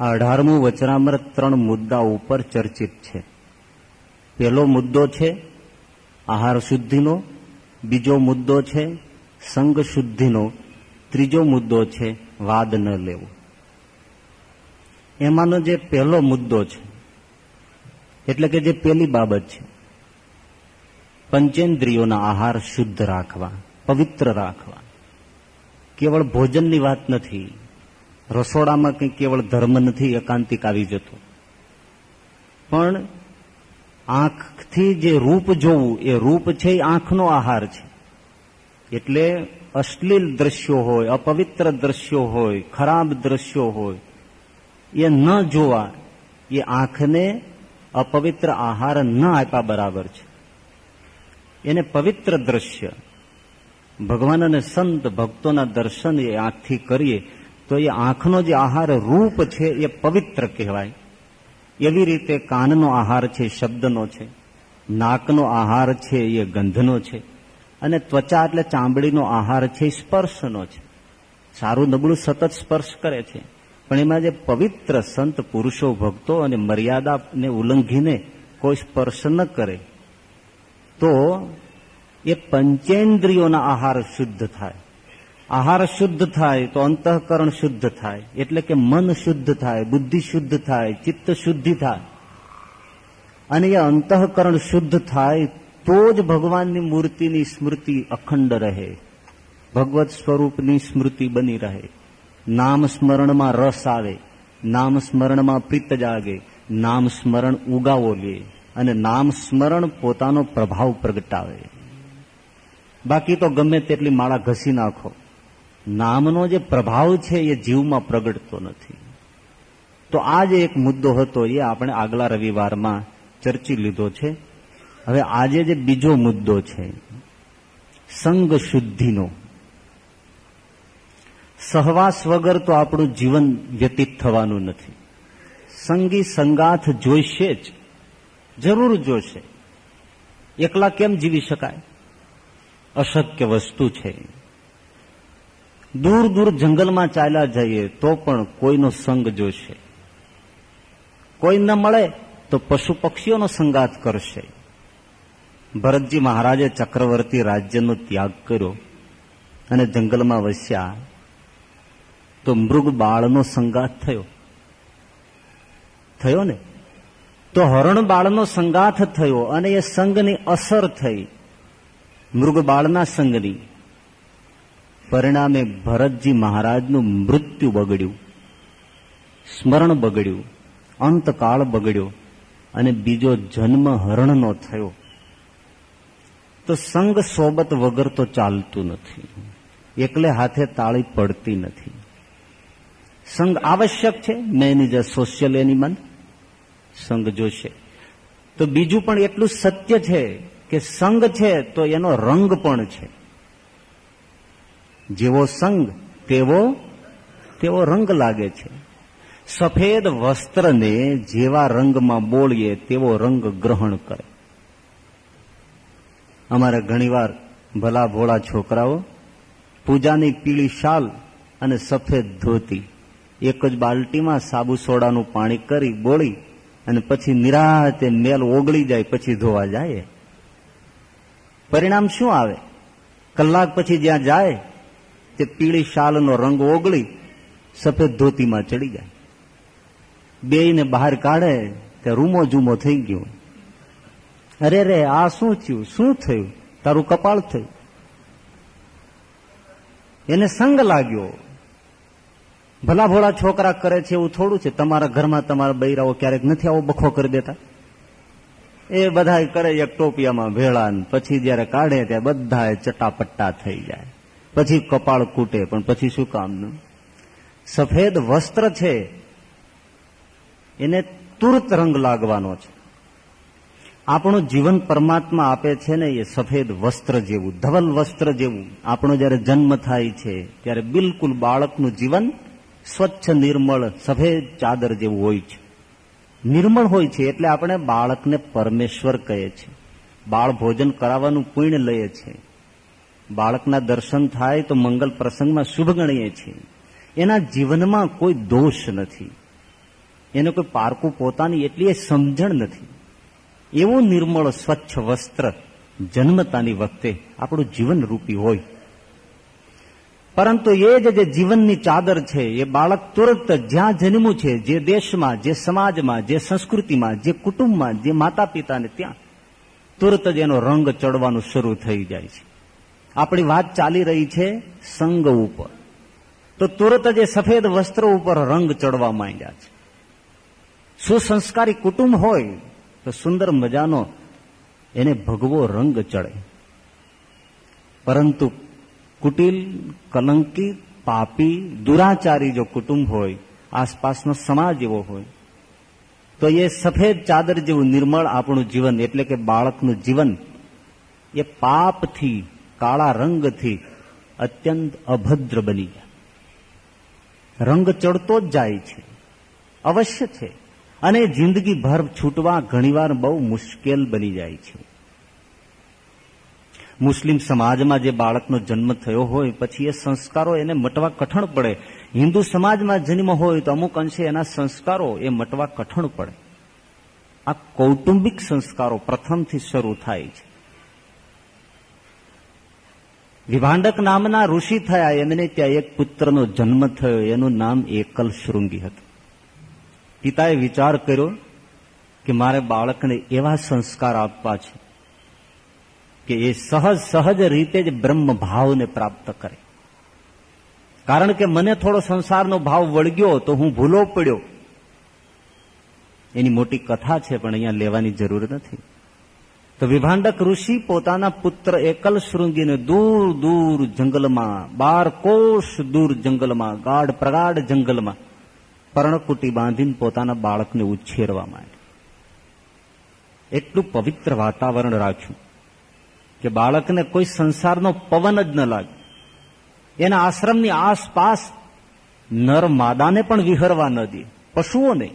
આ અઢારમું વચનામૃત ત્રણ મુદ્દા ઉપર ચર્ચિત છે. પહેલો મુદ્દો છે આહાર શુદ્ધિનો, બીજો મુદ્દો છે સંગ શુદ્ધિનો, ત્રીજો મુદ્દો છે વાદ ન લેવો. એમાંનો જે પહેલો મુદ્દો છે, એટલે કે જે પહેલી બાબત છે, પંચેન્દ્રિયોના આહાર શુદ્ધ રાખવા, પવિત્ર રાખવા. કેવળ ભોજનની વાત નથી રસોડામાં કંઈ કેવળ ધર્મ નથી, એકાંતિક આવી જતો. પણ આંખથી જે રૂપ જોવું, એ રૂપ છે એ આંખનો આહાર છે. એટલે અશ્લીલ દ્રશ્યો હોય, અપવિત્ર દ્રશ્યો હોય, ખરાબ દ્રશ્યો હોય, એ ન જોવા, એ આંખને અપવિત્ર આહાર ન આપ્યા બરાબર છે. એને પવિત્ર દ્રશ્ય, ભગવાન અને સંત ભક્તોના દર્શન એ આંખથી કરીએ તો એ આંખનો જે આહાર રૂપ છે એ પવિત્ર કહેવાય. એવી રીતે કાનનો આહાર છે, શબ્દનો છે, નાકનો આહાર છે, એ ગંધનો છે. અને ત્વચા એટલે ચામડીનો આહાર છે સ્પર્શનો છે. સારું નબળું સતત સ્પર્શ કરે છે. પણ એમાં જે પવિત્ર સંત, પુરુષો, ભક્તો અને મર્યાદાને ઉલ્લંઘીને કોઈ સ્પર્શ ન કરે, તો એ પંચેન્દ્રિયોના આહાર શુદ્ધ થાય. આહાર શુદ્ધ થાય તો અંતઃકરણ શુદ્ધ થાય. એટલે કે મન શુદ્ધ થાય, બુદ્ધિ શુદ્ધ થાય, ચિત્ત શુદ્ધિ થાય. અને એ અંતઃકરણ શુદ્ધ થાય તો જ ભગવાનની મૂર્તિની સ્મૃતિ અખંડ રહે. ભગવત સ્વરૂપની સ્મૃતિ બની રહે. નામ સ્મરણમાં રસ આવે, નામ સ્મરણમાં પ્રીત જાગે, નામ સ્મરણ ઉગાવો લે. અને નામ સ્મરણ પોતાનો પ્રભાવ પ્રગટાવે. બાકી તો ગમે તેટલી માળા ઘસી નાખો. નામનો જે પ્રભાવ છે એ જીવમાં પ્રગટતો નથી. તો આ જે એક મુદ્દો હતો એ આપણે આગલા રવિવારમાં ચર્ચી લીધો છે. હવે આજે જે બીજો મુદ્દો છે, સંગ શુદ્ધિનો. સહવાસ વગર તો આપણું જીવન વ્યતીત થવાનું નથી. સંગી સંગાથ જોઈશે જ, જરૂર જોશે. એકલા કેમ જીવી શકાય? અશક્ય વસ્તુ છે. દૂર દૂર જંગલમાં ચાલ્યા જઈએ તો પણ કોઈનો સંગ જોશે. કોઈ ન મળે તો પશુ પક્ષીઓનો સંગાત કરશે. ભરતજી મહારાજે ચક્રવર્તી રાજ્યનો ત્યાગ કર્યો અને જંગલમાં વસ્યા તો મૃગ બાળનો સંગાત થયો. થયો ને? તો હરણ બાળનો સંગાથ થયો અને એ સંઘની અસર થઈ. મૃગ બાળના સંઘની પરિણામે ભરતજી મહારાજનું મૃત્યુ બગડ્યું, સ્મરણ બગડ્યું, અંતકાળ બગડ્યો અને બીજો જન્મ હરણનો થયો. તો સંગ સોબત વગર તો ચાલતું નથી, એકલે હાથે તાળી પડતી નથી. સંઘ આવશ્યક છે man is a social animal સંઘ જોશે. તો બીજું પણ એટલું સત્ય છે કે સંઘ છે તો એનો રંગ પણ છે. જેવો સંગ, તેવો તેવો રંગ લાગે છે. સફેદ વસ્ત્રને જેવા રંગમાં બોળીએ, તેવો રંગ ગ્રહણ કરે. અમારે ઘણીવાર ભલા ભોળા છોકરાઓ, પૂજાની પીળી શાલ અને સફેદ ધોતી, એક જ બાલ્ટીમાં સાબુ સોડાનું પાણી કરી બોળી અને પછી નિરાતે મેલ ઓગળી જાય, પછી ધોવા જાય. પરિણામ શું આવે? કલાક પછી જ્યાં જાય તે પીળી શાલનો રંગ ઓગળી સફેદ ધોતીમાં ચડી જાય. બેયને બહાર કાઢે તે રૂમો જુમો થઈ ગયો. અરે રે, આ શું થયું? શું થયું? તારું કપાળ થયું. એને સંગ લાગ્યો. ભલા ભોળા છોકરા કરે છે એવું થોડું છે. તમારા ઘરમાં તમારા બૈરાઓ ક્યારેક નથી આવો બખો કરી દેતા? એ બધા કરે એક ટોપિયામાં ભેળા પછી જયારે કાઢે ત્યારે બધા ચટાપટ્ટા થઈ જાય. પછી કપાળ કૂટે, પણ પછી શું કામનું સફેદ વસ્ત્ર છે, એને તુરત રંગ લાગવાનો છે. આપણું જીવન પરમાત્મા આપે છે ને એ સફેદ વસ્ત્ર જેવું, ધવલ વસ્ત્ર જેવું. આપણો જયારે જન્મ થાય છે, ત્યારે બિલકુલ બાળકનું જીવન સ્વચ્છ, નિર્મળ, સફેદ ચાદર જેવું હોય છે. નિર્મળ હોય છે એટલે આપણે બાળકને પરમેશ્વર કહે છે. બાળ ભોજન કરાવવાનું પુણ્ય લઈએ છે. બાળકના દર્શન થાય તો મંગલ પ્રસંગમાં શુભ ગણીએ છીએ. એના જીવનમાં કોઈ દોષ નથી. એને કોઈ પારકું પોતાની એટલી સમજણ નથી. એવું નિર્મળ સ્વચ્છ વસ્ત્ર જન્મતાની વખતે આપણું જીવન રૂપી હોય. પરંતુ એ જ જે જીવનની ચાદર છે, એ બાળક તુરત જ્યાં જન્મ્યું છે, જે દેશમાં, જે સમાજમાં, જે સંસ્કૃતિમાં, જે કુટુંબમાં, જે માતા પિતાને ત્યાં તુરત જ એનો રંગ ચડવાનું શરૂ થઈ જાય છે. આપણી વાત ચાલી રહી છે સંગ ઉપર. તો તુરત જ એ સફેદ વસ્ત્ર ઉપર રંગ ચડવા માંડ્યા છે. સુસંસ્કારી કુટુંબ હોય તો સુંદર મજાનો એને ભગવો રંગ ચડે. પરંતુ કુટિલ, કલંકી, પાપી, દુરાચારી જો કુટુંબ હોય, આસપાસનો સમાજ એવો હોય, તો એ સફેદ ચાદર જેવું નિર્મળ આપણું જીવન, એટલે કે બાળકનું જીવન, એ પાપથી કાળા રંગથી અત્યંત અભદ્ર બની ગયા. રંગ ચડતો જ જાય છે. અવશ્ય છે. અને જિંદગી ભર છૂટવા ઘણીવાર બહુ મુશ્કેલ બની જાય છે. મુસ્લિમ સમાજમાં જે બાળકનો જન્મ થયો હોય, પછી એ સંસ્કારો એને મટવા કઠણ પડે. હિન્દુ સમાજમાં જન્મ હોય તો અમુક અંશે એના સંસ્કારો એ મટવા કઠણ પડે. આ કૌટુંબિક સંસ્કારો પ્રથમથી શરૂ થાય છે. વિભાંડક નામના ઋષિ થયા. એમને ત્યાં એક પુત્રનો જન્મ થયો. એનું નામ એકલ શૃંગી હતું. પિતાએ વિચાર કર્યો કે મારે બાળકને એવા સંસ્કાર આપવા છે કે એ સહજ સહજ રીતે જ બ્રહ્મ ભાવને પ્રાપ્ત કરે. કારણ કે મને થોડો સંસારનો ભાવ વળગ્યો તો હું ભૂલો પડ્યો. એની મોટી કથા છે, પણ અહીંયા લેવાની જરૂર નથી. તો વિભાંડક ઋષિ પોતાના પુત્ર એકલ શૃંગીને દૂર દૂર જંગલમાં બાર કોષ દૂર જંગલમાં, ગાઢ પ્રગાઢ જંગલમાં પર્ણકુટી બાંધીને પોતાના બાળકને ઉછેરવા માંડ્યું. એટલું પવિત્ર વાતાવરણ રાખ્યું કે બાળકને કોઈ સંસારનો પવન જ ન લાગે એના આશ્રમની આસપાસ નર માદાને પણ વિહરવા ન દે. પશુઓ નહીં.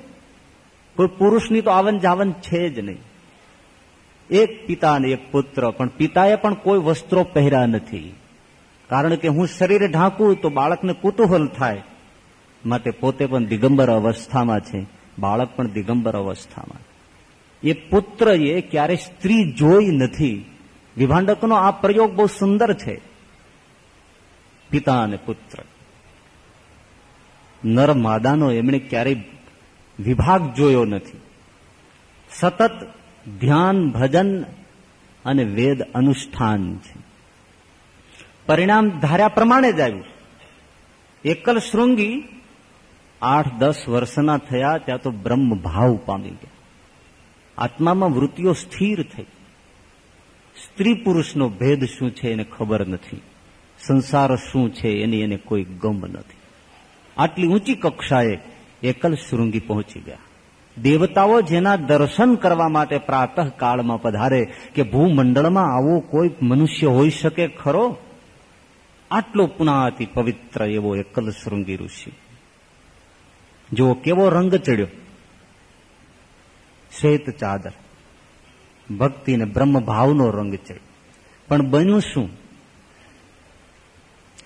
કોઈ પુરુષની તો આવન જાવન છે જ નહીં. એક પિતા અને એક પુત્ર, પણ પિતાએ પણ કોઈ વસ્ત્રો પહેર્યા નથી. કારણ કે હું શરીરે ઢાંકું તો બાળકને કુતૂહલ થાય. માટે પોતે પણ દિગંબર અવસ્થામાં છે. બાળક પણ દિગંબર અવસ્થામાં. એ પુત્ર એ ક્યારે સ્ત્રી જોઈ નથી. વિભાંડકનો આ પ્રયોગ બહુ સુંદર છે. પિતા અને પુત્ર. નર માદાનો એમણે ક્યારેય વિભાગ જોયો નથી. સતત ધ્યાન, ભજન અને વેદ અનુષ્ઠાન છે. પરિણામ ધાર્યા પ્રમાણે જ આવ્યું એકલ શૃંગી આઠ, દસ વર્ષના થયા, ત્યાં તો બ્રહ્મ ભાવ પામી ગયા. આત્મામાં વૃત્તિઓ સ્થિર થઈ. સ્ત્રી પુરુષનો ભેદ શું છે એને ખબર નથી. સંસાર શું છે એની એને કોઈ ગમ નથી. આટલી ઊંચી કક્ષાએ એકલ શૃંગી પહોંચી ગયા. દેવતાઓ જેના દર્શન કરવા માટે પ્રાતઃ કાળમાં પધારે કે ભૂમંડળમાં આવો કોઈ મનુષ્ય હોઈ શકે ખરો? આટલો પુનાતિ પવિત્ર એવો એકલ શૃંગી ઋષિ. જો કેવો રંગ ચડ્યો? શ્વેત ચાદર. ભક્તિ ને બ્રહ્મ ભાવનો રંગ ચડ્યો. પણ બન્યું શું?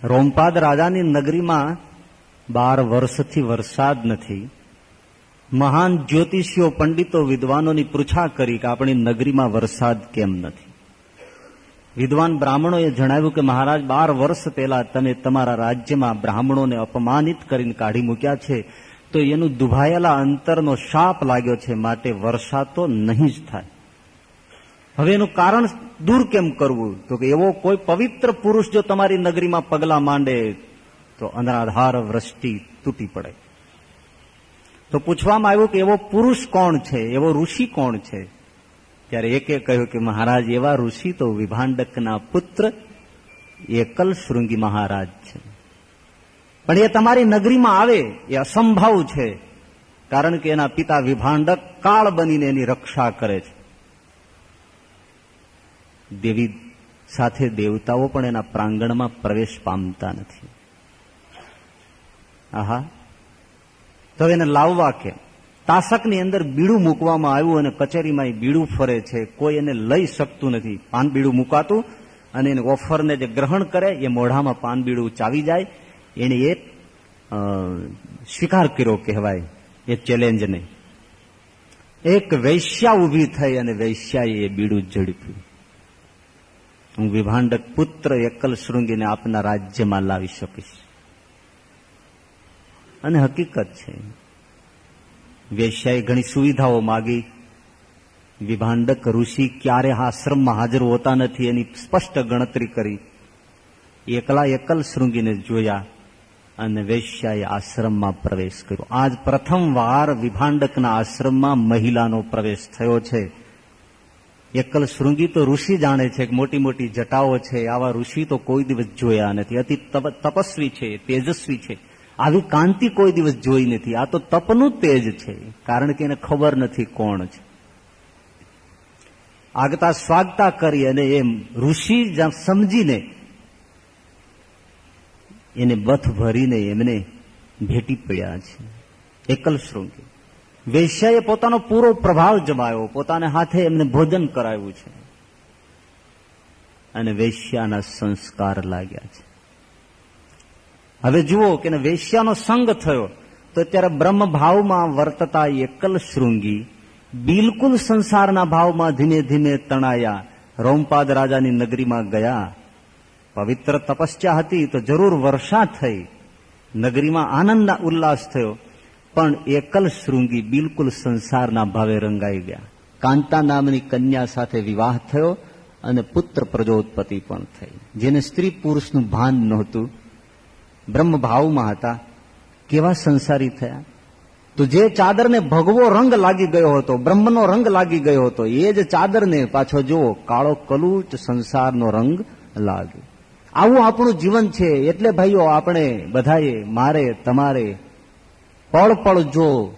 રોમપાદ રાજાની નગરીમાં બાર વર્ષથી વરસાદ નથી. મહાન જ્યોતિષીઓ, પંડિતો, વિદ્વાનોની પૃછા કરી કે આપણી નગરીમાં વરસાદ કેમ નથી. વિદ્વાન બ્રાહ્મણોએ જણાવ્યું કે મહારાજ, બાર વર્ષ પહેલા તમે તમારા રાજ્યમાં બ્રાહ્મણોને અપમાનિત કરીને કાઢી મૂક્યા છે, તો એનું દુભાયેલા અંતરનો શાપ લાગ્યો છે, માટે વરસાદ તો નહીં જ થાય. હવે એનું કારણ દૂર કેમ કરવું? તો કે એવો કોઈ પવિત્ર પુરુષ જો તમારી નગરીમાં પગલા માંડે, તો અનરાધાર વૃષ્ટિ તૂટી પડે. તો પૂછવામાં આવ્યું કે એવો પુરુષ કોણ છે? એવો ઋષિ કોણ છે? ત્યારે એકે કહ્યું કે મહારાજ, એવા ઋષિ તો વિભાંડકના પુત્ર એકલ શૃંગી મહારાજ છે. પણ એ તમારી નગરીમાં આવે, એ અસંભવ છે, કારણ કે એના પિતા વિભાંડક કાળ બનીને એની રક્ષા કરે છે. દેવી સાથે દેવતાઓ પણ એના પ્રાંગણમાં પ્રવેશ પામતા નથી. આહા તો એને લાવવા કે? તાસકની અંદર બીડું મૂકવામાં આવ્યું અને કચેરીમાં એ બીડું ફરે છે. કોઈ એને લઈ શકતું નથી. પાન બીડું મુકાતું અને એને ઓફરને જે ગ્રહણ કરે, એ મોઢામાં પાન બીડું ચાવી જાય. એને એ સ્વીકાર કર્યો કહેવાય. એ ચેલેન્જ નહીં એક વૈશ્યા ઊભી થઈ અને વૈશ્યાએ એ બીડું ઝડપ્યું. હું વિભાંડક પુત્ર એકલ શૃંગીને આપના રાજ્યમાં લાવી શકીશ. અને હકીકત છે. વેશ્યાએ ઘણી સુવિધાઓ માગી. વિભાંડક ઋષિ ક્યારે આશ્રમમાં હાજર હોતા નથી એની સ્પષ્ટ ગણતરી કરી. એકલા એકલ શૃંગીને જોયા અને વેશ્યાએ આશ્રમમાં પ્રવેશ કર્યો. આજ પ્રથમ વાર વિભાંડકના આશ્રમમાં મહિલાનો પ્રવેશ થયો છે. એકલ શૃંગી તો ઋષિ જાણે છે કે મોટી મોટી જટાઓ છે. આવા ઋષિ તો કોઈ દિવસ જોયા નથી. અતિ તપસ્વી છે, તેજસ્વી છે. આવી કાંતિ કોઈ દિવસ જોઈ નથી. આ તો તપનું તેજ છે, કારણ કે એને ખબર નથી કોણ છે. આગતા સ્વાગતા કરી અને એમ ઋષિ સમજીને એને બથ ભરીને એમને ભેટી પડ્યા છે. એકલ શૃંગી. વેશ્યાએ પોતાનો પૂરો પ્રભાવ જમાયો, પોતાને હાથે એમને ભોજન કરાવ્યું છે. અને વેશ્યાના સંસ્કાર લાગ્યા છે. હવે જુઓ કે વેશ્યાનો સંગ થયો. તો અત્યારે બ્રહ્મ ભાવમાં વર્તતા એકલ શૃંગી બિલકુલ સંસારના ભાવમાં ધીમે ધીમે તણાયા. રોમપાદ રાજાની નગરીમાં ગયા. પવિત્ર તપસ્યા હતી તો જરૂર વર્ષા થઈ. નગરીમાં આનંદ ઉલ્લાસ થયો. પણ એકલ શૃંગી બિલકુલ સંસારના ભાવે રંગાઈ ગયા. કાંતા નામની કન્યા સાથે વિવાહ થયો અને પુત્ર પ્રજોત્પત્તિ પણ થઈ. જેને સ્ત્રી પુરુષનું ભાન નહોતું બ્રહ્મ ભાવમાં હતા. કેવા સંસારી થયા? તો જે ચાદરને ભગવો રંગ લાગી ગયો હતો, બ્રહ્મનો રંગ લાગી ગયો હતો, એ જ ચાદરને પાછો જુઓ, કાળો કલુચ સંસારનો રંગ લાગ્યો. આવું આપણું જીવન છે. એટલે ભાઈઓ, આપણે બધાએ, મારે, તમારે પળ પળ જો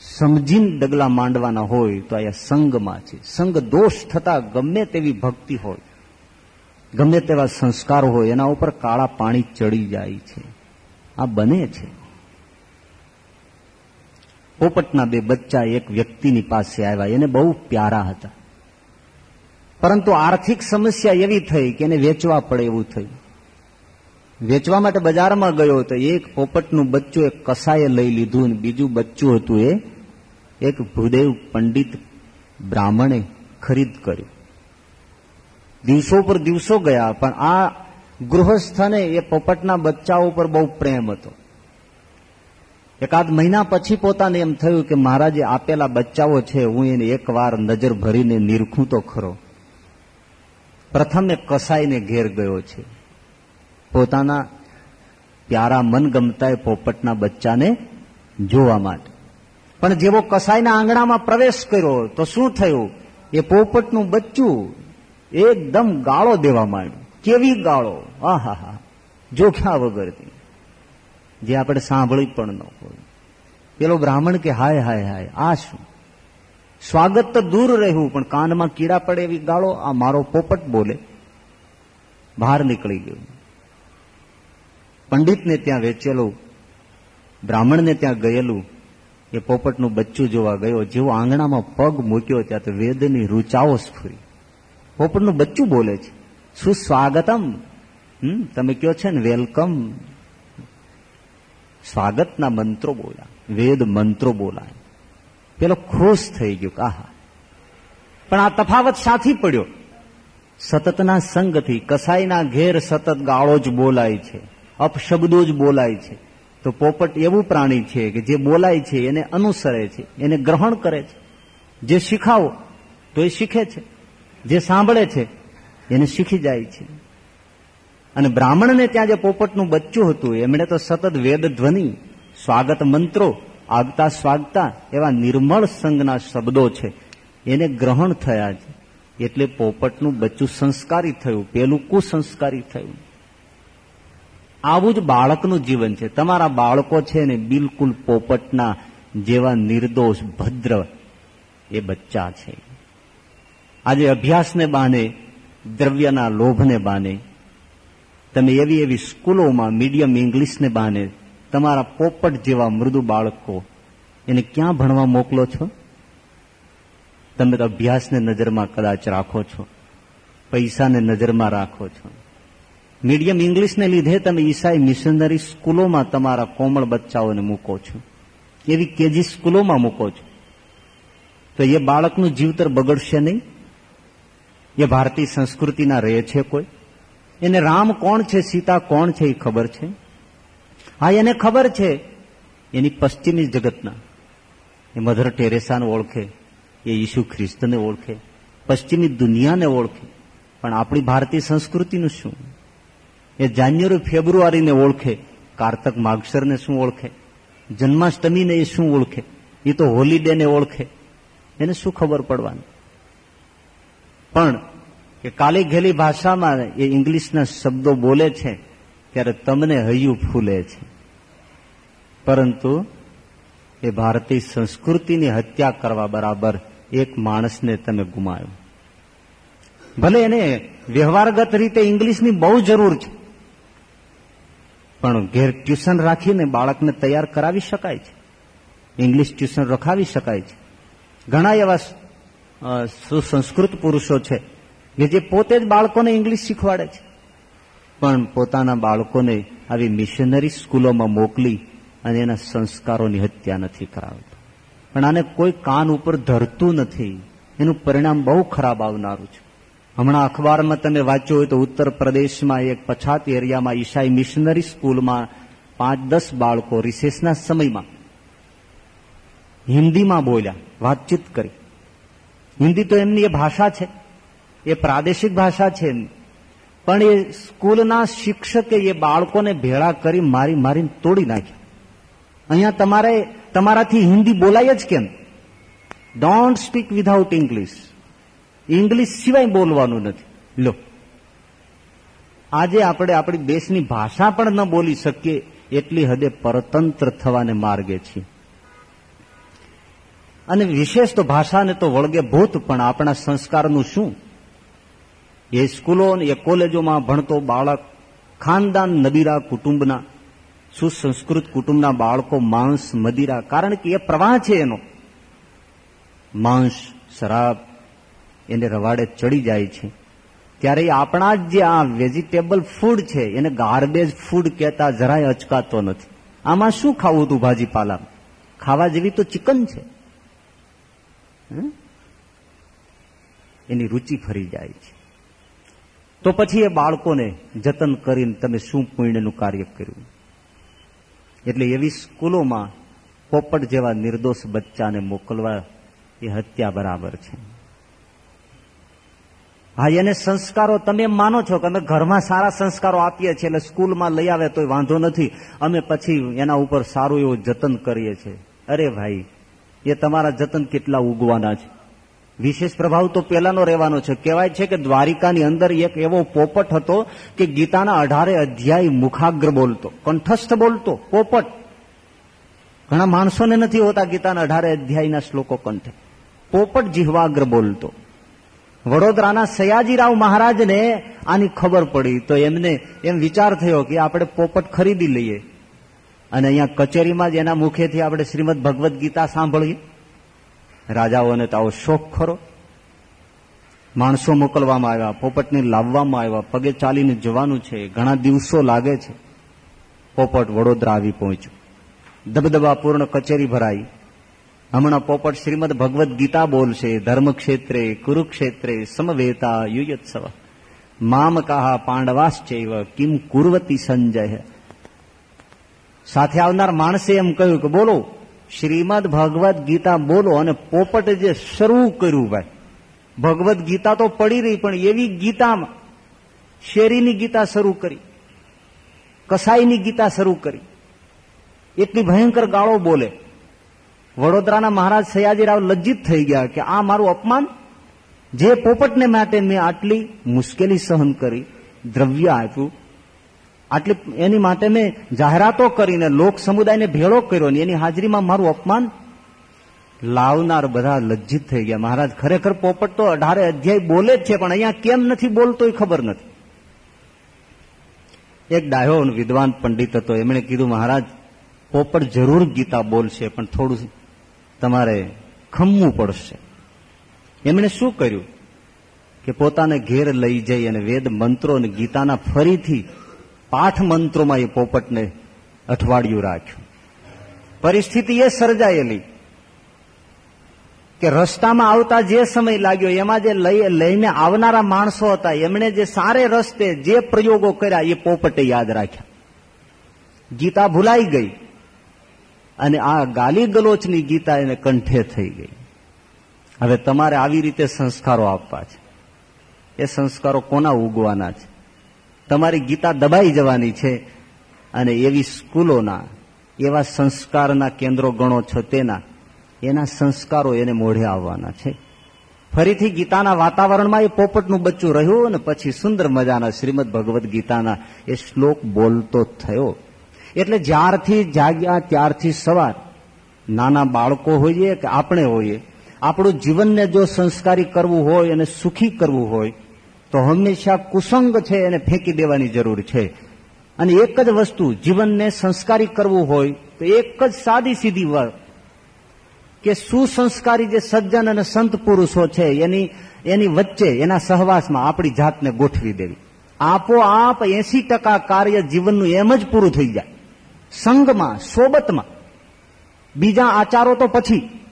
સમજીને ડગલા માંડવાના હોય, તો અહીંયા સંગમાં છે. સંગ દોષ થતા ગમે તેવી ભક્તિ હોય. ગમે તેવા સંસ્કાર હોય, એના ઉપર કાળા પાણી ચડી જાય છે. આ બને છે. પોપટના બે બચ્ચા એક વ્યક્તિની પાસે આવ્યા, એને બહુ પ્યારા હતા. પરંતુ આર્થિક સમસ્યા એવી થઈ કે એને વેચવા પડે એવું થયું. વેચવા માટે બજારમાં ગયો તો એક પોપટનું બચ્ચું એક કસાએ લઈ લીધું અને બીજું બચ્ચું હતું એ, એક ભૂદેવ પંડિત બ્રાહ્મણે ખરીદ કર્યું. દિવસો પર દિવસો ગયા, પણ આ ગૃહસ્થને એ પોપટના બચ્ચા ઉપર બહુ પ્રેમ હતો. એકાદ મહિના પછી પોતાને એમ થયું કે મારા જે આપેલા બચ્ચાઓ છે, હું એને એકવાર નજર ભરીને નિરખું તો ખરો. પ્રથમ એ કસાઈને ઘેર ગયો છે. પોતાના પ્યારા મનગમતા એ પોપટના બચ્ચાને જોવા માટે. પણ જેવો કસાઈના આંગણામાં પ્રવેશ કર્યો, તો શું થયું? એ પોપટનું બચ્ચું એકદમ ગાળો દેવા માંડ્યો. કેવી ગાળો? આહા હા જોખ્યા વગરથી. જે આપણે સાંભળી પણ ન હોય. પેલો બ્રાહ્મણ કે, હાય હાય હાય, આ શું? સ્વાગત તો દૂર રહ્યું, પણ કાનમાં કીડા પડે એવી ગાળો? આ મારો પોપટ બોલે. બહાર નીકળી ગયો. પંડિતને ત્યાં વેચેલું, બ્રાહ્મણને ત્યાં ગયેલું, એ પોપટનું બચ્ચું જોવા ગયો. જેવો આંગણામાં પગ મૂક્યો, ત્યાં તો વેદની રૂચાઓ સ્ફુરી પોપટનું બચ્ચું બોલે છે. સુસ્વાગતમ. હમ, તમે કયો છે ને? વેલકમ. સ્વાગતના મંત્રો બોલ્યા વેદ મંત્રો બોલાય. પેલો ખુશ થઈ ગયો આહા. પણ આ તફાવત સાથી પડ્યો. સતતના સંગથી કસાઈના ઘેર સતત ગાળો જ બોલાય છે. અપશબ્દો જ બોલાય છે. તો પોપટ એવું પ્રાણી છે કે જે બોલાય છે, એને અનુસરે છે, એને ગ્રહણ કરે છે. જે શીખાવો, તો એ શીખે છે. જે સાંભળે છે, એને શીખી જાય છે. અને બ્રાહ્મણને ત્યાં જે પોપટનું બચ્ચું હતું, એમણે તો સતત વેદ ધ્વનિ, સ્વાગત મંત્રો, આગતા સ્વાગતા એવા નિર્મળ સંઘના શબ્દો છે. એને ગ્રહણ થયા છે. એટલે પોપટનું બચ્ચું સંસ્કારી થયું, પેલું કુસંસ્કારી થયું. આવું જ બાળકનું જીવન છે. તમારા બાળકો છે ને બિલકુલ પોપટના જેવા નિર્દોષ, ભદ્ર એ બચ્ચા છે. આજે અભ્યાસને બાને, દ્રવ્યના લોભને બાને, તમે એવી એવી સ્કૂલોમાં મીડિયમ ઇંગ્લિશને બાને, તમારા પોપટ જેવા મૃદુ બાળકો એને ક્યાં ભણવા મોકલો છો? તમે તો અભ્યાસને નજરમાં કદાચ રાખો છો, પૈસાને નજરમાં રાખો છો. મીડિયમ ઇંગ્લિશને લીધે તમે ઈસાઈ મિશનરી સ્કૂલોમાં તમારા કોમળ બચ્ચાઓને મૂકો છો. એવી કેજી સ્કૂલોમાં મૂકો છો. તો એ બાળકનું જીવતર બગડશે નહીં? એ ભારતીય સંસ્કૃતિના રહે છે કોઈ? એને રામ કોણ છે, સીતા કોણ છે એ ખબર છે? હા, એને ખબર છે. એની પશ્ચિમી જગતના. એ મધર ટેરેસાને ઓળખે. એ ઈસુ ખ્રિસ્તને ઓળખે. પશ્ચિમી દુનિયાને ઓળખે. પણ આપણી ભારતીય સંસ્કૃતિનું શું? એ જાન્યુઆરી, ફેબ્રુઆરીને ઓળખે. કારતક માગસરને શું ઓળખે? જન્માષ્ટમીને એ શું ઓળખે? એ તો હોલીડેને ઓળખે. એને શું ખબર પડવાની? પણ કે કાલી ઘેલી ભાષામાં એ ઇંગ્લિશના શબ્દો બોલે છે, ત્યારે તમને હૈયું ફૂલે છે. પરંતુ એ ભારતીય સંસ્કૃતિની હત્યા કરવા બરાબર એક માણસને તમે ગુમાયો ભલે એને વ્યવહારગત રીતે ઇંગ્લિશની બહુ જરૂર છે, પણ ઘેર ટ્યુશન રાખીને બાળકને તૈયાર કરાવી શકાય છે. ઇંગ્લિશ ટ્યુશન રખાવી શકાય છે. ઘણા એવા સુસંસ્કૃત પુરુષો છે, કે જે પોતે જ બાળકોને ઇંગ્લિશ શીખવાડે છે. પણ પોતાના બાળકોને આવી મિશનરી સ્કૂલોમાં મોકલી અને એના સંસ્કારોની હત્યા નથી કરાવતા. પણ આને કોઈ કાન ઉપર ધરતું નથી. એનું પરિણામ બહુ ખરાબ આવનારું છે. હમણાં અખબારમાં તમે વાંચ્યું હોય તો ઉત્તર પ્રદેશમાં એક પછાત એરિયામાં ઈશાઈ મિશનરી સ્કૂલમાં પાંચ દસ બાળકો રિસેસના સમયમાં હિન્દીમાં બોલ્યા, વાતચીત કરી. હિન્દી તો એમની એ ભાષા છે, એ પ્રાદેશિક ભાષા છે પણ એ સ્કૂલના શિક્ષકે એ બાળકોને ભેળા કરી મારી મારીને તોડી નાખ્યા. અહીંયા તમારે, તમારાથી હિન્દી બોલાય જ કેમ? Don't speak without English English સિવાય બોલવાનું નથી. લો. આજે આપણે આપણી દેશની ભાષા પણ ન બોલી શકીએ, એટલી હદે પરતંત્ર થવાને માર્ગે છીએ. અને વિશેષ તો ભાષાને તો વળગે ભૂત, પણ આપણા સંસ્કારનું શું? એ સ્કૂલો એ કોલેજોમાં ભણતો બાળક ખાનદાન નબીરા કુટુંબના, સુસંસ્કૃત કુટુંબના બાળકો માંસ, મદિરા, કારણ કે એ પ્રવાહ છે એનો. માંસ, શરાબ, એને રવાડે ચડી જાય છે. ત્યારે આપણા જે આ વેજીટેબલ ફૂડ છે, એને ગાર્બેજ ફૂડ કહેતા જરાય અચકાતો નથી. આમાં શું ખાવું હતું ભાજીપાલા ખાવા જેવી તો ચિકન છે. એની રુચિ ફરી જાય છે. તો પછી એ બાળકોને જતન કરીને તમે શું પુણ્યનું કાર્ય કર્યું? એટલે એવી સ્કૂલોમાં પોપટ જેવા નિર્દોષ બચ્ચાને મોકલવા એ હત્યા બરાબર છે. હા, એને સંસ્કારો તમે માનો છો કે અમે ઘરમાં સારા સંસ્કારો આપીએ છીએ, એટલે સ્કૂલમાં લઈ આવે તો વાંધો નથી. અમે પછી એના ઉપર સારું એવું જતન કરીએ છીએ. અરે ભાઈ એ તમારા જતન કેટલા ઉગવાના છે. વિશેષ પ્રભાવ તો પેલાનો રહેવાનો છે. કહેવાય છે કે દ્વારિકાની અંદર એક એવો પોપટ હતો કે ગીતાના અઢારે અધ્યાય મુખાગ્ર બોલતો, કંઠસ્થ બોલતો, પોપટ. ઘણા માણસોને નથી હોતા ગીતાના અઢારે અધ્યાયના શ્લોકો કંઠે. પોપટ જીહવાગ્ર બોલતો. વડોદરાના સયાજીરાવ મહારાજને આની ખબર પડી તો એમને એમ વિચાર થયો કે આપણે પોપટ ખરીદી લઈએ. અને અહીંયા કચેરીમાં જ એના મુખેથી આપણે શ્રીમદ ભગવદ્ ગીતા સાંભળીએ. રાજાઓને તો આવો શોખ ખરો. માણસો મોકલવામાં આવ્યા, પોપટને લાવવામાં આવ્યા, પગે ચાલીને જવાનું છે, ઘણા દિવસો લાગે છે. પોપટ વડોદરા આવી પહોંચ્યું. દબદબાપૂર્ણ કચેરી ભરાઈ. હમણાં પોપટ શ્રીમદ ભગવદ્ ગીતા બોલશે, ધર્મક્ષેત્રે, કુરુક્ષેત્રે, સમવેતા યુયત્સવ. મામ કાહા પાંડવાશ્ચૈવ, કિમ કુર્વતી સંજય. સાથે આવનાર માણસે એમ કહ્યું કે બોલો, શ્રીમદ ભગવદ્ ગીતા બોલો અને પોપટે જે શરૂ કર્યું ભાઈ. ભગવદ્ ગીતા તો પડી રહી, પણ એવી ગીતામાં શેરીની ગીતા શરૂ કરી, કસાઈની ગીતા શરૂ કરી. એટલી ભયંકર ગાળો બોલે. વડોદરાના મહારાજ સયાજીરાવ લજ્જિત થઈ ગયા કે આ મારું અપમાન? જે પોપટને માટે મેં આટલી મુશ્કેલી સહન કરી, દ્રવ્ય આપ્યું આટલી એની માટે મેં જાહેરાતો કરીને લોક સમુદાયને ભેળો કર્યો ને એની હાજરીમાં મારું અપમાન લાવનાર બધા લજ્જિત થઈ ગયા. મહારાજ, ખરેખર પોપટ તો અઢારે અધ્યાય બોલે જ છે, પણ અહીંયા કેમ નથી બોલતો એ ખબર નથી. એક ડાયો વિદ્વાન પંડિત હતો, એમણે કીધું, મહારાજ, પોપટ જરૂર ગીતા બોલશે, પણ થોડું તમારે ખમવું પડશે. એમણે શું કર્યું? કે પોતાને ઘેર લઈ જઈ અને વેદ મંત્રો અને ગીતાના ફરીથી પાઠ મંત્રોમાં એ પોપટને અઠવાડિયું રાખ્યું. પરિસ્થિતિ એ સર્જાયેલી કે રસ્તામાં આવતા જે સમય લાગ્યો, એમાં જે લઈ, લઈને આવનારા માણસો હતા, એમણે જે સારે રસ્તે જે પ્રયોગો કર્યા, એ પોપટે યાદ રાખ્યા. ગીતા ભૂલાઈ ગઈ અને આ ગાલી ગલોચની ગીતા એને કંઠે થઈ ગઈ. હવે તમારે આવી રીતે સંસ્કારો આપવા છે. એ સંસ્કારો કોના ઉગવાના છે? તમારી ગીતા દબાઈ જવાની છે અને એવી સ્કૂલોના, એવા સંસ્કારના કેન્દ્રો ગણો છો તેના, એના સંસ્કારો એને મોઢે આવવાના છે. ફરીથી ગીતાના વાતાવરણમાં એ પોપટનું બચ્ચું રહ્યું અને પછી સુંદર મજાના શ્રીમદ ભગવદ્ ગીતાના એ શ્લોક બોલતો થયો. એટલે જ્યારથી જાગ્યા ત્યારથી સવાર નાના બાળકો હોઈએ કે આપણે હોઈએ, આપણું જીવનને જો સંસ્કારી કરવું હોય અને સુખી કરવું હોય તો હંમેશા કુસંગ છે એને ફેંકી દેવાની જરૂર છે. અને એક જ વસ્તુ, જીવનને સંસ્કારી કરવું હોય, તો એક જ સાદી સીધી વાત કે સુસંસ્કારી જે સજ્જન અને સંત પુરુષો છે, એની એની વચ્ચે, એના સહવાસમાં આપણી જાતને ગોઠવી દેવી. આપોઆપ એસી ટકા કાર્ય જીવનનું એમ જ પૂરું થઈ જાય. સંઘમાં સોબતમાં. બીજા આચારો તો પછી.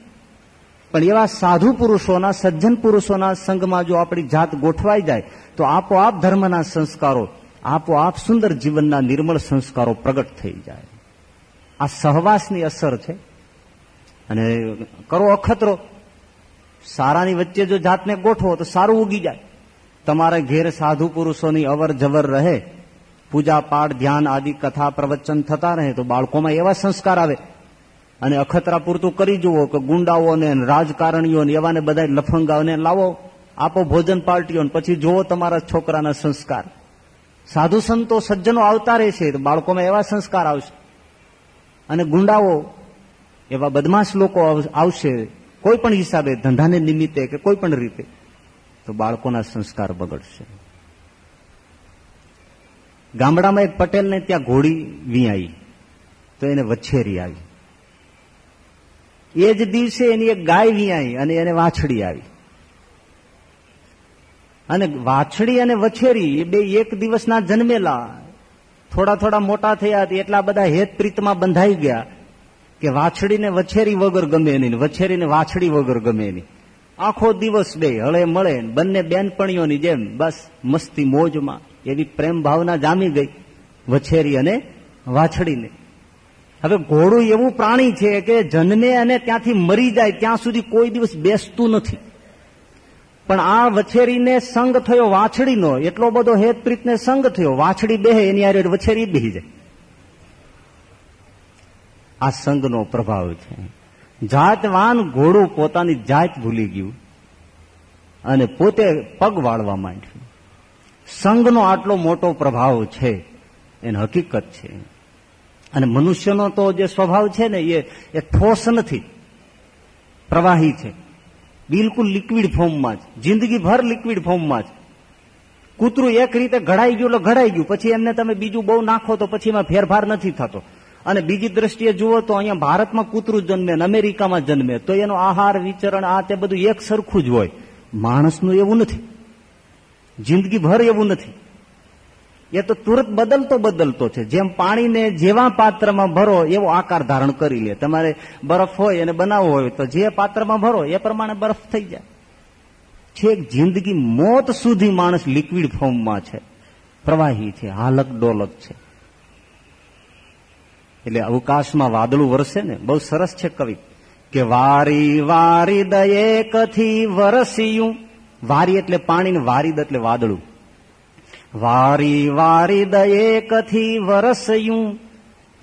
પણ એવા સાધુ પુરુષોના, સજ્જન પુરુષોના સંઘમાં જો આપણી જાત ગોઠવાઈ જાય, તો આપોઆપ ધર્મના સંસ્કારો, આપોઆપ સુંદર જીવનના નિર્મળ સંસ્કારો પ્રગટ થઈ જાય. આ સહવાસની અસર છે. અને કરો અખતરો. સારાની વચ્ચે જો જાતને ગોઠવો, તો સારું ઉગી જાય. તમારે ઘેર સાધુ પુરુષોની અવર જવર રહે. પૂજા પાઠ ધ્યાન આદિ, કથા પ્રવચન થતા રહે, તો બાળકોમાં એવા સંસ્કાર આવે. અને અખતરા પૂરતું કરી જુઓ કે ગુંડાઓને રાજકારણીઓને એવાને બધા લફંગાઓને લાવો, આપો ભોજન પાર્ટીઓ પછી જુઓ તમારા છોકરાના સંસ્કાર. સાધુ સંતો સજ્જનો આવતા રહેશે તો બાળકોમાં એવા સંસ્કાર આવશે. અને ગુંડાઓ, એવા બદમાશ લોકો આવશે, કોઈ પણ હિસાબે, ધંધાને નિમિત્તે કે કોઈ પણ રીતે, તો બાળકોના સંસ્કાર બગડશે. ગામડામાં એક પટેલને ત્યાં ઘોડી વીઆઈ તો એને વછેરી આવી. એ જ દિવસે એની એક ગાય વિયાઈ અને એને વાછડી આવી. અને વાછડી અને વછેરી એ બે એક દિવસના જન્મેલા. થોડા થોડા મોટા થયા એટલા બધા હેતપ્રીતમાં બંધાઈ ગયા કે વાછડીને વછેરી વગર ગમે નહીં વછેરીને વાછડી વગર ગમે નહીં. આખો દિવસ બે હળે મળે બંને બેનપણીઓની જેમ બસ મસ્તી મોજમાં એવી પ્રેમ ભાવના જામી ગઈ વછેરી અને વાછડીને. હવે ઘોડું એવું પ્રાણી છે કે જન્મે અને ત્યાંથી મરી જાય, ત્યાં સુધી કોઈ દિવસ બેસતું નથી. પણ આ વછેરીને સંગ થયો, વાછડીનો. એટલો બધો હેતપ્રીતને સંગ થયો. વાછડી બેહે, એની આરે વછેરી બેહી જાય. આ સંઘનો પ્રભાવ છે. જાતવાન ઘોડું પોતાની જાત ભૂલી ગયું અને પોતે પગ વાળવા માંડ્યું. સંઘનો આટલો મોટો પ્રભાવ છે, એની હકીકત છે. અને મનુષ્યનો તો જે સ્વભાવ છે ને, એ એ ઠોસ નથી. પ્રવાહી છે. બિલકુલ લિક્વિડ ફોર્મમાં જ. જિંદગીભર લિક્વિડ ફોર્મમાં જ. કૂતરું એક રીતે ઘડાઈ ગયું એટલે ઘડાઈ ગયું. પછી એમને તમે બીજું બહુ નાખો તો પછી એમાં ફેરફાર નથી થતો. અને બીજી દ્રષ્ટિએ જુઓ તો અહીંયા ભારતમાં કૂતરું જન્મે અને અમેરિકામાં જન્મે. તો એનો આહાર, વિચરણ, આ તે બધું એક સરખું જ હોય. માણસનું એવું નથી. જિંદગીભર એવું નથી. એ તો તુરત બદલતો બદલતો છે. જેમ પાણીને જેવા પાત્રમાં ભરો એવો આકાર ધારણ કરી લે. તમારે બરફ હોય અને બનાવવો હોય તો જે પાત્રમાં ભરો એ પ્રમાણે બરફ થઈ જાય. છેક જિંદગી મોત સુધી માણસ લિક્વિડ ફોર્મમાં છે. પ્રવાહી છે, હાલક ડોલક છે. એટલે અવકાશમાં વાદળું વરસે ને, બહુ સરસ છે કવિ, કે વારી વારી દયે કથી વરસિયું? વારી એટલે પાણી વારીદ એટલે વાદળું. વારી વારી દયે કથી વરસયું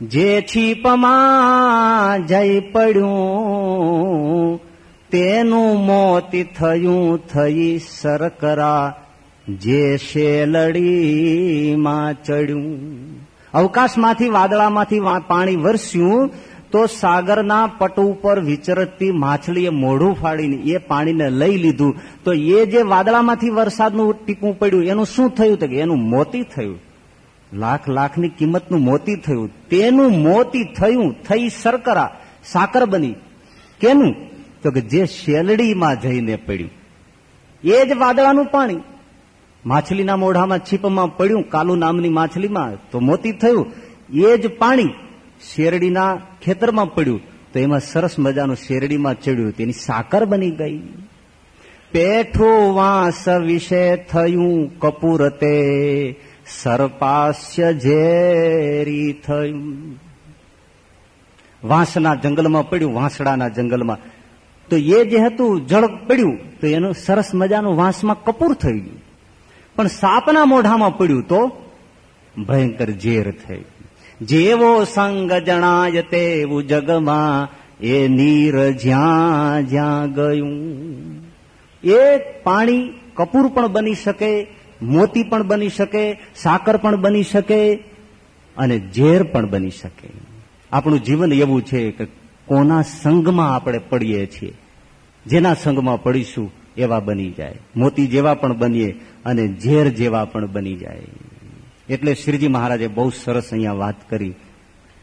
જે છીપમાં જઈ પડ્યું. તેનું મોતી થયું થઈ સરકરા, જે શેલડીમાં ચડ્યું. અવકાશમાંથી વાદળામાંથી પાણી વરસ્યું તો સાગરના પટ ઉપર વિચરતી માછલીએ મોઢું ફાડીને એ પાણીને લઈ લીધું. તો એ જે વાદળામાંથી વરસાદનું ટીપું પડ્યું, એનું શું થયું તો કે એનું મોતી થયું. લાખ લાખની કિંમતનું મોતી થયું. તેનું મોતી થયું, થઈ સરકરા, સાકર બની. કેનું? તો કે જે શેલડીમાં જઈને પડ્યું. એ જ વાદળાનું પાણી. માછલીના મોઢામાં છીપમાં પડ્યું, કાલુ નામની માછલીમાં, તો મોતી થયું. એ જ પાણી. શેરડીના ખેતરમાં પડ્યું તો એમાં સરસ મજાનું શેરડીમાં ચડ્યું તેની સાકર બની ગઈ. પેઠું વાંસ વિશે થયું કપૂરતે, સર્પાસ્ય ઝેરી થયું. વાંસના જંગલમાં પડ્યું, વાંસડાના જંગલમાં. તો એ જે હતું, જળ પડ્યું, તો એનું સરસ મજાનું વાંસમાં કપૂર થઈ ગયું પણ સાપના મોઢામાં પડ્યું તો ભયંકર ઝેર થઈ. જેવો સંગ જણાય તેવું જગમાં એ નીર જ્યાં જ્યાં ગયું. એ પાણી કપૂર પણ બની શકે, મોતી પણ બની શકે, સાકર પણ બની શકે અને ઝેર પણ બની શકે. આપણું જીવન એવું છે કે કોના સંગમાં આપણે પડીએ છીએ. જેના સંગમાં પડીશું એવા બની જાય. મોતી જેવા પણ બનીએ અને ઝેર જેવા પણ બની જાય. એટલે શ્રીજી મહારાજે બહુ સરસ અહીંયા વાત કરી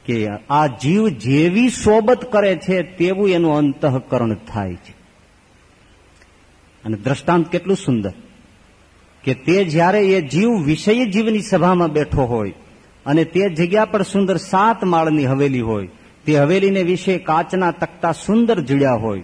કે આ જીવ જેવી સોબત કરે છે તેવું એનું અંતઃકરણ થાય છે. અને દ્રષ્ટાંત કેટલું સુંદર કે તે જ્યારે એ જીવ વિષય જીવની સભામાં બેઠો હોય અને તે જગ્યા પર સુંદર સાત માળની હવેલી હોય, તે હવેલીને વિશે કાચના તકતા સુંદર જીડ્યા હોય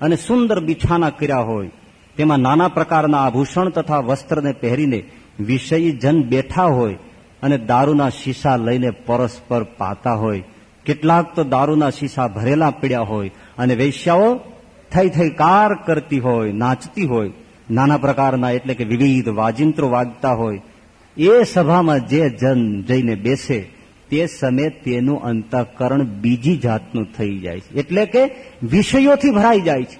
અને સુંદર બિછાના કર્યા હોય, તેમાં નાના પ્રકારના આભૂષણ તથા વસ્ત્રને પહેરીને વિષયી જન બેઠા હોય અને દારૂના શીશા લઈને પરસ્પર પાતા હોય. કેટલાક તો દારૂના શીશા ભરેલા પડ્યા હોય અને વૈશ્યાઓ થઈ થઈ કાર કરતી હોય, નાચતી હોય. નાના પ્રકારના એટલે કે વિવિધ વાજિંત્રો વાગતા હોય. એ સભામાં જે જન જઈને બેસે, તે સમયે તેનું અંતઃકરણ બીજી જાતનું થઈ જાય છે. એટલે કે વિષયોથી ભરાઈ જાય છે.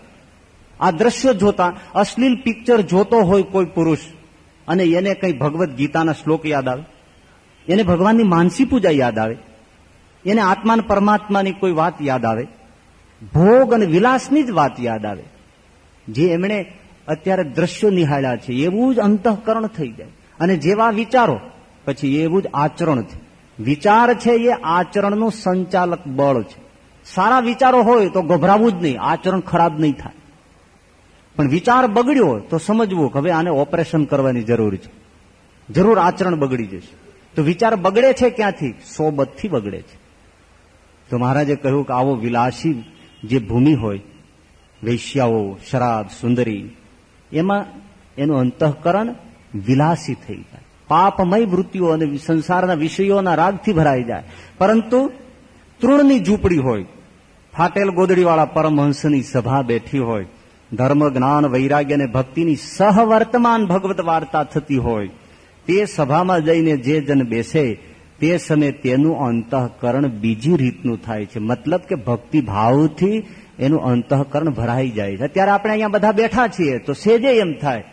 આ દ્રશ્ય જોતા, અશ્લીલ પિક્ચર જોતો હોય કોઈ પુરુષ, અને એને કઈ ભગવદ્ ગીતાના શ્લોક યાદ આવે? એને ભગવાનની માનસી પૂજા યાદ આવે. એને આત્માન પરમાત્માની કોઈ વાત યાદ આવે. ભોગ અને વિલાસની જ વાત યાદ આવે. જે એમણે અત્યારે દ્રશ્યો નિહાળ્યા છે, એવું જ અંતઃકરણ થઈ જાય. અને જેવા વિચારો, પછી એવું જ આચરણ છે. વિચાર છે એ આચરણનું સંચાલક બળ છે. સારા વિચારો હોય તો ગભરાવું જ નહીં, આચરણ ખરાબ નહીં થાય. પણ વિચાર બગડ્યો તો સમજવું કે હવે આને ઓપરેશન કરવાની જરૂર છે. જરૂર આચરણ બગડી જશે. તો વિચાર બગડે છે ક્યાંથી? સોબતથી બગડે છે. તો મહારાજે કહ્યું કે આવો વિલાસી જે ભૂમિ હોય, વૈશ્યાઓ, શરાબ, સુંદરી, એમાં એનું અંતઃકરણ વિલાસી થઈ જાય. પાપમય વૃત્તિઓ અને સંસારના વિષયોના રાગથી ભરાઈ જાય. પરંતુ તૃણની ઝૂંપડી હોય, ફાટેલ ગોદડીવાળા પરમહંસની સભા બેઠી હોય ધર્મ જ્ઞાન વૈરાગ્ય અને ભક્તિની સહવર્તમાન ભગવત વાર્તા થતી હોય તે સભામાં જઈને જે જન બેસે, તે સમયે તેનું અંતઃકરણ બીજી રીતનું થાય છે. મતલબ કે ભક્તિ ભાવથી એનું અંતઃકરણ ભરાઈ જાય છે. અત્યારે આપણે અહીંયા બધા બેઠા છીએ, તો સેજે એમ થાય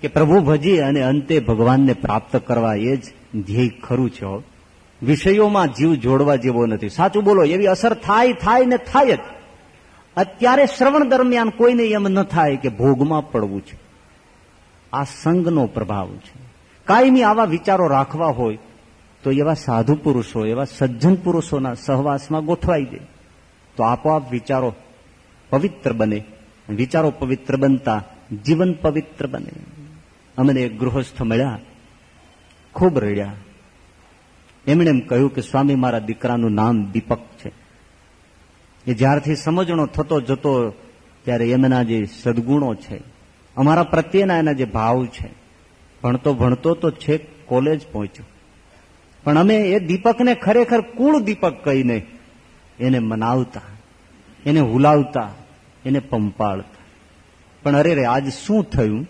કે પ્રભુ ભજી અને અંતે ભગવાનને પ્રાપ્ત કરવા એ જ ધ્યેય ખરું છે વિષયોમાં જીવ જોડવા જેવો નથી. સાચું બોલો, એવી અસર થાય થાય ને થાય જ. અત્યારે શ્રવણ દરમિયાન કોઈને એમ ન થાય કે ભોગમાં પડવું છે. આ સંઘનો પ્રભાવ છે. કાયમી આવા વિચારો રાખવા હોય, તો એવા સાધુ પુરુષો, એવા સજ્જન પુરુષોના સહવાસમાં ગોઠવાઈ જાય તો આપોઆપ વિચારો પવિત્ર બને. વિચારો પવિત્ર બનતા જીવન પવિત્ર બને. અમને એક ગૃહસ્થ મળ્યા, ખૂબ રડ્યા. એમણે એમ કહ્યું કે, સ્વામી, મારા દીકરાનું નામ દીપક છે. એ જ્યારથી સમજણો થતો જતો, ત્યારે એમના જે સદગુણો છે, અમારા પ્રત્યેના એના જે ભાવ છે ભણતો ભણતો તો છેક કોલેજ પહોંચ્યો. પણ અમે એ દીપકને ખરેખર કુળ દીપક કહીને એને મનાવતા, એને હુલાવતા, એને પંપાળતા. પણ અરે રે, આજ શું થયું?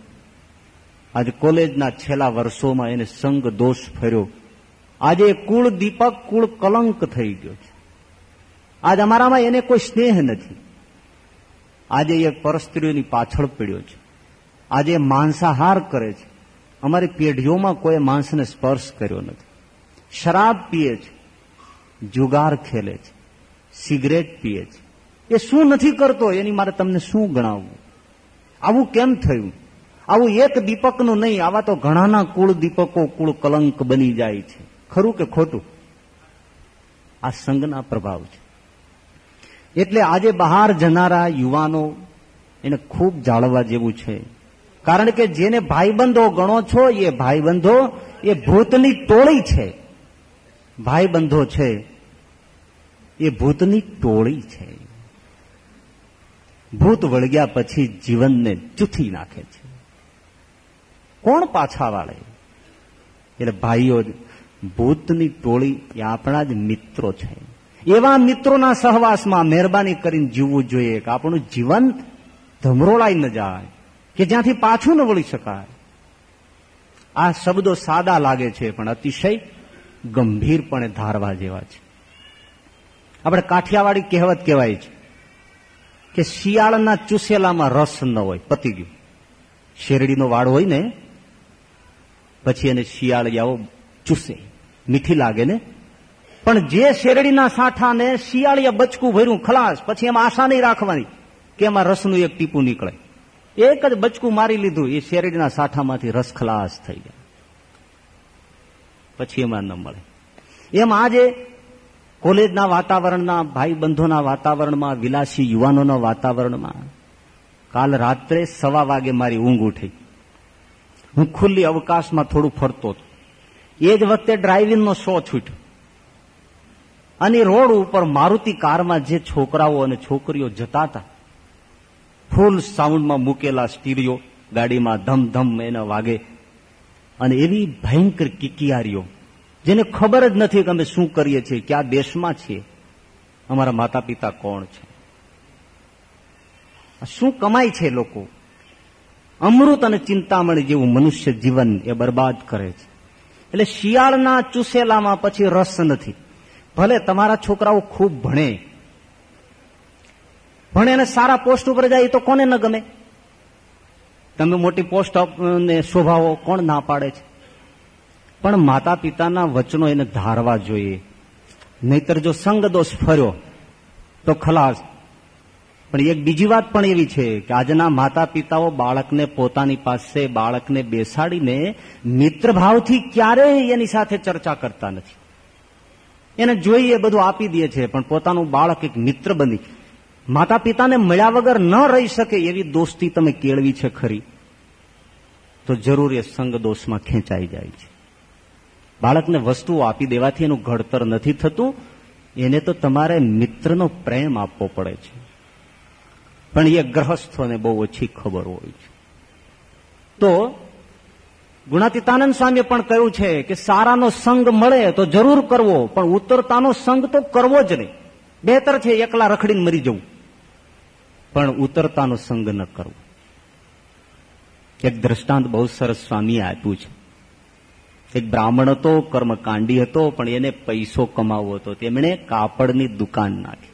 આજ કોલેજના છેલ્લા વર્ષોમાં એને સંગ દોષ ફર્યો. આજે કુળ દીપક, કુળ કલંક થઈ ગયો છે. આજ અમારામાં એને કોઈ સ્નેહ નથી. આજે એ પરસ્ત્રીઓની પાછળ પડ્યો છે. આજે માંસાહાર કરે છે. અમારી પેઢીઓમાં કોઈ માણસને સ્પર્શ કર્યો નથી. શરાબ પીએ છે, જુગાર ખેલે છે, સિગરેટ પીએ છે. એ શું નથી કરતો, એની મારે તમને શું ગણાવવું? આવું કેમ થયું? આવું એક દીપકનું નહીં, આવા તો ઘણાના કુળ દીપકો, કુળ કલંક બની જાય છે. ખરું કે ખોટું? આ સંઘના પ્રભાવ છે. એટલે આજે બહાર જનારા યુવાનો એને ખૂબ જાળવવા જેવું છે. કારણ કે જેને ભાઈબંધો ગણો છો, એ ભાઈબંધો, એ ભૂતની ટોળી છે. ભાઈબંધો છે, એ ભૂતની ટોળી છે. ભૂત વળગ્યા પછી જીવનને ચૂથી નાખે છે. કોણ પાછા વાળે? એટલે ભાઈઓ, ભૂતની ટોળી એ આપણા જ મિત્રો છે. એવા મિત્રોના સહવાસમાં મહેરબાની કરીને જીવવું જોઈએ કે આપણું જીવન ધમરોળાઈ ન જાય. કે જ્યાંથી પાછું ન વળી શકાય. આ શબ્દો સાદા લાગે છે, પણ અતિશય ગંભીરપણે ધારવા જેવા છે. આપણે કાઠિયાવાડી કહેવત કહેવાય છે કે શિયાળના ચૂસેલામાં રસ ન હોય, પતી ગયું. શેરડીનો વાળ હોય ને, પછી એને શિયાળિયાઓ ચૂસે, મીઠી લાગે ને. પણ જે શેરડીના સાઠાને શિયાળિયા બચકું ભર્યું, ખલાસ, પછી એમાં આશા નહીં રાખવાની કે એમાં રસનું એક ટીપું નીકળે. એક જ બચકું મારી લીધું, એ શેરડીના સાઠામાંથી રસ ખલાસ થઈ ગયા. પછી એમાં ન મળે. એમ આજે કોલેજના વાતાવરણના ભાઈ બંધોના વાતાવરણમાં, વિલાસી યુવાનોના વાતાવરણમાં કાલ રાત્રે સવા વાગે મારી ઊંઘ ઉઠી. હું ખુલ્લી અવકાશમાં થોડું ફરતો હતો. એ જ વખતે ડ્રાઇવિંગનો શો છૂટ્યો. અને રોડ ઉપર મારુતિ કારમાં જે છોકરાઓ અને છોકરીઓ જતા હતા ફૂલ સાઉન્ડમાં મૂકેલા સ્ટીરિયો ગાડીમાં ધમધમ ધમ એને વાગે. અને એવી ભયંકર કિકિયારીઓ, જેને ખબર જ નથી કે અમે શું કરીએ છીએ, ક્યાં દેશમાં છીએ. અમારા માતા પિતા કોણ છે? શું કમાય છે લોકો? અમૃત અને ચિંતામણી જેવું મનુષ્ય જીવન એ બરબાદ કરે છે. એટલે શિયાળના ચૂસેલામાં પછી રસ નથી. ભલે તમારા છોકરાઓ ખૂબ ભણે ભણે અને સારા પોસ્ટ ઉપર જાય તો કોને ન ગમે? તમે મોટી પોસ્ટ શોભાવો કોણ ના પાડે છે? પણ માતા પિતાના વચનો એને ધારવા જોઈએ. નહીતર જો સંગ દોષ ફર્યો, તો ખલાસ. પણ એક બીજી વાત પણ એવી છે કે આજના માતા પિતાઓ બાળકને પોતાની પાસે બાળકને બેસાડીને મિત્ર ભાવથી ક્યારેય એની સાથે ચર્ચા કરતા નથી. એને જોઈએ બધું આપી દે છે, પણ પોતાનું બાળક એક મિત્ર બની. માતા પિતાને મળ્યા વગર ન રહી શકે એવી દોસ્તી તમે કેળવી છે ખરી? તો જરૂર એ સંગ દોષમાં ખેંચાઈ જાય છે. બાળકને વસ્તુઓ આપી દેવાથી એનું ઘડતર નથી થતું, એને તો તમારે મિત્રનો પ્રેમ આપવો પડે છે. પણ એ ગ્રહસ્થોને બહુ ઓછી ખબર હોય છે. તો ગુણાતીતાનંદ સ્વામીએ પણ કહ્યું છે કે સારાનો સંગ મળે તો જરૂર કરવો, પણ ઉત્તરતાનો સંગ તો કરવો જ નહીં. બહેતર છે એકલા રખડીને મરી જવું. પણ ઉતરતાનો સંગ ન કરવો. એક દ્રષ્ટાંત બહુ સરસ સ્વામીએ આપ્યું છે. એક બ્રાહ્મણ હતો, કર્મકાંડી હતો, પણ એને પૈસો કમાવવો હતો. તેમણે કાપડની દુકાન નાખી.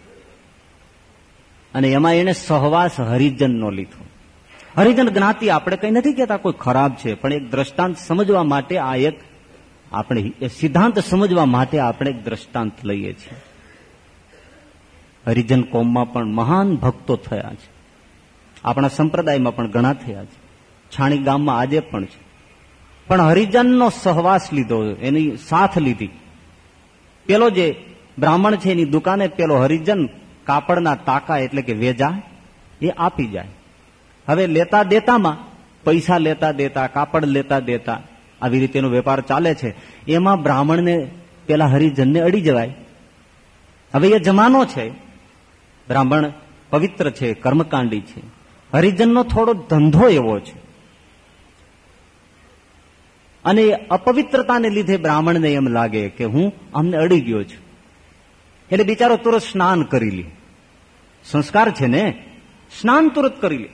અને એમાં એને સહવાસ હરિજનનો લીધો. હરિજન જ્ઞાતિ આપણે કઈ નથી કહેતા, કોઈ ખરાબ છે, પણ એક દ્રષ્ટાંત સમજવા માટે આ એક આપણે સિદ્ધાંત સમજવા માટે આપણે એક દ્રષ્ટાંત લઈએ છીએ. હરિજન કોમમાં પણ મહાન ભક્તો થયા છે. આપણા સંપ્રદાયમાં પણ ઘણા થયા છે. છાણી ગામમાં આજે પણ છે. પણ હરિજનનો સહવાસ લીધો, એની સાથ લીધી. પેલો જે બ્રાહ્મણ છે એની દુકાને પેલો હરિજન કાપડના તાકા એટલે કે વેજા એ આપી જાય. હવે લેતા દેતામાં, પૈસા લેતા દેતા, કાપડ લેતા દેતા, આવી રીતેનો વેપાર ચાલે છે. એમાં બ્રાહ્મણને પેલા હરિજનને અડી જવાય. હવે એ જમાનો છે. બ્રાહ્મણ પવિત્ર છે, કર્મકાંડી છે. હરિજનનો થોડો ધંધો એવો છે. અને અપવિત્રતાને લીધે બ્રાહ્મણને એમ લાગે કે હું અમને અડી ગયો છું. એટલે બિચારો તુરત સ્નાન કરી લે. સંસ્કાર છે ને? સ્નાન તુરત કરી લે.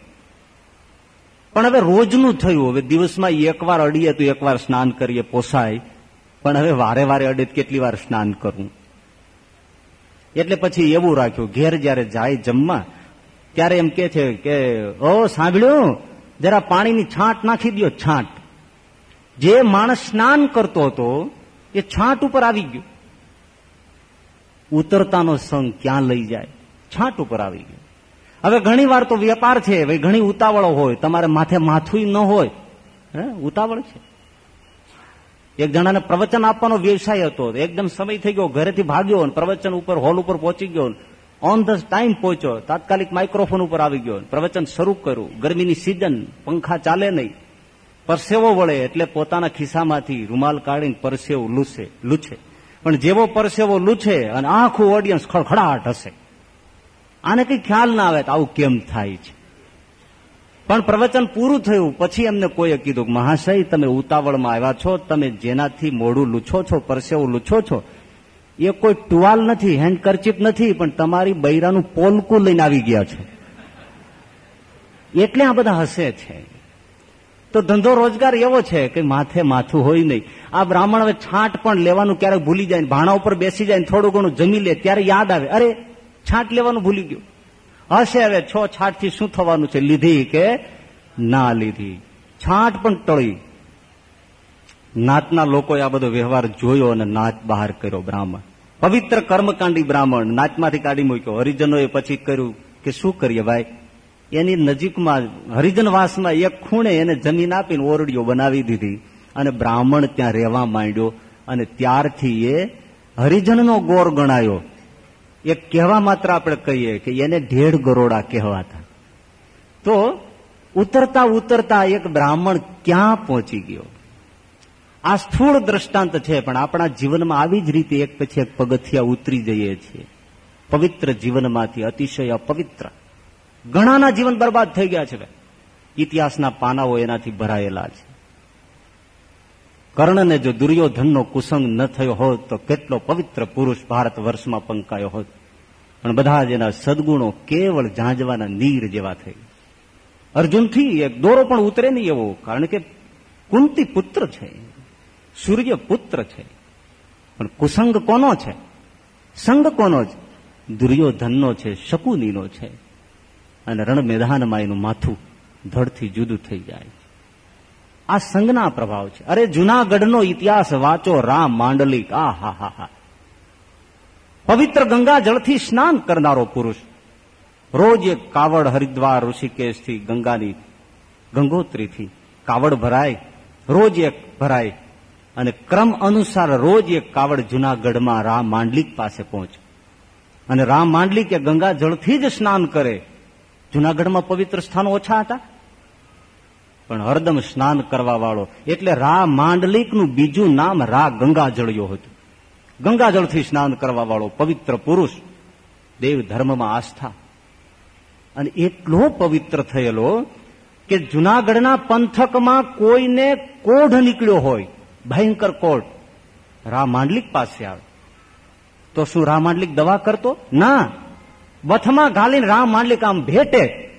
પણ હવે રોજનું થયું, હવે દિવસમાં એકવાર અડીએ તો એકવાર સ્નાન કરીએ, પોસાય. પણ હવે વારે વારે અડે કેટલી વાર સ્નાન કરવું એટલે પછી એવું રાખ્યું, ઘેર જયારે જાય જમવા, ત્યારે એમ કે છે કે, ઓ સાંભળ્યું, જરા પાણીની છાંટ નાખી દો છાંટ. જે માણસ સ્નાન કરતો હતો, એ છાંટ ઉપર આવી ગયો. ઉતરતાનો સંગ ક્યાં લઈ જાય? છાંટ ઉપર આવી ગયો. હવે ઘણી તો વેપાર છે ભાઈ ઘણી ઉતાવળો હોય, તમારે માથે માથું ન હોય. હે, ઉતાવળ છે. એક જણાને પ્રવચન આપવાનો વ્યવસાય હતો. એકદમ સમય થઈ ગયો, ઘરેથી ભાગ્યો પ્રવચન ઉપર હોલ ઉપર પહોંચી ગયો ઓન ધ ટાઈમ પહોંચ્યો. તાત્કાલિક માઇક્રોફોન ઉપર આવી ગયો પ્રવચન શરૂ કર્યું. ગરમીની સિઝન પંખા ચાલે નહીં. પરસેવો વળે એટલે પોતાના ખિસ્સામાંથી રૂમાલ કાઢીને પરસેવો લૂછે લૂછે. પણ જેવો પરસેવો લૂછે અને આખું ઓડિયન્સ ખડખડાટ હશે. આને કઈ ખ્યાલ ના આવે તો આવું કેમ થાય છે. પણ પ્રવચન પૂરું થયું. પછી એમને કોઈએ કીધું મહાશય, તમે ઉતાવળમાં આવ્યા છો. તમે જેનાથી મોડું લૂછો છો, પરસેવો લૂછો છો, એ કોઈ ટુવાલ નથી હેન્ડકરચીપ નથી, પણ તમારી બૈરાનું પોલકું લઈને આવી ગયા છે. એટલે આ બધા હસે છે. તો ધંધો રોજગાર એવો છે કે માથે માથું હોય નહીં. આ બ્રાહ્મણ હવે છાંટ પણ લેવાનું ક્યારેક ભૂલી જાય ભાણા ઉપર બેસી જાય થોડું ઘણું જમી લે, ત્યારે યાદ આવે. અરે, છાંટ લેવાનું ભૂલી ગયું. હશે હવે છ છાંટથી શું થવાનું છે? લીધી કે ના લીધી. છાંટ પણ ટળી. નાતના લોકોએ આ બધો વ્યવહાર જોયો અને નાચ બહાર કર્યો બ્રાહ્મણ. પવિત્ર કર્મકાંડી બ્રાહ્મણ નાચમાંથી કાઢી મૂક્યો. હરિજનોએ પછી કર્યું કે શું કરીએ ભાઈ? એની નજીકમાં હરિજનવાસમાં એક ખૂણે એને જમીન આપીને ઓરડીઓ બનાવી દીધી અને બ્રાહ્મણ ત્યાં રહેવા માંડ્યો અને ત્યારથી એ હરિજનનો ગોર ગણાયો. એ કહેવા માત્ર આપણે કહીએ કે એને ઢેઢ ગરોડા કહેવાતા. તો ઉતરતા ઉતરતા એક બ્રાહ્મણ ક્યાં પહોંચી ગયો? આ સ્થૂળ દ્રષ્ટાંત છે, પણ આપણા જીવનમાં આવી જ રીતે એક પછી એક પગથિયા ઉતરી જઈએ છીએ. પવિત્ર જીવનમાંથી અતિશય અપવિત્ર. ઘણાના જીવન બરબાદ થઈ ગયા છે ઇતિહાસના પાનાઓ એનાથી ભરાયેલા છે. કર્ણને જો દુર્યોધનનો કુસંગ ન થયો હોત, તો કેટલો પવિત્ર પુરુષ ભારત વર્ષમાં પંકાયો હોત. પણ બધા જ એના સદગુણો કેવળ ઝાંઝવાના નીર જેવા થઈ અર્જુનથી એક દોરો પણ ઉતરે નહીં એવો, કારણ કે કુંતી પુત્ર છે. સૂર્ય પુત્ર છે. પણ કુસંગ કોનો છે? સંગ કોનો છે? દુર્યોધનનો છે, શકુનીનો છે. અને રણ મેદાનમાં એનું માથું ધડથી જુદું થઈ જાય. આ સંઘના પ્રભાવ છે. અરે, જુનાગઢનો ઇતિહાસ વાંચો, રામ, માંડલિક, આ, હા હા હા. પવિત્ર ગંગા જળથી સ્નાન કરનારો પુરુષ. રોજ એક કાવડ હરિદ્વાર ઋષિકેશથી ગંગાની ગંગોત્રીથી કાવડ ભરાય, રોજ એક ભરાય, અને ક્રમ અનુસાર રોજ એક કાવડ જુનાગઢમાં રામ માંડલિક પાસે પહોંચે. અને રામ માંડલિક એ ગંગા જળથી જ સ્નાન કરે. જુનાગઢમાં પવિત્ર સ્થાનો ઓછા હતા? પણ હરદમ સ્નાન કરવા વાળો એટલે રા માંડલિકનું બીજું નામ રા ગંગાજળિયો હતું. ગંગાજળથી સ્નાન કરવા વાળો પવિત્ર પુરુષ દેવ ધર્મમાં આસ્થા. અને એટલો પવિત્ર થયેલો કે જુનાગઢના પંથકમાં કોઈને કોઢ નીકળ્યો હોય, ભયંકર કોઢ રા માંડલિક પાસે આવે. તો શું રા માંડલિક દવા કરતો? ના. બથમાં ગાલીને રા માંડલિક આમ ભેટે,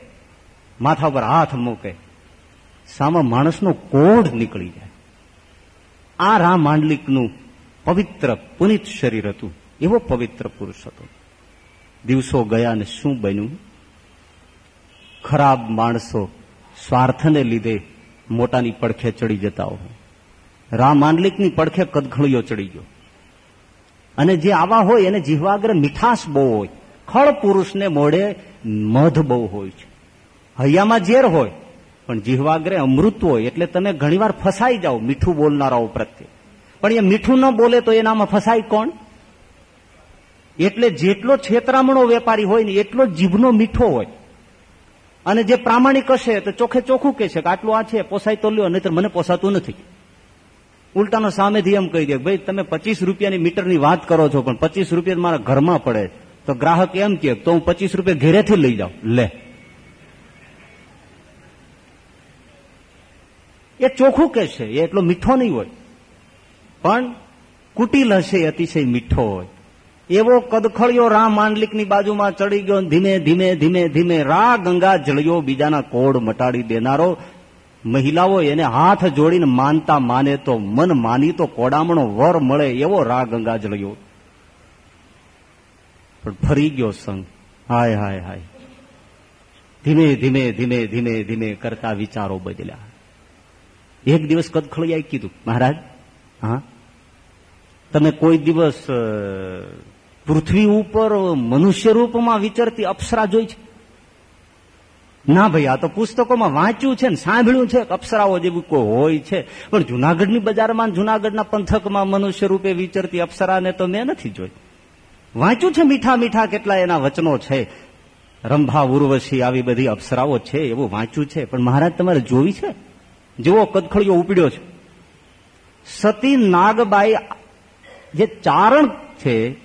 માથા ઉપર હાથ મૂકે. સામા માણસનો કોઢ નીકળી જાય. આ રામ માંડલિકનું પવિત્ર પુનિત શરીર હતું. એવો પવિત્ર પુરુષ હતો. દિવસો ગયા ને શું બન્યું? ખરાબ માણસો સ્વાર્થને લીધે મોટાની પડખે ચડી જતા હોય. રામ માંડલિકની પડખે કદખળીઓ ચડી ગયો. અને જે આવા હોય એને જીહવાગ્ર મીઠાશ બહુ હોય. ખળ પુરુષને મોઢે મધ બહુ હોય છે. હૈયામાં ઝેર હોય. પણ જીહવાગ્રે અમૃત હોય એટલે તમે ઘણીવાર ફસાઈ જાઓ મીઠું બોલનારાઓ પ્રત્યે. પણ એ મીઠું ન બોલે તો એનામાં ફસાય કોણ? એટલે જેટલો છેતરામણો વેપારી હોય ને એટલો જીભનો મીઠો હોય. અને જે પ્રામાણિક હશે તો ચોખે ચોખ્ખું કહેશે કે આટલું આ છે, પોસાય તો લ્યો નહીં મને પોસાતું નથી. ઉલટાનો સામેથી એમ કહી દે ભાઈ, તમે પચીસ રૂપિયાની મીટરની વાત કરો છો, પણ પચીસ રૂપિયા મારા ઘરમાં પડે તો ગ્રાહક એમ કે તો હું પચીસ રૂપિયા ઘેરેથી લઈ જાઉં. લે. એ ચોખ્ખું કહેશે એ એટલો મીઠો નહીં હોય. પણ કુટિલ હશે, અતિશય મીઠો હોય. એવો કદખળિયો રા માંડલિકની બાજુમાં ચડી ગયો ધીમે ધીમે ધીમે ધીમે રા ગંગા જળિયો બીજાના કોડ મટાડી દેનારો મહિલાઓ એને હાથ જોડીને માનતા માને તો મન માની તો કોડામણો વર મળે એવો રા ગંગા જળિયો. પણ ફરી ગયો સંગ. હાય હાય હાય. ધીમે ધીમે ધીમે ધીમે ધીમે કરતા વિચારો બદલ્યા. એક દિવસ કદખળિયાએ કીધું, મહારાજ, હા? તમે કોઈ દિવસ પૃથ્વી ઉપર મનુષ્ય રૂપમાં વિચરતી અપ્સરા જોઈ છે? ના ભાઈ, આ તો પુસ્તકોમાં વાંચ્યું છે ને, સાંભળ્યું છે અપ્સરાઓ જેવું કોઈ હોય છે. પણ જુનાગઢની બજારમાં જુનાગઢના પંથકમાં મનુષ્ય રૂપે વિચરતી અપ્સરાને તો મેં નથી જોઈ. વાંચ્યું છે મીઠા મીઠા કેટલા એના વચનો છે. રંભા ઉર્વશી આવી બધી અપ્સરાઓ છે, એવું વાંચ્યું છે. પણ મહારાજ, તમારે જોવી છે? જેવો કદખળિયો ઉપડ્યો છે. સતી નાગબાઈ જે ચારણ છે,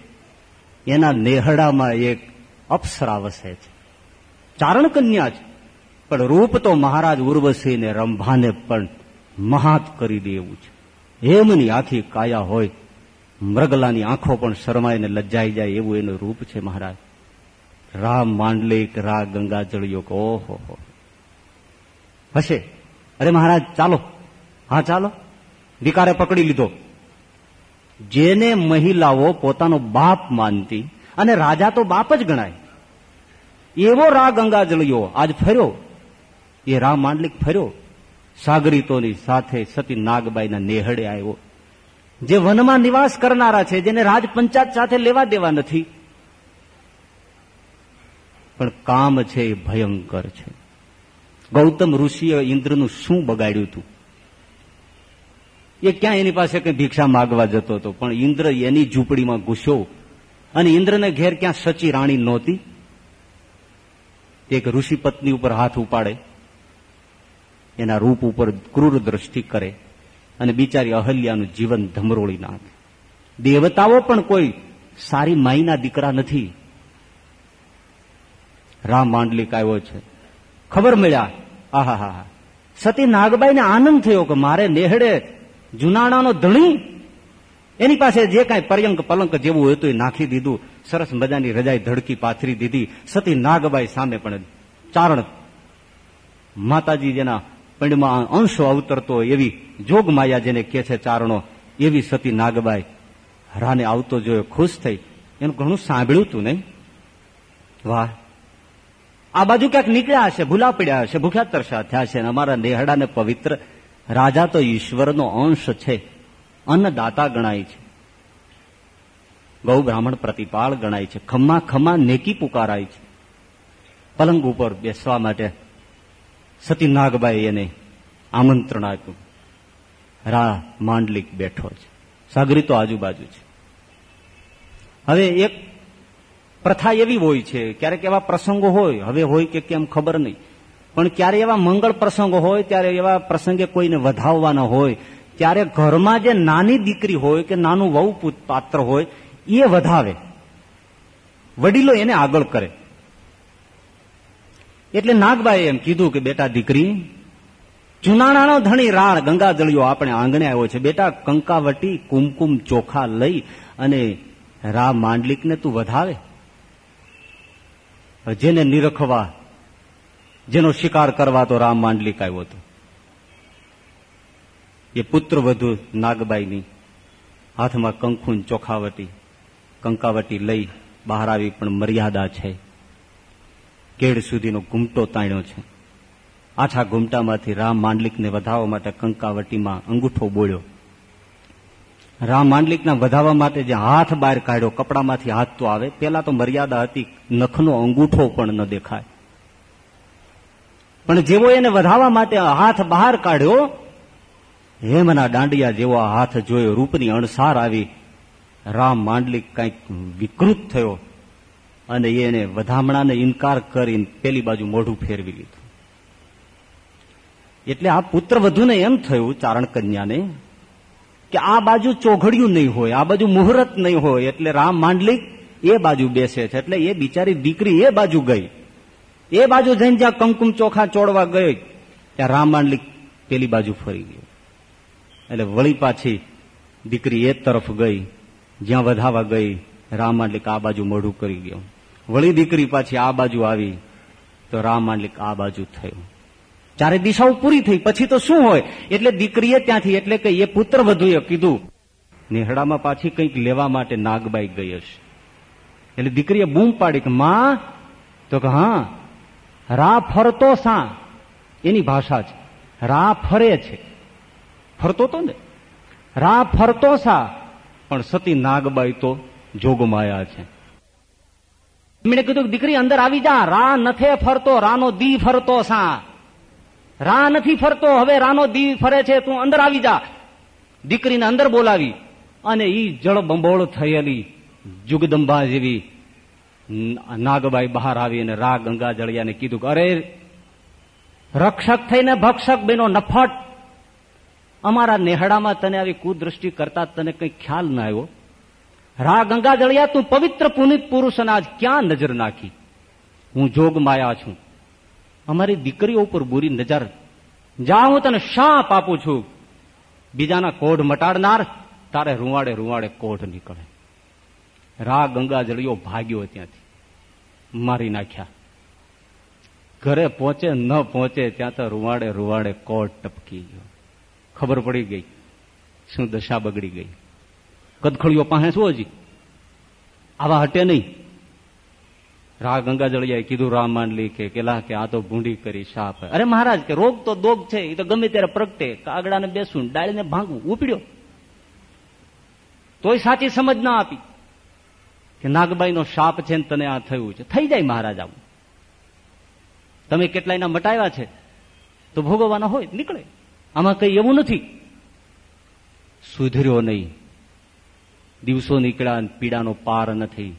એના નેહડામાં એક અપ્સરા વસે છે. ચારણ કન્યા છે. પણ રૂપ તો મહારાજ ઉર્વશીને રંભાને પણ મહાત કરી દે એવું છે. હેમની આખી કાયા હોય, મૃગલાની આંખો પણ શરમાઈને લજ્જાઈ જાય એવું એનું રૂપ છે મહારાજ. રામ માંડલિક રા ગંગાજળિયો ઓહો હશે. અરે મહારાજ, ચાલો. હા, ચાલો. ભિકારે પકડી લીધો. જેને મહિલાઓ પોતાનો બાપ માનતી અને રાજા તો બાપ જ ગણાય. એવો રા ગંગાજળિયો આજ ફર્યો. એ રા માંડલિક ફર્યો. સાગરીતોની સાથે સતી નાગબાઈના નેહડે આવ્યો. જે વનમાં નિવાસ કરનારા છે, જેને રાજ પંચાયત સાથે લેવા દેવા નથી. પણ કામ છે એ ભયંકર છે. ગૌતમ ઋષિએ ઇન્દ્રનું શું બગાડ્યું હતું? એ ક્યાં એની પાસે કઈ ભિક્ષા માગવા જતો હતો? પણ ઇન્દ્ર એની ઝૂંપડીમાં ઘૂસ્યો અને ઇન્દ્રને ઘેર ક્યાં સચી રાણી નહોતી? એક ઋષિ પત્ની ઉપર હાથ ઉપાડે, એના રૂપ ઉપર ક્રૂર દ્રષ્ટિ કરે અને બિચારી અહલ્યાનું જીવન ધમરોળી નાખે. દેવતાઓ પણ કોઈ સારી માઈના દીકરા નથી. રામ માંડલિક આવ્યો છે. ખબર મળ્યા. આહા હા હા સતી નાગબાઈને આનંદ થયો કે મારે નેહડે જુનાણાનો ધણી એની પાસે જે કાંઈ પર્યંક પલંક જેવું હતું એ નાખી દીધું. સરસ મજાની રજાઈ ધડકી પાથરી દીધી. સતી નાગબાઈ સામે પણ ચારણ માતાજી જેના પંડમાં અંશો અવતરતો એવી જોગ માયા જેને કે છે ચારણો, એવી સતી નાગબાઈ રાને આવતો જોયો, ખુશ થઈ. એનું ઘણું સાંભળ્યું તું નહીં? વાહ. આ બાજુ ક્યાંક નીકળ્યા હશે ભૂલા પડ્યા હશે ભૂખ્યા તરસા થયા છે અમારા નેહડાને પવિત્ર રાજા તો ઈશ્વરનો અંશ છે, અન્નદાતા ગણાય છે. ગૌ બ્રાહ્મણ પ્રતિપાળ ગણાય છે, ખમ્મા ખમ્મા નેકી પુકારાય છે. પલંગ ઉપર બેસવા માટે સતી નાગબાઈ એને આમંત્રણ આપ્યું. રા માંડલિક બેઠો છે. સાગરી તો આજુબાજુ છે. હવે એક પ્રથા એવી હોય છે, ક્યારેક એવા પ્રસંગો હોય, હવે હોય કે કેમ ખબર નહીં. પણ ક્યારે એવા મંગળ પ્રસંગો હોય, ત્યારે એવા પ્રસંગે કોઈને વધાવવાના હોય, ત્યારે ઘરમાં જે નાની દીકરી હોય કે નાનું વહુ પાત્ર હોય, એ વધાવે. વડીલો એને આગળ કરે. એટલે નાગબાએ એમ કીધું કે, બેટા દીકરી, ચુનાણાનો ધણી રાણ ગંગાજળિયો આપણે આંગણે આવ્યો છે. બેટા, કંકાવટી, કુમકુમ ચોખા લઈ અને રા માંડલિકને તું વધાવે. જેને નિરખવા, જેનો શિકાર કરવા તો રામ માંડલિક આવ્યો હતો. એ પુત્ર વધુ નાગબાઈની હાથમાં કંખુન ચોખાવટી, કંકાવટી લઈ બહાર આવી પણ મર્યાદા છે. કેડ સુધીનો ઘૂમટો તાણ્યો છે. આછા ઘૂમટામાંથી રામ માંડલિકને વધાવવા માટે કંકાવટીમાં અંગૂઠો બોળ્યો. રામ માંડલિકના વધાવવા માટે જે હાથ બહાર કાઢ્યો, કપડામાંથી હાથ તો આવે પેલા તો મર્યાદા હતી, નખનો અંગૂઠો પણ ન દેખાય. પણ જેવો એને વધાવવા માટે હાથ બહાર કાઢ્યો, હેમના દાંડિયા જેવો હાથ જોયો, રૂપની અણસાર આવી, રામ માંડલિક કંઈક વિકૃત થયો અને એને વધામણાને ઇનકાર કરીને પેલી બાજુ મોઢું ફેરવી લીધું. એટલે આ પુત્ર વધુને એમ થયું ચારણ કન્યાને કે આ બાજુ ચોઘડિયું નહીં હોય, આ બાજુ મુહૂર્ત નહીં હોય, એટલે રામ માંડલિક એ બાજુ બેસે છે, એટલે એ બિચારી દીકરી એ બાજુ ગઈ. એ બાજુ જઈને જ્યાં કંકુમ ચોખા ચોડવા ગઈ, ત્યાં રામ માંડલિક પેલી બાજુ ફરી ગયો. એટલે વળી પાછી દીકરી એ તરફ ગઈ, જ્યાં વધાવા ગઈ, રામ માંડલિક આ બાજુ મોઢું કરી ગયો. વળી દીકરી પાછી આ બાજુ આવી, તો રામ માંડલિક આ બાજુ થયું. ચારે દિશાઓ પૂરી થઈ, પછી તો શું હોય? એટલે દીકરીએ ત્યાંથી, એટલે કે એ પુત્ર વધુએ કીધું, નેહડામાં પાછી કંઈક લેવા માટે નાગબાઈ ગઈ હશે. એટલે દીકરીએ બૂમ પાડી કે, માં! તો કે, હા, રા ફરતો સા. એની ભાષા છે. રા ફરે છે. ફરતો તો ને? રા ફરતો સા. પણ સતી નાગબાઈ તો જોગમાયા છે. એમણે કીધું દીકરી, અંદર આવી જા. રા નથે ફરતો, રાનો દી ફરતો સા. રા નથી ફરતો, હવે રાનો દી ફરે છે, તું અંદર આવી જા. દીકરીને અંદર બોલાવી અને ઈ જળ બંબોળ થયેલી જુગદંબા જેવી નાગબાઈ બહાર આવી અને રા ગંગા જળિયાને કીધું અરે, રક્ષક થઈને ભક્ષક બેનો નફટ. અમારા નેહડામાં તને આવી કુદૃષ્ટિ કરતા તને કઈ ખ્યાલ ના આવ્યો? રા ગંગા જળિયા, તું પવિત્ર પુનિત પુરુષના આજ ક્યાં નજર નાખી? હું જોગ માયા છું. અમારી દીકરીઓ ઉપર બુરી નજર. જા હું તને શાપ આપું છું, બીજાના કોઢ મટાડનાર, તારે રૂવાડે રૂવાડે કોઢ નીકળે. રા ગંગા ભાગ્યો ત્યાંથી. મારી નાખ્યા. ઘરે પહોંચે, ન પહોંચે, ત્યાં તો રૂવાડે રૂવાડે કોઢ ટપકી ગયો. ખબર પડી ગઈ. શું દશા બગડી ગઈ? કદખળીઓ પાસે શું હજી? આવા હટે નહીં. રા ગંગા જળિયાએ કીધું, રામ માંડલી કે કેલા કે, આ તો ભૂંડી કરી શાપ અરે મહારાજ, કે રોગ તો દોગ છે એ તો ગમે ત્યારે પ્રગટે. કાગડાને બેસવું ડાળીને ભાંગવું ઉપડ્યો. તોય સાચી સમજ ના આપી કે નાગબાઈનો શાપ છે ને તને આ થયું છે. થઈ જાય મહારાજ આવું. તમે કેટલાયના મટાવ્યા છે, તો ભોગવવાના હોય, નીકળે. આમાં કઈ એવું નથી. સુધર્યો નહીં. દિવસો નીકળ્યા પીડાનો પાર નથી.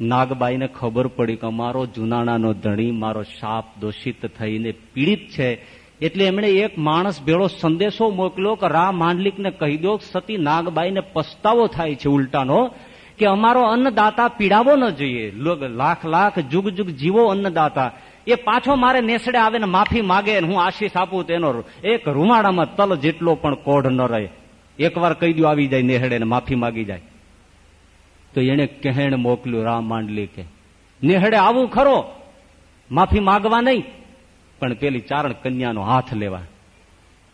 નાગબાઈને ખબર પડી કે અમારો જુનાણાનો ધણી, મારો શાપ દોષિત થઈને પીડિત છે. એટલે એમણે એક માણસ ભેળો સંદેશો મોકલ્યો કે રા માંડલિકને કહી દો સતી નાગબાઈને પસ્તાવો થાય છે ઉલટાનો, કે અમારો અન્નદાતા પીડાવો ન જોઈએ. લાખ લાખ, જુગ જુગ જીવો અન્નદાતા. એ પાછો મારે નેસડે આવે ને માફી માગે હું આશીષ આપું તેનો એક રૂમાડામાં તલ જેટલો પણ કોઢ ન રહે. એકવાર કહી દો આવી જાય નેહડે ને માફી માગી જાય. તો એને કહેણ મોકલ્યું, રામ માંડલી કે. નેહડે, આવું ખરો. માફી માગવા નહીં. પણ પેલી ચારણ કન્યાનો હાથ લેવા.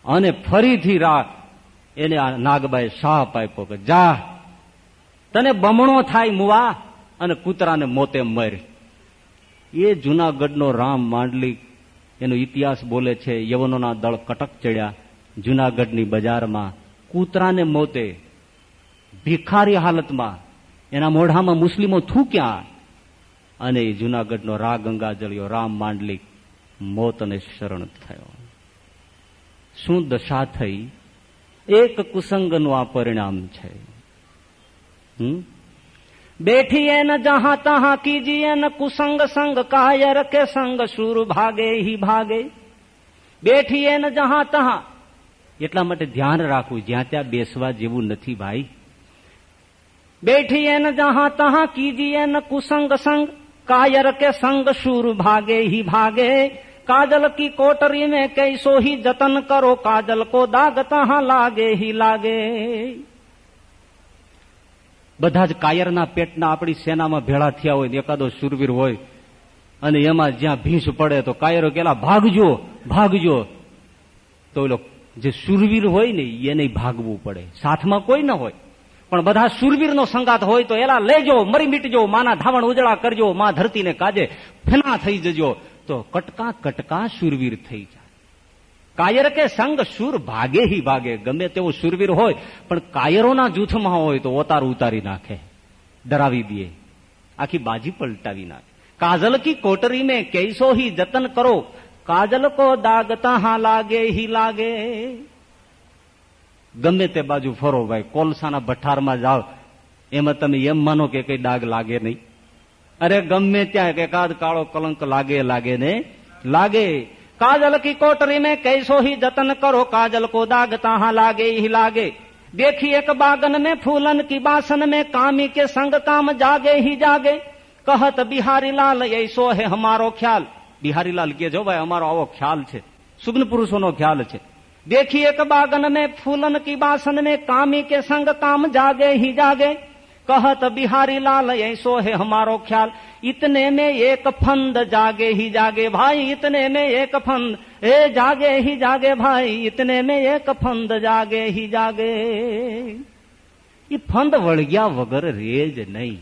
અને ફરીથી રા એને આ નાગબાઈ શાપ આપ્યો કે, જા. તને બમણો થાય મુવા અને કૂતરાને મોતે મર. એ જુનાગઢનો રામ માંડલી, એનો ઇતિહાસ બોલે છે, યવનોના દળ કટક ચડ્યા, જુનાગઢની બજારમાં કૂતરાને મોતે ભિખારી હાલતમાં એના મોઢામાં મુસ્લિમો થૂક્યા. અને જુનાગઢનો રા ગંગા જળ્યો રામ માંડલિક મોતને શરણ થયો. શું દશા થઈ? એક કુસંગનું આ પરિણામ છે. બેઠીએ ન જહા તહા કીજીએ ન કુસંગ સંગ, કાયર કે સંગ, સુર ભાગે હિ ભાગે. બેઠીએ ન જહા તહા. એટલા માટે ધ્યાન રાખવું, જ્યાં ત્યાં બેસવા જેવું નથી ભાઈ. બેઠીએ ન જહા તહા કીજીએ ન કુસંગ સંગ કાયર કે સંગ સુર ભાગે હિ ભાગે काजल की कोटरी में कैसो ही जतन करो काजल को दाग तहा लागे ही लागे બધા જ કાયરના પેટના આપણી સેનામાં ભેળા થયા હોય એકાદો સુરવીર હોય અને એમાં જ્યાં ભીંસ પડે તો કાયરો કેલા ભાગજો ભાગજો તો ઓલો જે સુરવીર હોય ને એને ભાગવું પડે સાથમાં કોઈ ન હોય પણ બધા સુરવીરનો સંગાત હોય તો એલા લેજો, મરી મીટજો, માના ધાવણ ઉજળા કરજો, માં ધરતીને કાજે ફેના થઈ જજો. તો કટકા કટકા સુરવીર થઈ જાય. કાયર કે સંગ સુર ભાગે હી ભાગે, ગમે તેવો સુરવીર હોય, પણ કાયરોના જૂથમાં હોય તો ઓતાર ઉતારી નાખે. ડરાવી દે. આખી બાજી પલટાવી નાખે. કાજલ કી કોટરી મેં કૈસો હી જતન કરો. કાજલ કો દાગતા હા લાગે હી લાગે. ગમે તે બાજુ ફરો ભાઈ કોલસાના ભઠ્ઠારમાં જાઓ એમાં તમે એમ માનો કે કઈ ડાગ લાગે નહીં અરે ગમે ત્યાં એકાદ કાળો કલંક લાગે લાગે ને લાગે काजल की कोटरी में कैसो ही जतन करो काजल को दाग तहा लागे ही लागे देखी एक बागन में फूलन की बासन में कामी के संग काम जागे ही जागे कहत बिहारी लाल ऐसो है हमारो ख्याल बिहारी लाल के जो भाई हमारो आवो ख्याल છે સુગ્ન પુરુષોનો ખ્યાલ છે देखी एक बागन में फूलन की बासन में कामी के संग काम जागे ही जागे कहत बिहारी लाल ऐसो है हमारो ख्याल इतने में एक फंद जागे ही जागे भाई इतने में एक फंद ए जागे ही जागे भाई इतने में एक फंद जागे ही जागे એ ફંદ વળગ્યા વગર રે જ નહીં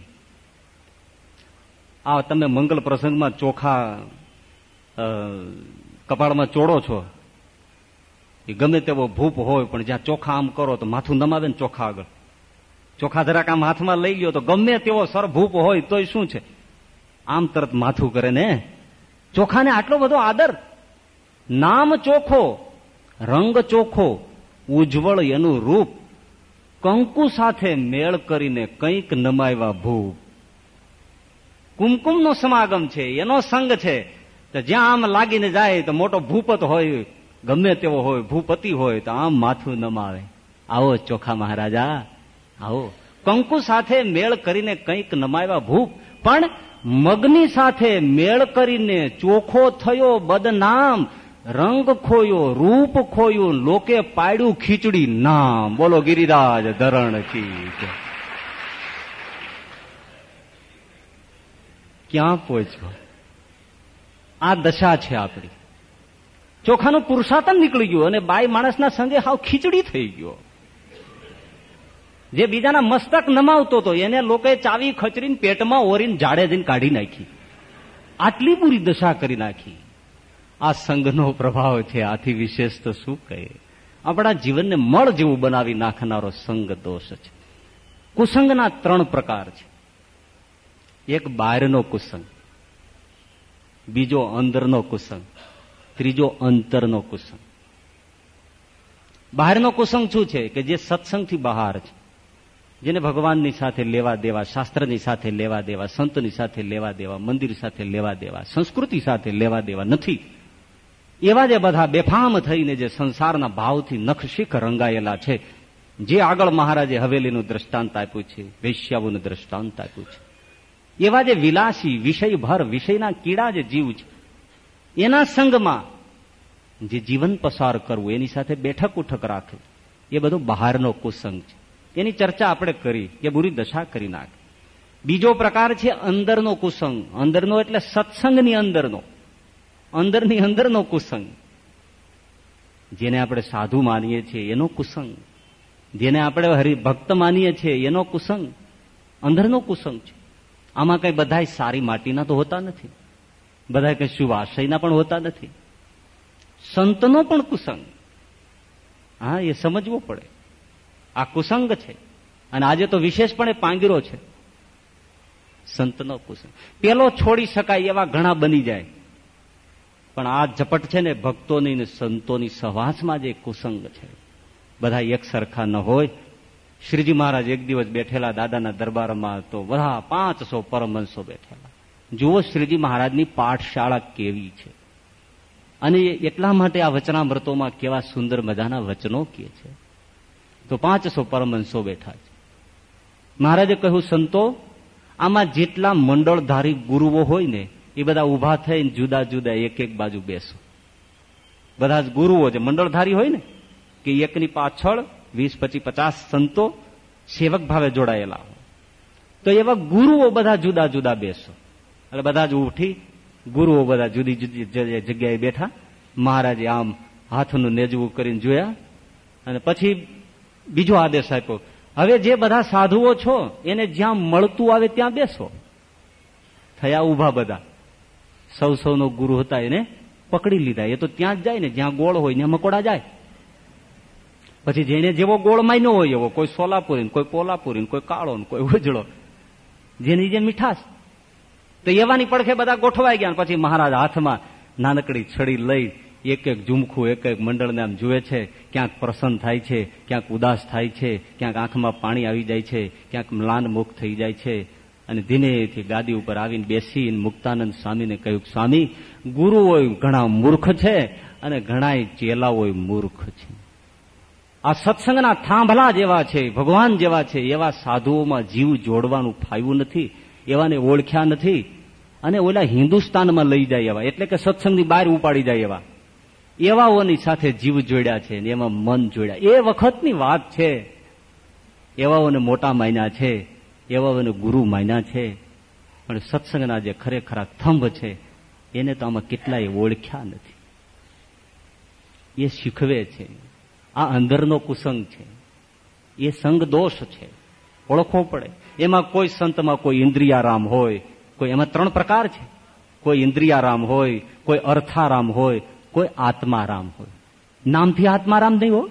આ તમે મંગલ પ્રસંગમાં ચોખા કપાળમાં ચોડો છો એ ગમે તેવો ભૂપ હોય, પણ જ્યાં ચોખા આમ કરો તો માથું નમાવે ને ચોખા આગળ. ચોખા જરાક આમ હાથમાં લઈ ગયો તો ગમે તેવો સરભૂપ હોય, તોય શું છે? આમ તરત માથું કરે ને? ચોખાને આટલો બધો આદર? નામ ચોખો, રંગ ચોખો, ઉજ્જવળ એનું રૂપ, કંકુ સાથે મેળ કરીને કંઈક નમાવ્યા ભૂપ. કુમકુમનો સમાગમ છે, એનો સંગ છે. તો જ્યાં આમ લાગીને જાય તો મોટો ભૂપત હોય. ગમે તેવો હોય, ભૂપતિ હોય, તો આમ માથું નમાવે. આવો ચોખા મહારાજા, આવો. કંકુ સાથે મેળ કરીને કંઈક નમાવ્યા ભૂપ, પણ મગની સાથે મેળ કરીને ચોખ્ખો થયો બદનામ, રંગ ખોયો, રૂપ ખોયું, લોકે પાડ્યું ખીચડી નામ. બોલો ગિરિરાજ, ધરણ કી ક્યાં પહોંચ્યો? આ દશા છે આપણી. ચોખાનું પુરુષાર્થન નીકળી ગયો અને બાઈ માણસના સંગે હાવ ખીચડી થઈ ગયો. જે બીજાના મસ્તક નમાવતો હતો એને લોકોએ ચાવી ખચરીને પેટમાં ઓરીને જાડે જઈને કાઢી નાખી. આટલી પૂરી દશા કરી નાખી. આ સંઘનો પ્રભાવ છે, આથી વિશેષ તો શું કહે? આપણા જીવનને મળ જેવું બનાવી નાખનારો સંઘ દોષ છે. કુસંગના ત્રણ પ્રકાર છે. એક બહારનો કુસંગ, બીજો અંદરનો કુસંગ ત્રીજો અંતરનો કુસંગ. બહારનો કુસંગ શું છે? કે જે સત્સંગથી બહાર છે. જેને ભગવાનની સાથે લેવા દેવા, શાસ્ત્રની સાથે લેવા દેવા, સંતની સાથે લેવા દેવા, મંદિર સાથે લેવા દેવા, સંસ્કૃતિ સાથે લેવા દેવા નથી. એવા જે બધા બેફામ થઈને જે સંસારના ભાવથી નખશીખ રંગાયેલા છે, જે આગળ મહારાજે હવેલીનું દ્રષ્ટાંત આપ્યું છે, વૈશ્યાઓનું દ્રષ્ટાંત આપ્યું છે. એવા જે વિલાસી, વિષયભર, વિષયના કીડા જે જીવ છે એના સંગમાં જે જીવન પસાર કરવું, એની સાથે બેઠક ઉઠક રાખે, એ બધો બહારનો કુસંગ છે. એની ચર્ચા આપણે કરી કે બુરી દશા કરી નાખે. બીજો પ્રકાર છે અંદરનો કુસંગ. અંદરનો એટલે સત્સંગની અંદરનો. અંદરની અંદરનો કુસંગ. જેને આપણે સાધુ માનીએ છીએ, એનો કુસંગ. જેને આપણે હરિભક્ત માનીએ છીએ, એનો કુસંગ. અંદરનો કુસંગ છે. આમાં કઈ બધા સારી માટીના તો હોતા નથી. બધા કે શુભ આશયના પણ હોતા નથી? સંતનો પણ કુસંગ. હા, એ સમજવો પડે. આ કુસંગ છે. અને આજે તો વિશેષપણે પાંગીરો છે. સંતનો કુસંગ. પેલો છોડી શકાય એવા ઘણા બની જાય. પણ આ ઝપટ છે ને, ભક્તોની ને સંતોની સહવાસમાં જે કુસંગ છે. બધા એક સરખા ન હોય. શ્રીજી મહારાજ એક દિવસ બેઠેલા દાદાના દરબારમાં તો બધા પાંચસો પરમહંસો બેઠેલા. જુઓ શ્રીજી મહારાજની પાઠશાળા કેવી છે. અને એટલા માટે આ વચનામૃતોમાં કેવા સુંદર મજાના વચનો કે છે. તો પાંચસો પરમંશો બેઠા છે. મહારાજે કહ્યું, સંતો, આમાં જેટલા મંડળધારી ગુરુઓ હોય ને, એ બધા ઊભા થઈને જુદા જુદા એક એક બાજુ બેસો. બધા જ ગુરુઓ જે મંડળધારી હોય ને, કે એકની પાછળ વીસ, પચીસ, પચાસ સંતો સેવક ભાવે જોડાયેલા હોય. તો એવા ગુરુઓ બધા જુદા જુદા બેસો. એટલે બધા જ ઉઠી, ગુરુઓ બધા જુદી જુદી જગ્યાએ બેઠા, મહારાજે આમ હાથનું નેજવું કરીને જોયા અને પછી બીજો આદેશ આપ્યો, હવે જે બધા સાધુઓ છો, એને જ્યાં મળતું આવે ત્યાં બેસો. થયા ઊભા બધા. સૌ સૌનો ગુરુ હતા એને પકડી લીધા. એ તો ત્યાં જ જાય ને, જ્યાં ગોળ હોય ને મકોડા જાય. પછી જેને જેવો ગોળ ન હોય એવો, કોઈ સોલાપુરી કોઈ પોલાપુરી કોઈ કાળો કોઈ ઉજળો જેની જે મીઠાશ. તો એવાની પડખે બધા ગોઠવાઈ ગયા પછી મહારાજ હાથમાં નાનકડી છડી લઈ એક એક ઝુમખું, એક એક મંડળને આમ જુએ છે, ક્યાંક પ્રસન્ન થાય છે, ક્યાંક ઉદાસ થાય છે, ક્યાંક આંખમાં પાણી આવી જાય છે, ક્યાંક મ્લાન મુખ થઈ જાય છે. અને ધીનેથી ગાદી ઉપર આવીને બેસીને મુક્તાનંદ સ્વામીને કહ્યું, સ્વામી ગુરુઓ ઘણા મૂર્ખ છે અને ઘણા ચેલાઓ મૂર્ખ છે. આ સત્સંગના થાંભલા જેવા છે, ભગવાન જેવા છે, એવા સાધુઓમાં જીવ જોડવાનું ફાયું નથી, એવાને ઓળખ્યા નથી અને ઓલા હિન્દુસ્તાનમાં લઈ જાય એવા. એટલે કે સત્સંગની બહાર ઉપાડી જાય એવા. એવાઓની સાથે જીવ જોડ્યા છે એમાં મન જોડ્યા. એ વખતની વાત છે. એવાઓને મોટા માન્યા છે. એવાઓને ગુરુ માન્યા છે. પણ સત્સંગના જે ખરેખરા થંભ છે, એને તો આમાં કેટલાય ઓળખ્યા નથી. એ શીખવે છે. આ અંદરનો કુસંગ છે. એ સંગ દોષ છે. ઓળખવો પડે. એમાં કોઈ સંતમાં કોઈ ઇન્દ્રિયારામ હોય કોઈ એમાં ત્રણ પ્રકાર છે. કોઈ ઇન્દ્રિયારામ હોય, કોઈ અર્થારામ હોય, કોઈ આત્મારામ હોય. નામથી આત્મારામ નહીં હો.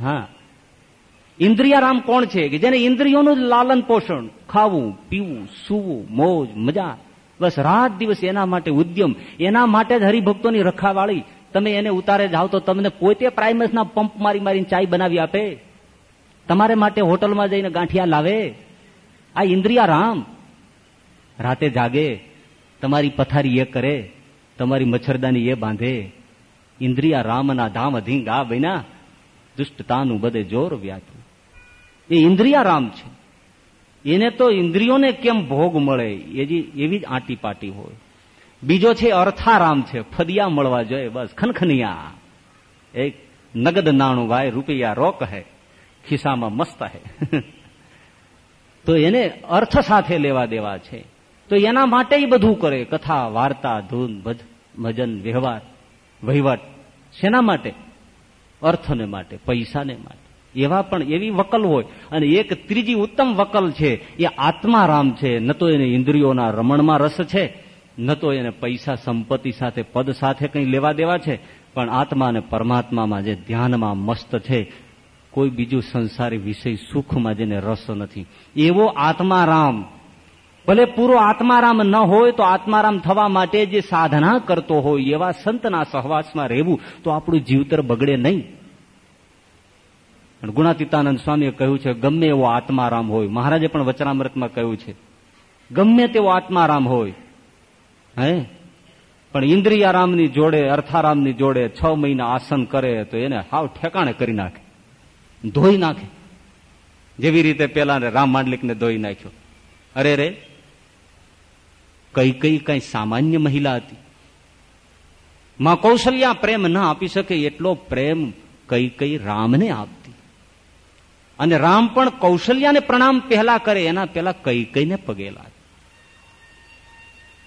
હા. ઇન્દ્રિયારામ કોણ છે? કે જેને ઇન્દ્રિયોનું જ લાલન પોષણ, ખાવું, પીવું, સૂવું, મોજ, મજા. બસ રાત દિવસ એના માટે ઉદ્યમ, એના માટે જ હરિભક્તોની રખાવાળી. તમે એને ઉતારે જાઓ તો તમને પોતે પ્રાઇમસના પંપ મારી મારીને ચાય બનાવી આપે. તમારે માટે હોટલમાં જઈને ગાંઠિયા લાવે. આ ઇન્દ્રિયારામ. રાતે જાગે, તમારી પથારી એ કરે, તમારી મચ્છરદાની એ બાંધે. ઇન્દ્રિયા રામના ધામ અધીંગ આ બન્યા દુષ્ટતાનું બધે જોર વ્યાતું એ ઇન્દ્રિયા રામ છે. એને તો ઇન્દ્રિયોને કેમ ભોગ મળે? એજી એવી જ આંટી પાટી હોય. બીજો છે અર્થારામ છે. ફદિયા મળવા જોઈએ બસ. ખનખનિયા. એક નગદ નાણું ભાઈ રૂપિયા રોક હે. ખિસ્સામાં મસ્ત હે. તો એને અર્થ સાથે લેવા દેવા છે. તો એના માટે બધું કરે. કથા, વાર્તા, ધૂન ભજન, વ્યવહાર, વહીવટ. શેના માટે? અર્થને માટે, પૈસાને માટે. એવા પણ એવી વકલ હોય. અને એક ત્રીજી ઉત્તમ વકલ છે, એ આત્મારામ છે. ન તો એને ઇન્દ્રિયોના રમણમાં રસ છે, ન તો એને પૈસા, સંપત્તિ સાથે, પદ સાથે કંઈ લેવા દેવા છે. પણ આત્મા અને પરમાત્મામાં જે ધ્યાનમાં મસ્ત છે, કોઈ બીજું સંસારી વિષય સુખમાં જેને રસ નથી. એવો આત્મારામ ભલે પૂરો આત્મારામ ન હોય તો આત્મારામ થવા માટે જે સાધના કરતો હોય, એવા સંતના સહવાસમાં રહેવું તો આપણું જીવતર બગડે નહીં. ગુણાતીતાનંદ સ્વામીએ કહ્યું છે, ગમે એવો આત્મારામ હોય. મહારાજે પણ વચનામૃતમાં કહ્યું છે, ગમે તેવો આત્મારામ હોય. હે? પણ ઇન્દ્રિયારામની જોડે, અર્થારામની જોડે છ મહિના આસન કરે તો એને હાવ ઠેકાણે કરી નાખે. ધોઈ નાખે. જેવી રીતે પેલા રામ માંડલિકને ધોઈ નાખ્યો. અરે રે કઈ કઈ કઈ સામાન્ય મહિલા હતી. માં કૌશલ્યા પ્રેમ ના આપી શકે એટલો પ્રેમ કઈ કઈ રામને આપતી. અને રામ પણ કૌશલ્યાને પ્રણામ પહેલા કરે, એના પહેલા કઈ કઈને પગેલા.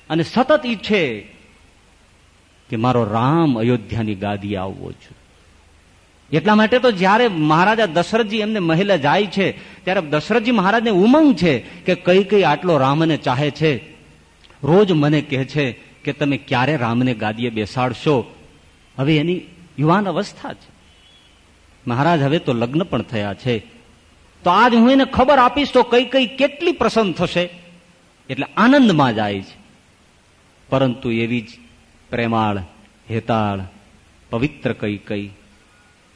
અને સતત ઈચ્છે કે મારો રામ અયોધ્યાની ગાદી આવવો છે. એટલા માટે તો જયારે મહારાજા દશરથજી એમને મહેલા જાય છે, ત્યારે દશરથજી મહારાજને ઉમંગ છે કે કઈ કઈ આટલો રામને ચાહે છે. રોજ મને કહે છે કે તમે ક્યારે રામને ગાદીએ બેસાડશો? હવે એની યુવાન અવસ્થા છે. મહારાજ હવે તો લગ્ન પણ થયા છે. તો આજ હું એને ખબર આપીશ તો કઈ કઈ કેટલી પ્રસન્ન થશે. એટલે આનંદમાં જાય છે. પરંતુ એવી જ પ્રેમાળ, હેતાળ, પવિત્ર કઈ કઈ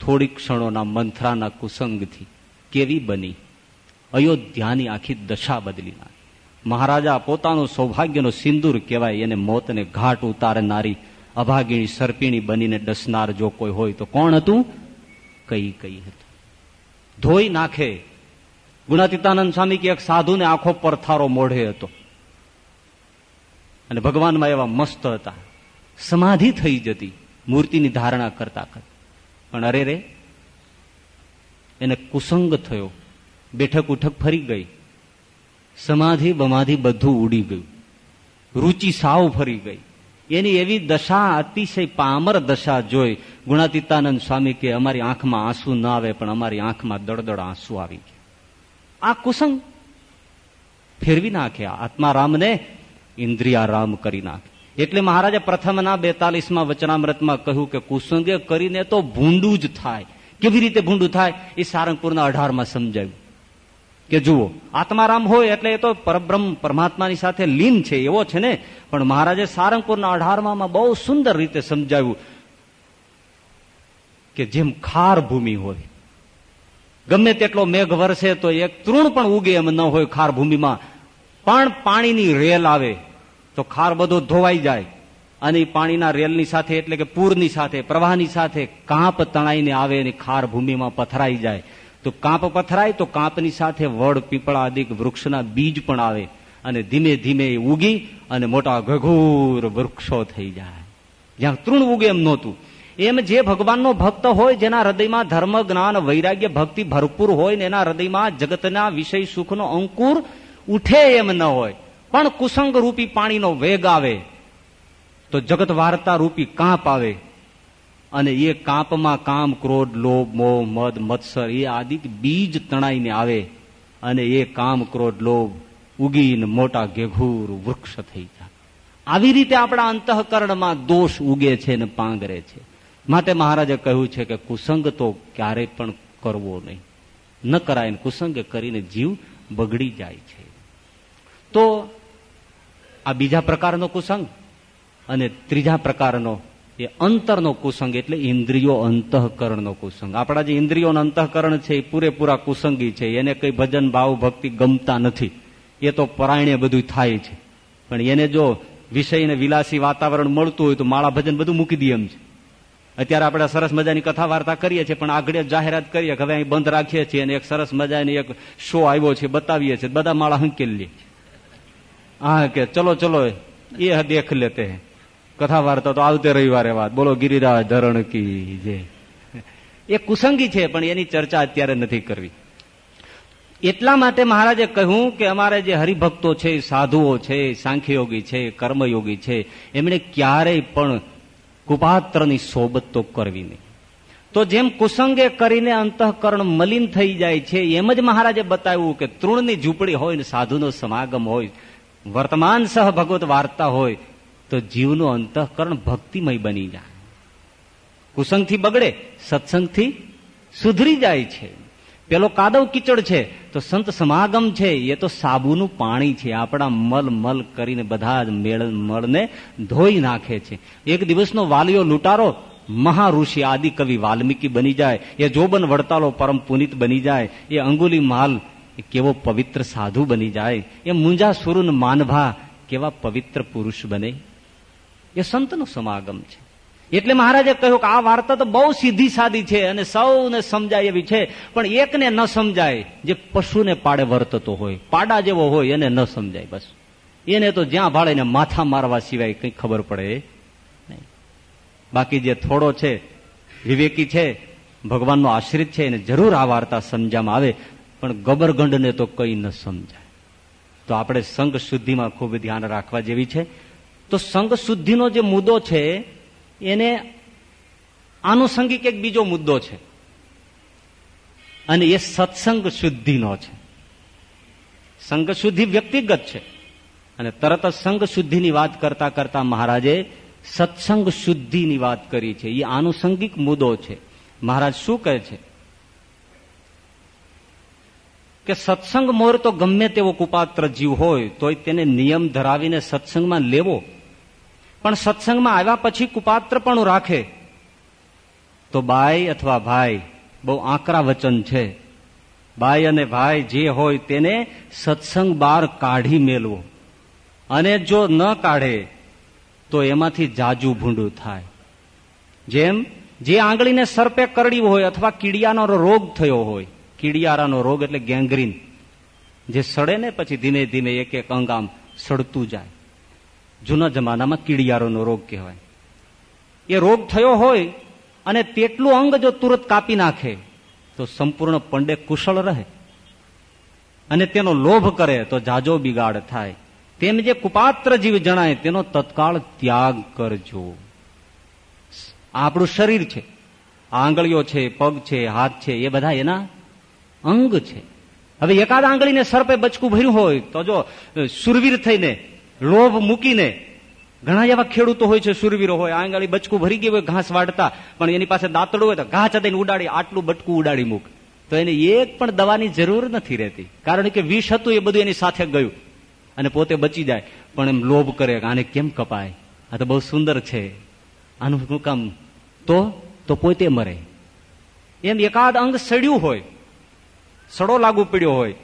થોડી ક્ષણોના મંથરાના કુસંગથી કેવી બની? અયોધ્યાની આખી દશા બદલી નાખી. મહારાજા પોતાનું સૌભાગ્યનો સિંદૂર કહેવાય, એને મોતને ઘાટ ઉતારનારી અભાગીણી સરપીણી બનીને ડસનાર જો કોઈ હોય તો કોણ હતું? કઈ કઈ હતું. ધોઈ નાખે. ગુણાતીતાનંદ સ્વામી કે એક સાધુને આખો પરથારો મોઢે હતો. અને ભગવાનમાં એવા મસ્ત હતા. સમાધિ થઈ જતી, મૂર્તિની ધારણા કરતા કરતા. પણ અરે રે, એને કુસંગ થયો. બેઠક ઉઠક ફરી ગઈ. સમાધિ બમાધિ બધું ઉડી ગયું. રૂચિ સાવ ફરી ગઈ. એની એવી દશા અતિશય પામર દશા જોઈ ગુણાતીતાનંદ સ્વામી કે અમારી આંખમાં આંસુ ના આવે પણ અમારી આંખમાં દળદળ આંસુ આવી ગયા. આ કુસંગ ફેરવી નાખ્યા. આત્મારામને ઇન્દ્રિયારામ કરી નાખે. એટલે મહારાજે પ્રથમના બેતાલીસમાં વચનામૃતમાં કહ્યું કે કુસંગે કરીને તો ભૂંડું જ થાય. કેવી રીતે ભૂંડું થાય? એ સારંગપુરના અઢારમાં સમજાવ્યું કે જુઓ આત્મારામ હોય એટલે એ તો પરબ્રહ્મ પરમાત્માની સાથે લીન છે, એવો છે ને? પણ મહારાજે સારંગપુરના અઢારમાં બહુ સુંદર રીતે સમજાવ્યું કે જેમ ખાર ભૂમિ હોય, ગમે તેટલો મેઘ વરસે તો એક તૃણ પણ ઉગે એમ ન હોય ખાર ભૂમિમાં. પણ પાણીની રેલ આવે તો ખાર બધો ધોવાઈ જાય અને પાણીના રેલની સાથે એટલે કે પૂરની સાથે, પ્રવાહની સાથે કાંપ તણાઈને આવે અને ખાર ભૂમિમાં પથરાઈ જાય. તો કાંપ પથરાય, તો કાંપની સાથે વડ, પીપળા અધિક વૃક્ષના બીજ પણ આવે અને ધીમે ધીમે ઉગી અને મોટા ઘઘૂર વૃક્ષો થઈ જાય. જ્યાં તૃણ ઉગે એમ નહોતું. એમ જે ભગવાનનો ભક્ત હોય, જેના હૃદયમાં ધર્મ, જ્ઞાન, વૈરાગ્ય, ભક્તિ ભરપૂર હોય ને એના હૃદયમાં જગતના વિષય સુખનો અંકુર ઉઠે એમ ન હોય, પણ કુસંગ રૂપી પાણીનો વેગ આવે, તો જગત વાર્તા રૂપી કાંપ આવે અને એ કાંપમાં કામ, ક્રોધ, લોભ, મોહ, મદ, મત્સર, એ આદિ બીજ તણાઈને આવે અને એ કામ, ક્રોધ, લોભ, ઉગીને, મોટા ઘેઘૂર, વૃક્ષ થઈ જાય. આવી રીતે આપણા અંતઃકરણમાં દોષ ઉગે છે ને પાંગરે છે. માટે મહારાજે કહ્યું છે કે કુસંગ તો ક્યારેય પણ કરવો નહીં. ન કરાય કુસંગ કરીને જીવ બગડી જાય છે. તો આ બીજા પ્રકારનો કુસંગ અને ત્રીજા પ્રકારનો એ અંતરનો કુસંગ એટલે ઇન્દ્રિયો અંતઃકરણનો કુસંગ. આપણા જે ઇન્દ્રિયોના અંતઃકરણ છે એ પૂરેપૂરા કુસંગી છે. એને કઈ ભજન, ભાવ, ભક્તિ ગમતા નથી. એ તો પરાયણે બધું થાય છે. પણ એને જો વિષય ને વિલાસી વાતાવરણ મળતું હોય તો માળા ભજન બધું મૂકી દે એમ છે. અત્યારે આપણે સરસ મજાની કથા વાર્તા કરીએ છીએ, પણ આગળ જાહેરાત કરીએ કે હવે અહીં બંધ રાખીએ છીએ અને એક સરસ મજાની એક શો આવ્યો છે, બતાવીએ છીએ. બધા માળા હંકેલી હા કે ચલો ચલો, એ દેખ લેતે કથા વાર્તા તો આવતે રવિવારે વાત. બોલો, ગિરિરાજ ધરણ કી જે એ કુસંગી છે, પણ એની ચર્ચા અત્યારે નથી કરવી. એટલા માટે મહારાજે કહ્યું કે અમારે જે હરિભક્તો છે, સાધુઓ છે સાંખ્યયોગી છે, કર્મયોગી છે, એમણે ક્યારેય પણ કુપાત્રની સોબત તો કરવી નહીં. તો જેમ કુસંગે કરીને અંતઃકરણ મલિન થઈ જાય છે, એમ જ મહારાજે બતાવ્યું કે તૃણની ઝૂંપડી હોય ને સાધુનો સમાગમ હોય, વર્તમાન સહ ભગવત વાર્તા હોય તો જીવનું અંતઃકરણ ભક્તિમય બની જાય. કુસંગથી બગડે, સત્સંગથી સુધરી જાય છે. પેલો કાદવ કીચડ છે, તો સંત સમાગમ છે, એ તો સાબુનું પાણી છે, આપણા મલ મલ કરીને બધા જ મેળ મળને ધોઈ નાખે છે. એક દિવસનો વાલીઓ લૂંટારો, મહાઋષિ આદિ કવિ વાલ્મીકી બની જાય, એ જોબન વડતાલો પરમ પુનિત બની જાય, એ અંગુલી માલ કેવો પવિત્ર સાધુ બની જાય, એ મુંજા સુરુન માનભા કેવા પવિત્ર પુરુષ બને. એ સંતનું સમાગમ છે. એટલે મહારાજે કહ્યું કે આ વાર્તા તો બહુ સીધી સાદી છે અને સૌને સમજાય એવી છે, પણ એકને ન સમજાય જે પશુને પાડે વર્તતો હોય, પાડા જેવો હોય એને ન સમજાય બસ. એને તો જ્યાં ભાળે ને માથા મારવા સિવાય કઈ ખબર પડે નહીં. બાકી જે થોડો છે, વિવેકી છે, ભગવાનનો આશ્રિત છે, એને જરૂર આ વાર્તા સમજામાં આવે, પણ ગબરગંડને તો કઈ ન સમજાય. તો આપણે સંઘ શુદ્ધિમાં ખૂબ ધ્યાન રાખવા જેવી છે તો સંઘ શુદ્ધિનો જે મુદ્દો છે, એને આનુષંગિક એક બીજો મુદ્દો છે. અને એ સત્સંગ શુદ્ધિનો છે. સંઘ શુદ્ધિ વ્યક્તિગત છે. અને તરત જ સંઘ શુદ્ધિની વાત કરતા કરતા મહારાજે સત્સંગ શુદ્ધિની વાત કરી છે. એ આનુષંગિક મુદ્દો છે. મહારાજ શું કહે છે? કે સત્સંગ મોર તો ગમે તેવો કુપાત્ર જીવ હોય, તોય તેને નિયમ ધરાવીને સત્સંગમાં લેવો. પણ સત્સંગમાં આવ્યા પછી કુપાત્ર પણ રાખે. તો બાઈ અથવા ભાઈ, બહુ આકરા વચન છે. બાઈ અને ભાઈ જે હોય તેને સત્સંગ બાર કાઢી મેલવો. અને જો ન કાઢે, તો એમાંથી જાજુ ભૂંડું થાય. જેમ, જે આંગળીને સર્પે કરડી હોય અથવા કીડિયાનો રોગ થયો હોય. કીડિયારાનો રોગ એટલે ગેંગ્રીન. જે સડે ને પછી ધીમે ધીમે એક એક અંગ આમ સડતું જાય. જૂના જમાનામાં કીડિયારોનો રોગ કહેવાય. એ રોગ થયો હોય અને તેટલું અંગ જો તુરત કાપી નાખે, તો સંપૂર્ણ પંડે કુશળ રહે. અને તેનો લોભ કરે તો જાજો બિગાડ થાય. તેમ જે કુપાત્ર જીવ જણાય, તેનો તત્કાળ ત્યાગ કરજો. આપણું શરીર છે, આંગળીઓ છે, પગ છે, હાથ છે, એ બધા એના અંગ છે. હવે એકાદ આંગળીને સર્પે બચકું ભર્યું હોય, તો જો સુરવીર થઈને લોભ મૂકીને ઘણા એવા ખેડૂતો હોય છે, સુરવીરો હોય, આંગળી બચકું ભરી ગયું હોય, ઘાસ વાટતા પણ એની પાસે દાંતડું હોય તો ઘાસ ચડીને ઉડાડી, આટલું બટકું ઉડાડી મૂક. તો એને એક પણ દવાની જરૂર નથી રહેતી. કારણ કે વિષ હતું એ બધું એની સાથે ગયું. અને પોતે બચી જાય. પણ એમ લોભ કરે આને કેમ કપાય? આ તો બહુ સુંદર છે. આનું શું કામ? તો તો પોતે મરે. એમ એકાદ અંગ સડ્યું હોય, સડો લાગુ પડ્યો હોય,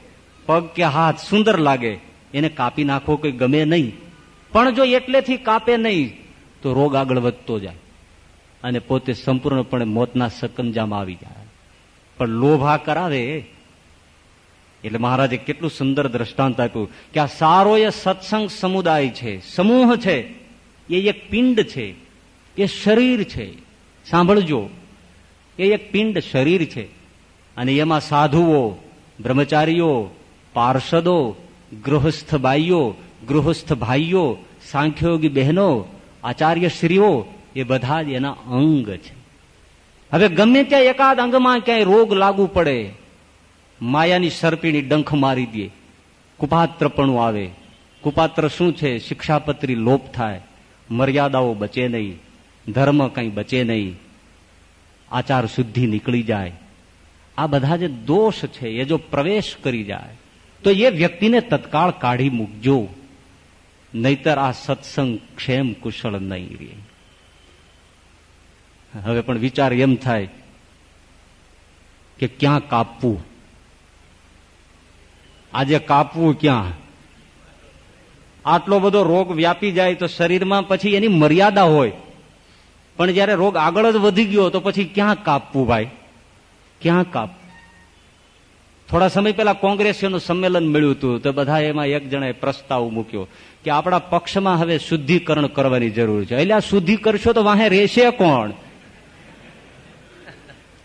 પગ કે હાથ સુંદર લાગે એને કાપી નાખવો કોઈ ગમે નહીં. પણ જો એટલેથી કાપે નહીં, તો રોગ આગળ વધતો જાય અને પોતે સંપૂર્ણપણે મોતના સકંજામાં આવી જાય. પણ લોભા કરાવે. એટલે મહારાજે કેટલું સુંદર દ્રષ્ટાંત આપ્યું કે આ સારો એ સત્સંગ સમુદાય છે, સમૂહ છે, એ એક પિંડ છે, એ શરીર છે. સાંભળજો, એ એક પિંડ શરીર છે. અને એમાં સાધુઓ, બ્રહ્મચારીઓ, પાર્ષદો ગૃહસ્થ બાઈઓ ગૃહસ્થ ભાઈઓ સાંખ્યોગી બહેનો, આચાર્ય શ્રીઓ, એ બધા જ એના અંગ છે. હવે ગમે ત્યાં એકાદ અંગમાં ક્યાંય રોગ લાગુ પડે, માયાની સરપીની ડંખ મારી દે, કુપાત્રપણું આવે, કુપાત્ર શું છે? શિક્ષાપત્રી લોપ થાય, મર્યાદાઓ બચે નહીં, ધર્મ કંઈ બચે નહીં, આચાર શુદ્ધિ નીકળી જાય. આ બધા જે દોષ છે, એ જો પ્રવેશ કરી જાય તો એ વ્યક્તિને તત્કાળ કાઢી મૂકજો. નહીતર આ સત્સંગ ક્ષેમ કુશળ નહીં રે હવે પણ વિચાર એમ થાય કે ક્યાં કાપવું? આજે કાપવું ક્યાં? આટલો બધો રોગ વ્યાપી જાય તો શરીરમાં પછી એની મર્યાદા હોય. પણ જયારે રોગ આગળ જ વધી ગયો તો પછી ક્યાં કાપવું ભાઈ? ક્યાં કાપવું? થોડા સમય પહેલા કોંગ્રેસીઓનું સંમેલન મળ્યું હતું, તો બધા એમાં એક જણાએ પ્રસ્તાવ મૂક્યો કે આપણા પક્ષમાં હવે શુદ્ધિકરણ કરવાની જરૂર છે. એટલે આ શુદ્ધિ કરશો તો વાહે રહેશે કોણ?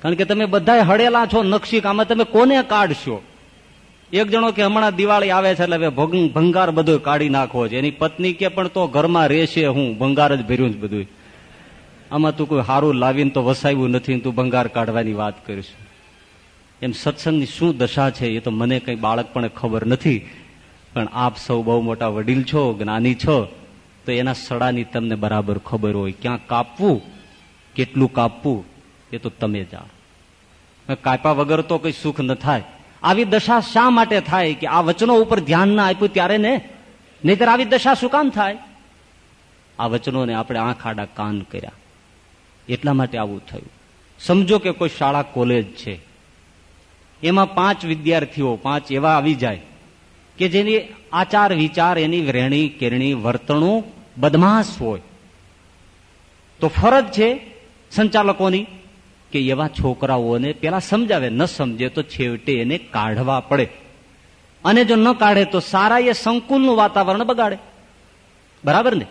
કારણ કે તમે બધા હડેલા છો, નકશી આમાં તમે કોને કાઢશો? એક જણો કે હમણાં દિવાળી આવે છે એટલે ભંગાર બધું કાઢી નાખવો છે. એની પત્ની કે પણ તો ઘરમાં રહેશે હું, ભંગાર જ ભર્યું જ બધું આમાં તું કોઈ સારું લાવીને તો વસાવ્યું નથી તું ભંગાર કાઢવાની વાત કરીશ. એમ સત્સંગની શું દશા છે એ તો મને કઈ બાળક પણ ખબર નથી, પણ આપ સૌ બહુ મોટા વડીલ છો, જ્ઞાની છો, તો એના સડાની તમને બરાબર ખબર હોય. ક્યાં કાપવું, કેટલું કાપવું, એ તો તમે જાણો. કાપ્યા વગર તો કઈ સુખ ન થાય. આવી દશા શા માટે થાય કે આ વચનો ઉપર ધ્યાન ના આપ્યું ત્યારે ને? નહીતર આવી દશા શું કામ થાય? આ વચનોને આપણે આંખ, આડા, કાન કર્યા. એટલા માટે આવું થયું. સમજો કે કોઈ શાળા, કોલેજ છે. એમાં પાંચ વિદ્યાર્થીઓ, પાંચ એવા આવી જાય કે જેની આચાર વિચાર, એની રહેણી કેરણી, વર્તણું બદમાશ હોય. તો ફરજ છે સંચાલકોની કે એવા છોકરાઓને પેલા સમજાવે, ન સમજે તો છેવટે એને કાઢવા પડે. અને જો ન કાઢે તો સારા એ સંકુલનું વાતાવરણ બગાડે. બરાબર ને?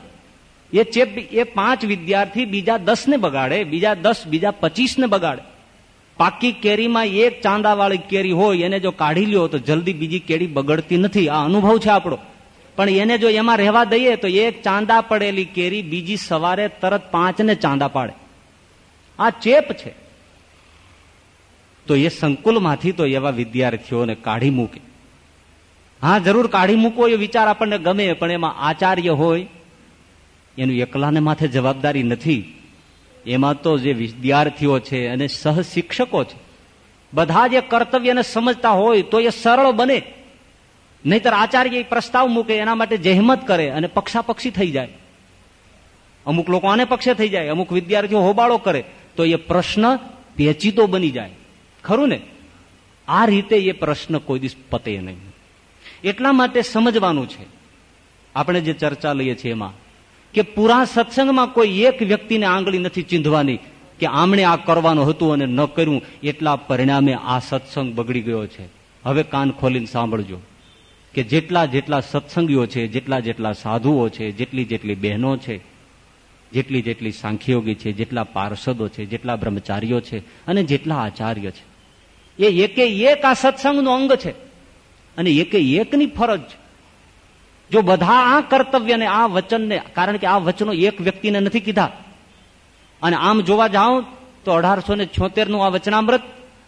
એ ચેપ, એ પાંચ વિદ્યાર્થી બીજા દસ ને બગાડે, બીજા દસ, બીજા પચીસ ને બગાડે. પાકી કેરીમાં એક ચાંદાવાળી કેરી હોય, એને જો કાઢી લ્યો તો જલ્દી બીજી કેરી બગડતી નથી. આ અનુભવ છે આપણો. પણ એને જો એમાં રહેવા દઈએ તો એક ચાંદા પડેલી કેરી બીજી સવારે તરત પાંચને ચાંદા પાડે. આ ચેપ છે. તો એ સંકુલમાંથી તો એવા વિદ્યાર્થીઓને કાઢી મૂકે. હા, જરૂર કાઢી મૂકવો એ વિચાર આપણને ગમે, પણ એમાં આચાર્ય હોય, એનું એકલાને માથે જવાબદારી નથી. એમાં તો જે વિદ્યાર્થીઓ છે અને સહશિક્ષકો છે, બધા જે કર્તવ્યને સમજતા હોય તો એ સરળ બને. નહીતર આચાર્ય પ્રસ્તાવ મૂકે એના માટે જહેમત કરે અને પક્ષાપક્ષી થઈ જાય. અમુક લોકો આને પક્ષે થઈ જાય, અમુક વિદ્યાર્થીઓ હોબાળો કરે, તો એ પ્રશ્ન પેચીતો બની જાય. ખરું ને? આ રીતે એ પ્રશ્ન કોઈ દિવસ પતે નહીં. એટલા માટે સમજવાનું છે. આપણે જે ચર્ચા લઈએ છીએ એમાં કે પૂરા સત્સંગમાં કોઈ એક વ્યક્તિને આંગળી નથી ચીંધવાની કે આમણે આ કરવાનું હતું અને ન કર્યું, એટલા પરિણામે આ સત્સંગ બગડી ગયો છે. હવે કાન ખોલીને સાંભળજો કે જેટલા જેટલા સત્સંગીઓ છે, જેટલા જેટલા સાધુઓ છે, જેટલી જેટલી બહેનો છે, જેટલી જેટલી સાંખ્યોગી છે, જેટલા પાર્ષદો છે, જેટલા બ્રહ્મચારીઓ છે અને જેટલા આચાર્ય છે. એ એકે એક આ સત્સંગનું અંગ છે અને એકે એકની ફરજ છે જો બધા આ કર્તવ્યને આ વચનને, કારણ કે આ વચનો એક વ્યક્તિને નથી કીધા. અને આમ જોવા જાઓ, તો અઢારસો ને છોતેરનું આ વચનામૃત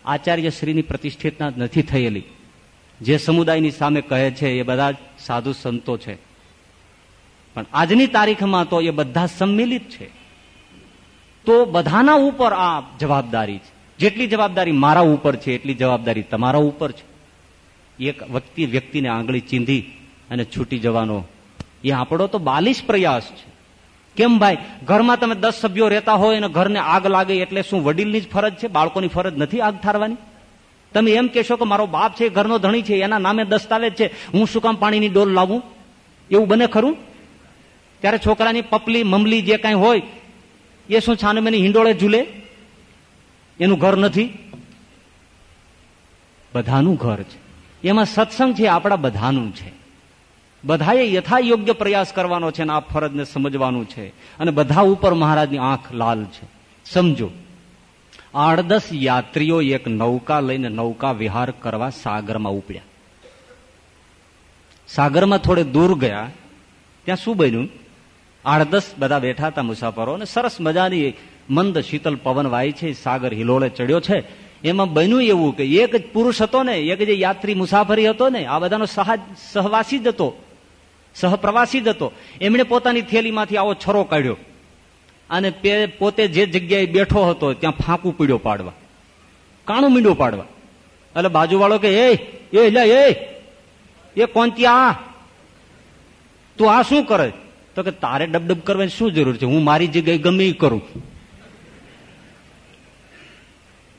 આચાર્ય શ્રીની પ્રતિષ્ઠિતના નથી થયેલી. જે સમુદાયની સામે કહે છે, એ બધા સાધુ સંતો છે. પણ આજની તારીખમાં તો એ બધા સંમિલિત છે. તો બધાના ઉપર આ જવાબદારી છે. જેટલી જવાબદારી મારા ઉપર છે, એટલી જવાબદારી તમારા ઉપર છે. એક વ્યક્તિ વ્યક્તિને આંગળી ચીંધી અને છૂટી જવાનો. એ આપણો તો બાલિશ પ્રયાસ છે. કેમ ભાઈ? ઘરમાં તમે દસ સભ્યો રહેતા હોય અને ઘરને આગ લાગે એટલે શું વડીલની જ ફરજ છે? બાળકોની ફરજ નથી આગ ઠારવાની? તમે એમ કહેશો કે મારો બાપ છે, ઘરનો ધણી છે, એના નામે દસ્તાવેજ છે. હું શું કામ પાણીની ડોલ લાવું? એવું બને ખરું? ત્યારે છોકરાની પપલી, મમલી જે કાંઈ હોય, એ શું છાનમેની હિંડોળે ઝૂલે? એનું ઘર નથી? બધાનું ઘર છે. એમાં સત્સંગ છે, આપણા બધાનું છે. બધાએ યથા યોગ્ય પ્રયાસ કરવાનો છે અને આ ફરજને સમજવાનું છે. અને બધા ઉપર મહારાજની આંખ લાલ છે. સમજો. આડદસ યાત્રીઓ એક નૌકા લઈને નૌકા વિહાર કરવા સાગરમાં ઉપડ્યા. સાગરમાં થોડે દૂર ગયા. ત્યાં શું બન્યું? આડદસ બધા બેઠા હતા મુસાફરો અને સરસ મજાની મંદ શીતલ પવન વાય છે. સાગર હિલોળે ચડ્યો છે. એમાં બન્યું એવું કે એક પુરુષ હતો ને, એક જે યાત્રી મુસાફરી હતો ને, આ બધાનો સહવાસી જ હતો. સહપ્રવાસી જ હતો. એમણે પોતાની થેલીમાંથી આવો છરો કાઢ્યો અને પોતે જે જગ્યાએ બેઠો હતો ત્યાં ફાંકું પીડ્યો પાડવા. કાણું મીંડો પાડવા. એટલે બાજુવાળો કે, એ લે, એ એ કોણ ત્યાં તું આ શું કરે? તો કે, તારે ડબડબ કરવાની શું જરૂર છે? હું મારી જગ્યાએ ગમે એ કરું.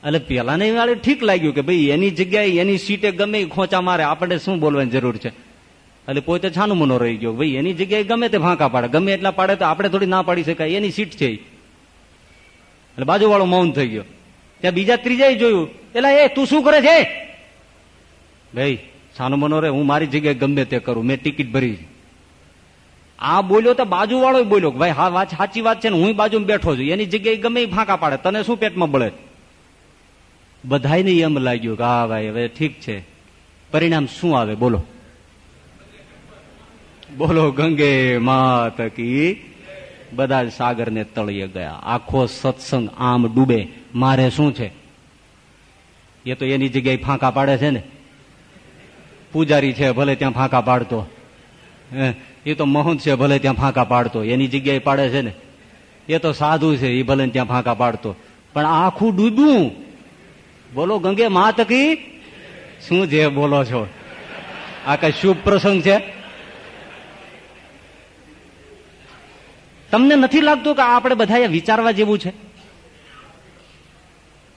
એટલે પેલાને વાળે ઠીક લાગ્યું કે, ભાઈ, એની જગ્યાએ એની સીટે ગમે ખોચા મારે. આપણે શું બોલવાની જરૂર છે? એટલે પોતે છાનું મનો રહી ગયો. ભાઈ, એની જગ્યાએ ગમે તે ફાંકા પાડે. ગમે એટલા પાડે તો આપણે થોડી ના પાડી શકાય. એની સીટ છે એટલે બાજુવાળો મૌન થઈ ગયો. ત્યાં બીજા ત્રીજા જોયું. એટલે એ, તું શું કરે છે? ભાઈ, છાનુમનો મનો રે, હું મારી જગ્યાએ ગમે તે કરું. મેં ટિકિટ ભરી આ બોલ્યો તો બાજુવાળો બોલ્યો ભાઈ, હા, વાત, સાચી વાત છે ને, હું બાજુ બેઠો છું. એની જગ્યાએ ગમે ફાંકા પાડે. તને શું પેટમાં બળે? બધાને એમ લાગ્યું કે, હા, ભાઈ, હવે ઠીક છે. પરિણામ શું આવે? બોલો. બોલો, ગંગે માત કી. બધા સાગર ને તળીએ ગયા. આખો સત્સંગ આમ ડૂબે. મારે શું છે? એ તો એની જગ્યાએ ફાંકા પાડે છે ને. પૂજારી છે, ભલે ત્યાં ફાંકા પાડતો. એ તો મહંત છે, ભલે ત્યાં ફાંકા પાડતો. એની જગ્યાએ પાડે છે ને. એ તો સાધુ છે, એ ભલે ત્યાં ફાંકા પાડતો. પણ આખું ડૂબ્યું બોલો, ગંગે માતકી શું જે બોલો છો? આ કઈ શુભ પ્રસંગ છે? તમને નથી લાગતું કે આપણે બધા વિચારવા જેવું છે?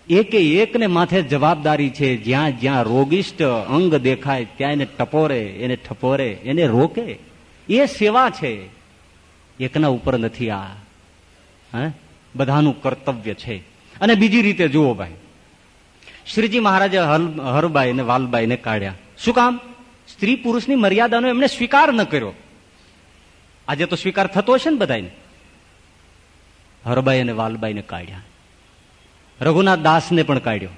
એકે એકને માથે જવાબદારી છે, જ્યાં જ્યાં રોગિષ્ટ અંગ દેખાય ત્યાં એને ટપોરે, એને ઠપોરે, એને રોકે. એ સેવા છે. એકના ઉપર નથી આ. હે? બધાનું કર્તવ્ય છે. અને બીજી રીતે જુઓ ભાઈ. શ્રીજી મહારાજે હરબાઈ ને વાલબાઈ ને કાઢ્યા. શું કામ? સ્ત્રી પુરુષની મર્યાદાનો એમને સ્વીકાર ન કર્યો. આજે તો સ્વીકાર થતો હશે ને બધાને હરબાઈ અને વાલબાઈ ને કાઢ્યા. રઘુનાથ દાસને પણ કાઢ્યો.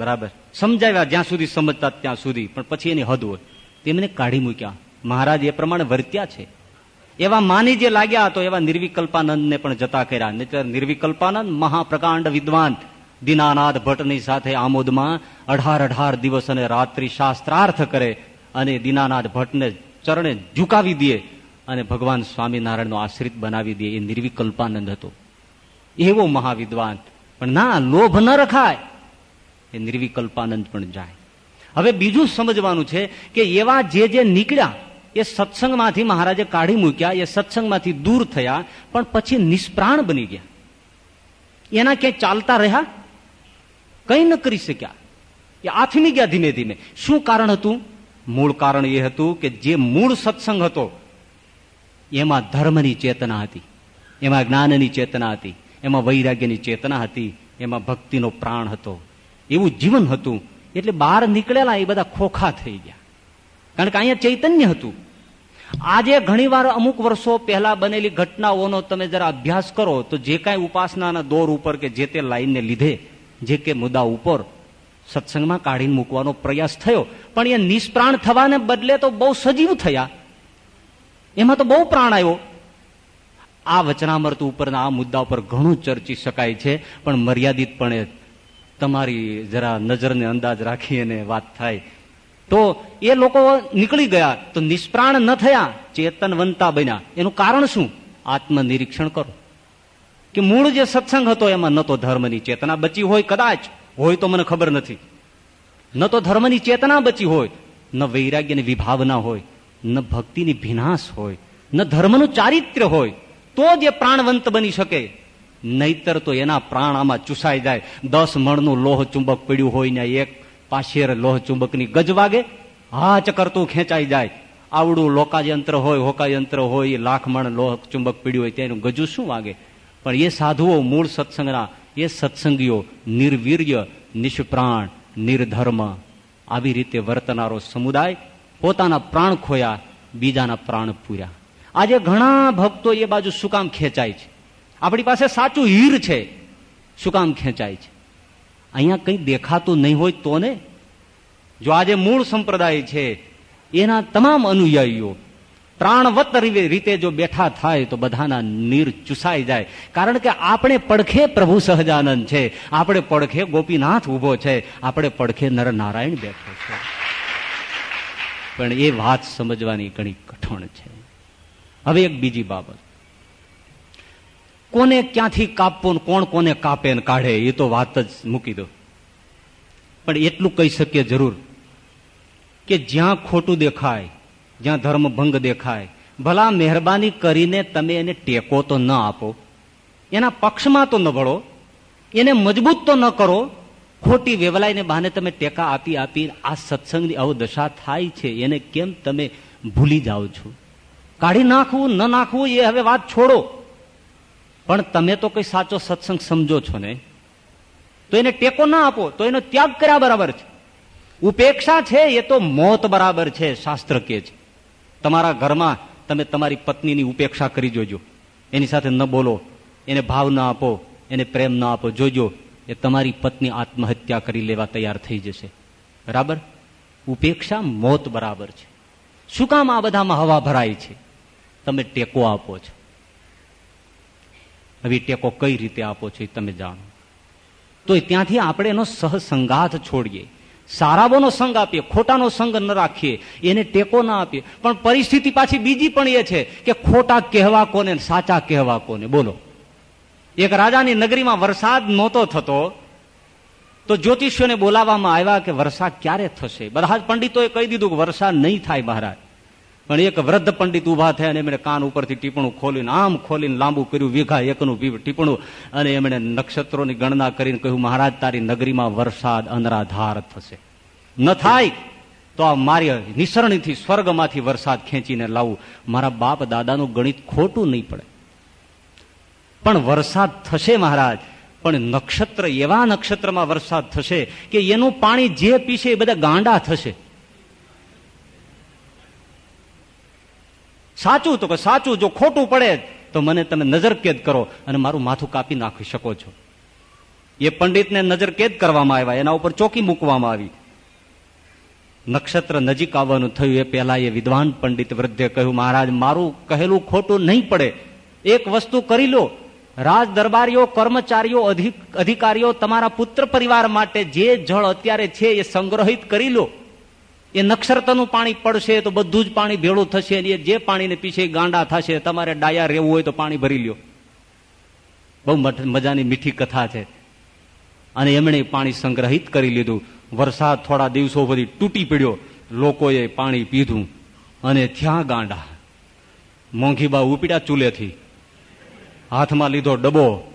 બરાબર. સમજાવ્યા જ્યાં સુધી સમજતા ત્યાં સુધી પણ પછી એની હદ હોય. તેમને કાઢી મૂક્યા. મહારાજ એ પ્રમાણે વર્ત્યા છે. એવા માની જે લાગ્યા તો એવા નિર્વિકલ્પાનંદને પણ જતા કર્યા. નિર્વિકલ્પાનંદ મહાપ્રકાંડ વિદ્વાન. દિનાનાથ ભટ્ટની સાથે આમોદમાં અઢાર અઢાર દિવસ અને રાત્રિ શાસ્ત્રાર્થ કરે અને દિનાનાથ ભટ્ટને ચરણે ઝુકાવી દે અને ભગવાન સ્વામિનારાયણનો આશ્રિત બનાવી દે એ નિર્વિકલ્પાનંદ હતો. એવો મહાવિદ્વાન. પણ ના, લોભ ન રખાય. એ નિર્વિકલ્પાનંદ પણ જાય. હવે બીજું સમજવાનું છે કે એવા જે જે નીકળ્યા, એ સત્સંગમાંથી મહારાજે કાઢી મૂક્યા, એ સત્સંગમાંથી દૂર થયા, પણ પછી નિષ્પ્રાણ બની ગયા. એના ક્યાંય ચાલતા રહ્યા? કંઈ ન કરી શક્યા. એ આથમી ગયા ધીમે ધીમે. શું કારણ હતું? મૂળ કારણ એ હતું કે જે મૂળ સત્સંગ હતો, એમાં ધર્મની ચેતના હતી. એમાં જ્ઞાનની ચેતના હતી. એમાં વૈરાગ્યની ચેતના હતી, એમાં ભક્તિનો પ્રાણ હતો. એવું જીવન હતું. એટલે બહાર નીકળેલા એ બધા ખોખા થઈ ગયા. કારણ કે અહીંયા ચૈતન્ય હતું. આજે ઘણીવાર અમુક વર્ષો પહેલા બનેલી ઘટનાઓનો તમે જરા અભ્યાસ કરો, તો જે કાંઈ ઉપાસનાના દોર ઉપર કે જે તે લાઈનને લીધે, જે કે મુદ્દા ઉપર સત્સંગમાં કાઢીને મૂકવાનો પ્રયાસ થયો. પણ એ નિષ્પ્રાણ થવાને બદલે તો બહુ સજીવ થયા. એમાં તો બહુ પ્રાણ આવ્યો. આ વચનામૃત ઉપરના આ મુદ્દા ઉપર ઘણું ચર્ચી શકાય છે, પણ મર્યાદિતપણે તમારી જરા નજરને અંદાજ રાખી અને વાત થાય. તો એ લોકો નીકળી ગયા, તો નિષ્પ્રાણ ન થયા, ચેતનવંતા બન્યા. એનું કારણ શું? આત્મનિરીક્ષણ કરો. કે મૂળ જે સત્સંગ હતો એમાં ન તો ધર્મની ચેતના બચી હોય કદાચ, હોય તો મને ખબર નથી. ન તો ધર્મની ચેતના બચી હોય, ન વૈરાગ્યની વિભાવના હોય, ન ભક્તિની ભિનાશ હોય, ન ધર્મનું ચારિત્ર્ય હોય તો જ એ પ્રાણવંત બની શકે. નહીતર તો એના પ્રાણ આમાં ચૂસાઈ જાય. દસ મણનું લોહ ચુંબક પડ્યું હોય ને એક પાછેર લોહ ચુંબકની ગજ વાગે, હાચ કરતું ખેંચાઈ જાય. આવડું લોકાયંત્ર હોય, હોકાયંત્ર હોય લાખ મણ લોહ ચુંબક પીડ્યું હોય તેનું ગજુ શું વાગે? પણ એ સાધુઓ મૂળ સત્સંગના, એ સત્સંગીઓ નિર્વીર્ય, નિષ્પ્રાણ, નિર્ધર્મ આવી રીતે વર્તનારો સમુદાય પોતાના પ્રાણ ખોયા, બીજાના પ્રાણ પૂર્યા. આજે ઘણા ભક્તો એ બાજુ શું કામ ખેંચાય છે. આપણી પાસે સાચું હીર છે શું કામ ખેંચાય છે. અહીંયા કંઈ દેખાતું નહીં હોય તો ને? જો આજે મૂળ સંપ્રદાય છે, એના તમામ અનુયાયીઓ પ્રાણવત રીતે જો બેઠા થાય તો બધાના નીર ચૂસાઈ જાય. કારણ કે આપણે પડખે પ્રભુ સહજાનંદ છે, આપણે પડખે ગોપીનાથ ઊભો છે, આપણે પડખે નરનારાયણ બેઠો છે. પણ એ વાત સમજવાની ઘણી કઠણ છે. હવે એક બીજી બાબત. કોને ક્યાંથી કાપવું કોણ કોને કાપે ને કાઢે, એ તો વાત જ મૂકી દો. પણ એટલું કહી શકીએ જરૂર કે જ્યાં ખોટું દેખાય, જ્યાં ધર્મ ભંગ દેખાય, ભલા મહેરબાની કરીને તમે એને ટેકો તો ન આપો. એના પક્ષમાં તો ન ભળો એને મજબૂત તો ન કરો. ખોટી વેવલાઈને બહાને તમે ટેકા આપી આપી આ સત્સંગની અવદશા થાય છે, એને કેમ તમે ભૂલી જાઓ છો? કાઢી નાખવું, ન નાખવું એ હવે વાત છોડો. પણ તમે તો કઈ સાચો સત્સંગ સમજો છો ને તો એને ટેકો ના આપો, તો એનો ત્યાગ કર્યા બરાબર છે. ઉપેક્ષા છે, એ તો મોત બરાબર છે, શાસ્ત્ર કે છે. તમારા ઘરમાં તમે તમારી પત્નીની ઉપેક્ષા કરી જોજો. એની સાથે ન બોલો, એને ભાવ ના આપો, એને પ્રેમ ના આપો, જોજો. એ તમારી પત્ની આત્મહત્યા કરી લેવા તૈયાર થઈ જશે. બરાબર? ઉપેક્ષા મોત બરાબર છે. શું કામ આ બધામાં હવા ભરાય છે? તમે ટેકો આપો છો. હવે ટેકો કઈ રીતે આપો છો એ તમે જાણો. તો ત્યાંથી આપણે એનો સહસંગાથ છોડીએ. સારાબોનો સંગ આપીએ, ખોટાનો સંગ ન રાખીએ, એને ટેકો ના આપીએ. પણ પરિસ્થિતિ પાછી બીજી પણ એ છે કે ખોટા કહેવા કોને, સાચા કહેવા કોને? બોલો. એક રાજાની નગરીમાં વરસાદ નહોતો થતો, તો જ્યોતિષ્યોને બોલાવવામાં આવ્યા કે વરસાદ ક્યારે થશે? બધા જ પંડિતોએ કહી દીધું કે વરસાદ નહીં થાય મહારાજ. પણ એક વૃદ્ધ પંડિત ઊભા થયા અને એમણે કાન ઉપરથી ટીપણું ખોલીને, આમ ખોલીને લાંબુ કર્યું, વીઘા એકનું ટીપણું. અને એમણે નક્ષત્રોની ગણના કરીને કહ્યું, મહારાજ, તારી નગરીમાં વરસાદ અનરાધાર થશે. ન થાય તો આ મારી નિસરણીથી સ્વર્ગમાંથી વરસાદ ખેંચીને લાવું. મારા બાપ દાદાનું ગણિત ખોટું નહીં પડે. પણ વરસાદ થશે, મહારાજ. પણ નક્ષત્ર, એવા નક્ષત્રમાં વરસાદ થશે કે એનું પાણી જે પીશે એ બધા ગાંડા થશે. સાચું તો કે સાચું, જો ખોટું પડે તો મને તમે નજર કેદ કરો અને મારું માથું કાપી નાખી શકો છો. એ પંડિતને નજર કેદ કરવામાં આવ્યા, એના ઉપર ચોકી મૂકવામાં આવી. નક્ષત્ર નજીક આવવાનું થયું એ પહેલા એ વિદ્વાન પંડિત વૃદ્ધે કહ્યું, મહારાજ, મારું કહેલું ખોટું નહીં પડે. એક વસ્તુ કરી લો. રાજ દરબારીઓ કર્મચારીઓ અધિકારીઓ તમારા પુત્ર પરિવાર માટે જે જળ અત્યારે છે એ સંગ્રહિત કરી લો. એ નક્ષરતાનું પાણી પડશે તો બધું જ પાણી ભેળું થશે એ જે પાણીને પીછે ગાંડા થશે. તમારે ડાયા રહેવું હોય તો પાણી ભરી લ્યો. બહુ મજાની મીઠી કથા છે. અને એમણે પાણી સંગ્રહિત કરી લીધું. વરસાદ થોડા દિવસો પછી તૂટી પડ્યો. લોકોએ પાણી પીધું. અને ત્યાં ગાંડા. મોંઘીબા ઉપડ્યા ચૂલેથી. હાથમાં લીધો ડબો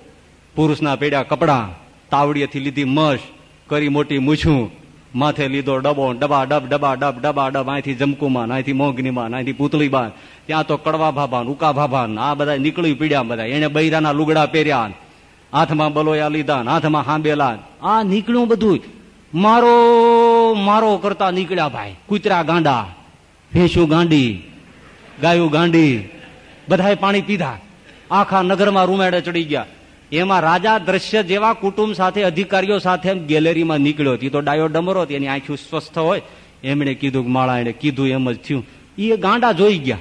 પુરુષના પેડ્યા કપડાં. તાવડીએથી લીધી મશ. કરી મોટી મૂછું. માથે લીધો ડબો, ડબા, ડબ ડબા ડબ ડબા, ડબ અહીંથી જમકુમાં અહીંથી મોગનીમાન અહીંથી પૂતળીબાન, ત્યાં તો કડવા ભાભાન, ઉકા ભાભાન, આ બધા નીકળી પીડ્યા બધા. એને બૈરાના લુગડા પહેર્યા હાથમાં બલોયા લીધા હાથમાં હાંબેલા આ નીકળ્યું બધું મારો મારો કરતા નીકળ્યા ભાઈ. કૂતરા ગાંડા, ભેંસું ગાંડી, ગાયું ગાંડી, બધાએ પાણી પીધા. આખા નગરમાં રૂમેડે ચડી ગયા. એમાં રાજા દ્રશ્ય જેવા કુટુંબ સાથે, અધિકારીઓ સાથે ગેલેરીમાં નીકળ્યો હતી. તો ડાયો ડમરો હતી, એની આંખી સ્વસ્થ હોય. એમણે કીધું માળા એને કીધું એમ જ થયું. એ ગાંડા જોઈ ગયા.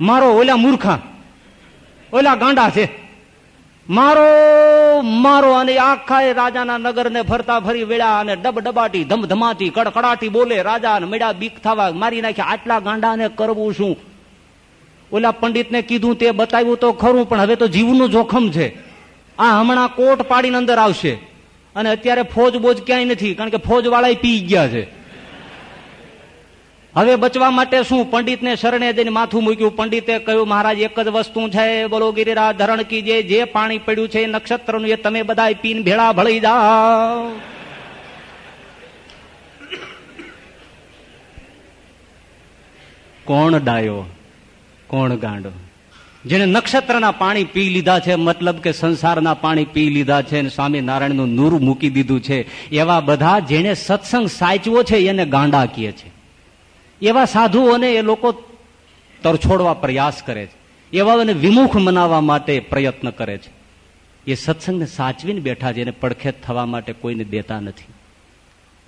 મારો ઓલા મૂર્ખા. ઓલા ગાંડા છે. મારો મારો અને આખા રાજાના નગર ને ફરતા ફરી વેળા અને ડબ ડબાટી ધમધમાટી, કડકડાટી બોલે રાજા મેળા બીક થવા, મારી નાખ્યા આટલા ગાંડાને કરવું શું? ઓલા પંડિતને કીધું તે બતાવ્યું તો ખરું, પણ હવે તો જીવનું જોખમ છે. આ હમણાં કોટ પાડીને અંદર આવશે. અને અત્યારે ફોજ બોજ ક્યાંય નથી, કારણ કે ફોજ વાળા પી ગયા છે. હવે બચવા માટે શું? પંડિતને શરણે જઈને માથું મૂક્યું. પંડિતે કહ્યું, મહારાજ, એક જ વસ્તુ છે, બોલો ગિરિરા ધરણ કીજે જે પાણી પડ્યું છે નક્ષત્રનું એ તમે બધા પીને ભેળા ભળી જાઓ. કોણ ડાયો? કોણ ગાંડો? જેને નક્ષત્રના પાણી પી લીધા છે, મતલબ કે સંસારના પાણી પી લીધા છે અને સ્વામિનારાયણનું નૂર મૂકી દીધું છે. એવા બધા જેને સત્સંગ સાચવો છે, એને ગાંડા કહે છે. એવા સાધુઓને એ લોકો તરછોડવા પ્રયાસ કરે છે. એવાઓને વિમુખ મનાવવા માટે પ્રયત્ન કરે છે. એ સત્સંગને સાચવીને બેઠા છે, એને પડખેત થવા માટે કોઈને દેતા નથી.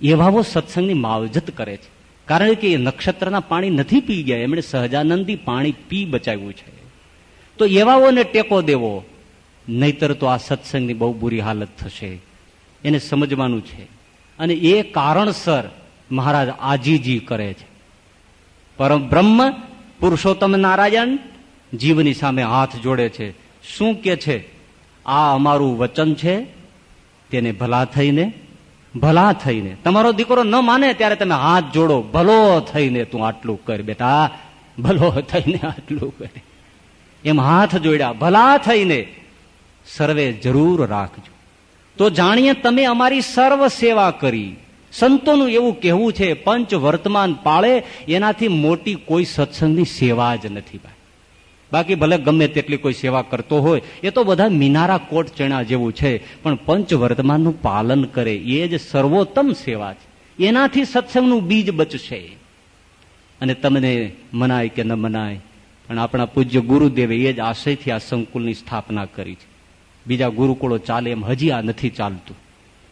એવાઓ સત્સંગની માવજત કરે છે. કારણ કે એ નક્ષત્રના પાણી નથી પી ગયા, એમણે સહજાનંદી પાણી પી બચાવ્યું છે. તો એવાઓને ટેકો દેવો, નહીતર તો આ સત્સંગની બહુ બુરી હાલત થશે. એને સમજવાનું છે. અને એ કારણસર મહારાજ આજીજી કરે છે. પરમ બ્રહ્મ, પુરુષોત્તમ નારાયણ જીવની સામે હાથ જોડે છે. શું કે છે? આ અમારું વચન છે, તેને ભલા થઈને ભલા થઈને. તમારો દીકરો ન માને ત્યારે તમે હાથ જોડો, ભલો થઈને તું આટલું કર બેટા. ભલો થઈને આટલું કરે. એમ હાથ જોડ્યા. ભલા થઈને સર્વે જરૂર રાખજો. તો જાણીએ તમે અમારી સર્વ સેવા કરી. સંતોનું એવું કહેવું છે, પંચ વર્તમાન પાળે, એનાથી મોટી કોઈ સત્સંગની સેવા જ નથી ભાઈ. બાકી ભલે ગમે તેટલી કોઈ સેવા કરતો હોય, એ તો બધા મિનારા કોટ ચણા જેવું છે, પણ પંચવર્તમાનનું પાલન કરે, એ જ સર્વોત્તમ સેવા છે. એનાથી સત્સંગનું બીજ બચશે. અને તમને મનાય કે ન મનાય, પણ આપણા પૂજ્ય ગુરુદેવે એ જ આશયથી આ સંકુલની સ્થાપના કરી છે. બીજા ગુરુકુળો ચાલે એમ હજી આ નથી ચાલતું.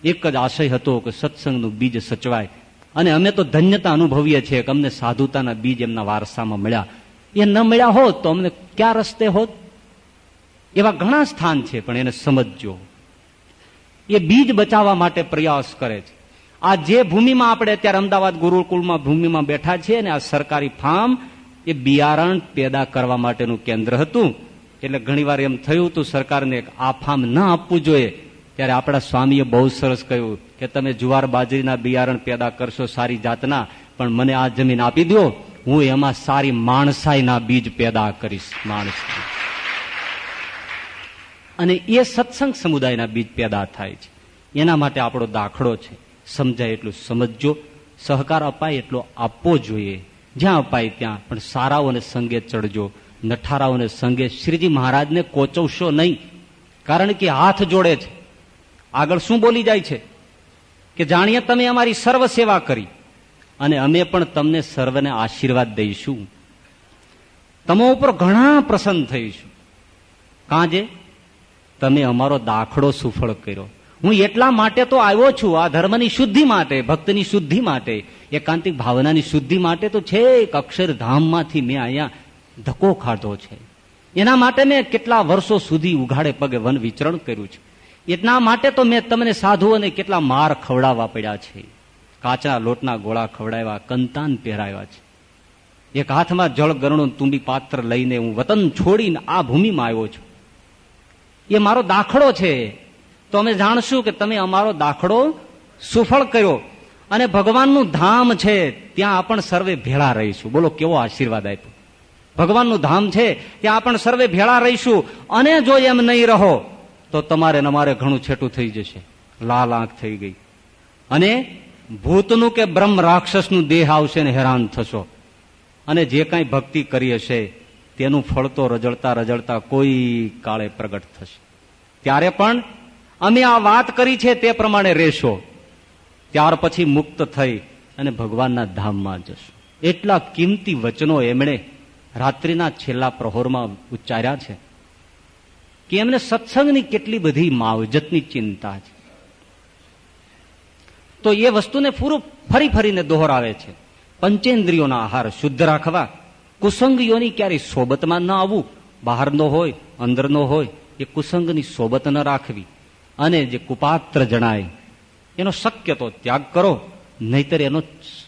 એક જ આશય હતો કે સત્સંગનું બીજ સચવાય. અને અમે તો ધન્યતા અનુભવીએ છીએ કે અમને સાધુતાના બીજ એમના વારસામાં મળ્યા. એ ન મળ્યા હોત તો અમને ક્યાં રસ્તે હોત? એવા ઘણા સ્થાન છે, પણ એને સમજજો. એ બીજ બચાવવા માટે પ્રયાસ કરે છે. આ જે ભૂમિમાં આપણે અત્યારે અમદાવાદ ગુરુકુળમાં ભૂમિમાં બેઠા છીએ ને આ સરકારી ફાર્મ, એ બિયારણ પેદા કરવા માટેનું કેન્દ્ર હતું. એટલે ઘણીવાર એમ થયું હતું સરકારને આ ફાર્મ ન આપવું જોઈએ. ત્યારે આપણા સ્વામીએ બહુ સરસ કહ્યું કે તમે જુવાર બાજરીના બિયારણ પેદા કરશો સારી જાતના, પણ મને આ જમીન આપી દો હું એમાં સારી માણસાઈના બીજ પેદા કરીશ, માણસ અને એ સત્સંગ સમુદાયના બીજ પેદા થાય છે. એના માટે આપણો દાખલો છે. સમજાય એટલું સમજજો. સહકાર અપાય એટલો આપવો જોઈએ. જ્યાં અપાય ત્યાં. પણ સારાઓને સંગે ચડજો. નઠારાઓને સંગે. શ્રીજી મહારાજને કોચવશો નહીં. કારણ કે હાથ જોડે છે. આગળ શું બોલી જાય છે? કે જાણીએ તમે અમારી સર્વ સેવા કરી. અને અમે પણ તમને સર્વને આશીર્વાદ દઈશું. તમો ઉપર ઘણા પ્રસન્ન થઈશું. કાંજે? તમે અમારો દાખલો સુફળ કર્યો. હું એટલા માટે તો આવ્યો છું, આ ધર્મની શુદ્ધિ માટે, ભક્તની શુદ્ધિ માટે. એકાંતિક ભાવનાની શુદ્ધિ માટે તો છે અક્ષરધામમાંથી મેં અહીંયા ધક્કો ખાધો છે. એના માટે મેં કેટલા વર્ષો સુધી ઉઘાડે પગે વન વિચરણ કર્યું છે. એટલા માટે તો મેં તમને સાધુઓને કેટલા માર ખવડાવવા પડ્યા છે. કાચના લોટના ગોળા ખવડાવ્યા, કંતાન પહેરાવ્યા છે. એક હાથમાં જળ ગરણું તુંબી પાત્ર લઈને હું વતન છોડીને આ ભૂમિમાં આવ્યો છું. એ મારો દાખલો છે. તો અમે જાણશું કે તમે અમારો દાખલો સુફળ કર્યો અને ભગવાનનું ધામ છે, ત્યાં આપણ સર્વે ભેળા રહીશું. બોલો, કેવો આશીર્વાદ આપ્યો? ભગવાનનું ધામ છે, ત્યાં આપણ સર્વે ભેળા રહીશું. અને જો એમ નહીં રહો, તો તમારે અમારે ઘણું છેટું થઈ જશે. લાલ આંખ થઈ ગઈ. અને ભૂતનું કે બ્રહ્મ રાક્ષસનું દેહ આવશે ને હેરાન થશો. અને જે કાંઈ ભક્તિ કરી હશે, તેનું ફળ તો રજળતા રજળતા કોઈ કાળે પ્રગટ થશે. ત્યારે પણ અમે આ વાત કરી છે તે પ્રમાણે રહેશો. ત્યાર પછી મુક્ત થઈ અને ભગવાનના ધામમાં જશો. એટલા કિંમતી વચનો એમણે રાત્રિના છેલ્લા પ્રહોરમાં ઉચ્ચાર્યા છે કે એમને સત્સંગની કેટલી બધી માવજતની ચિંતા છે. તો એ વસ્તુને પૂરું ફરી ફરીને દોહરાવે છે. પંચેન્દ્રિયોના આહાર શુદ્ધ રાખવા. કુસંગીઓની ક્યારેય સોબતમાં ન આવવું. બહારનો હોય, અંદરનો હોય, એ કુસંગની સોબત ન રાખવી. અને જે કુપાત્ર જણાય, એનો શક્ય તો ત્યાગ કરો. નહીતર એનો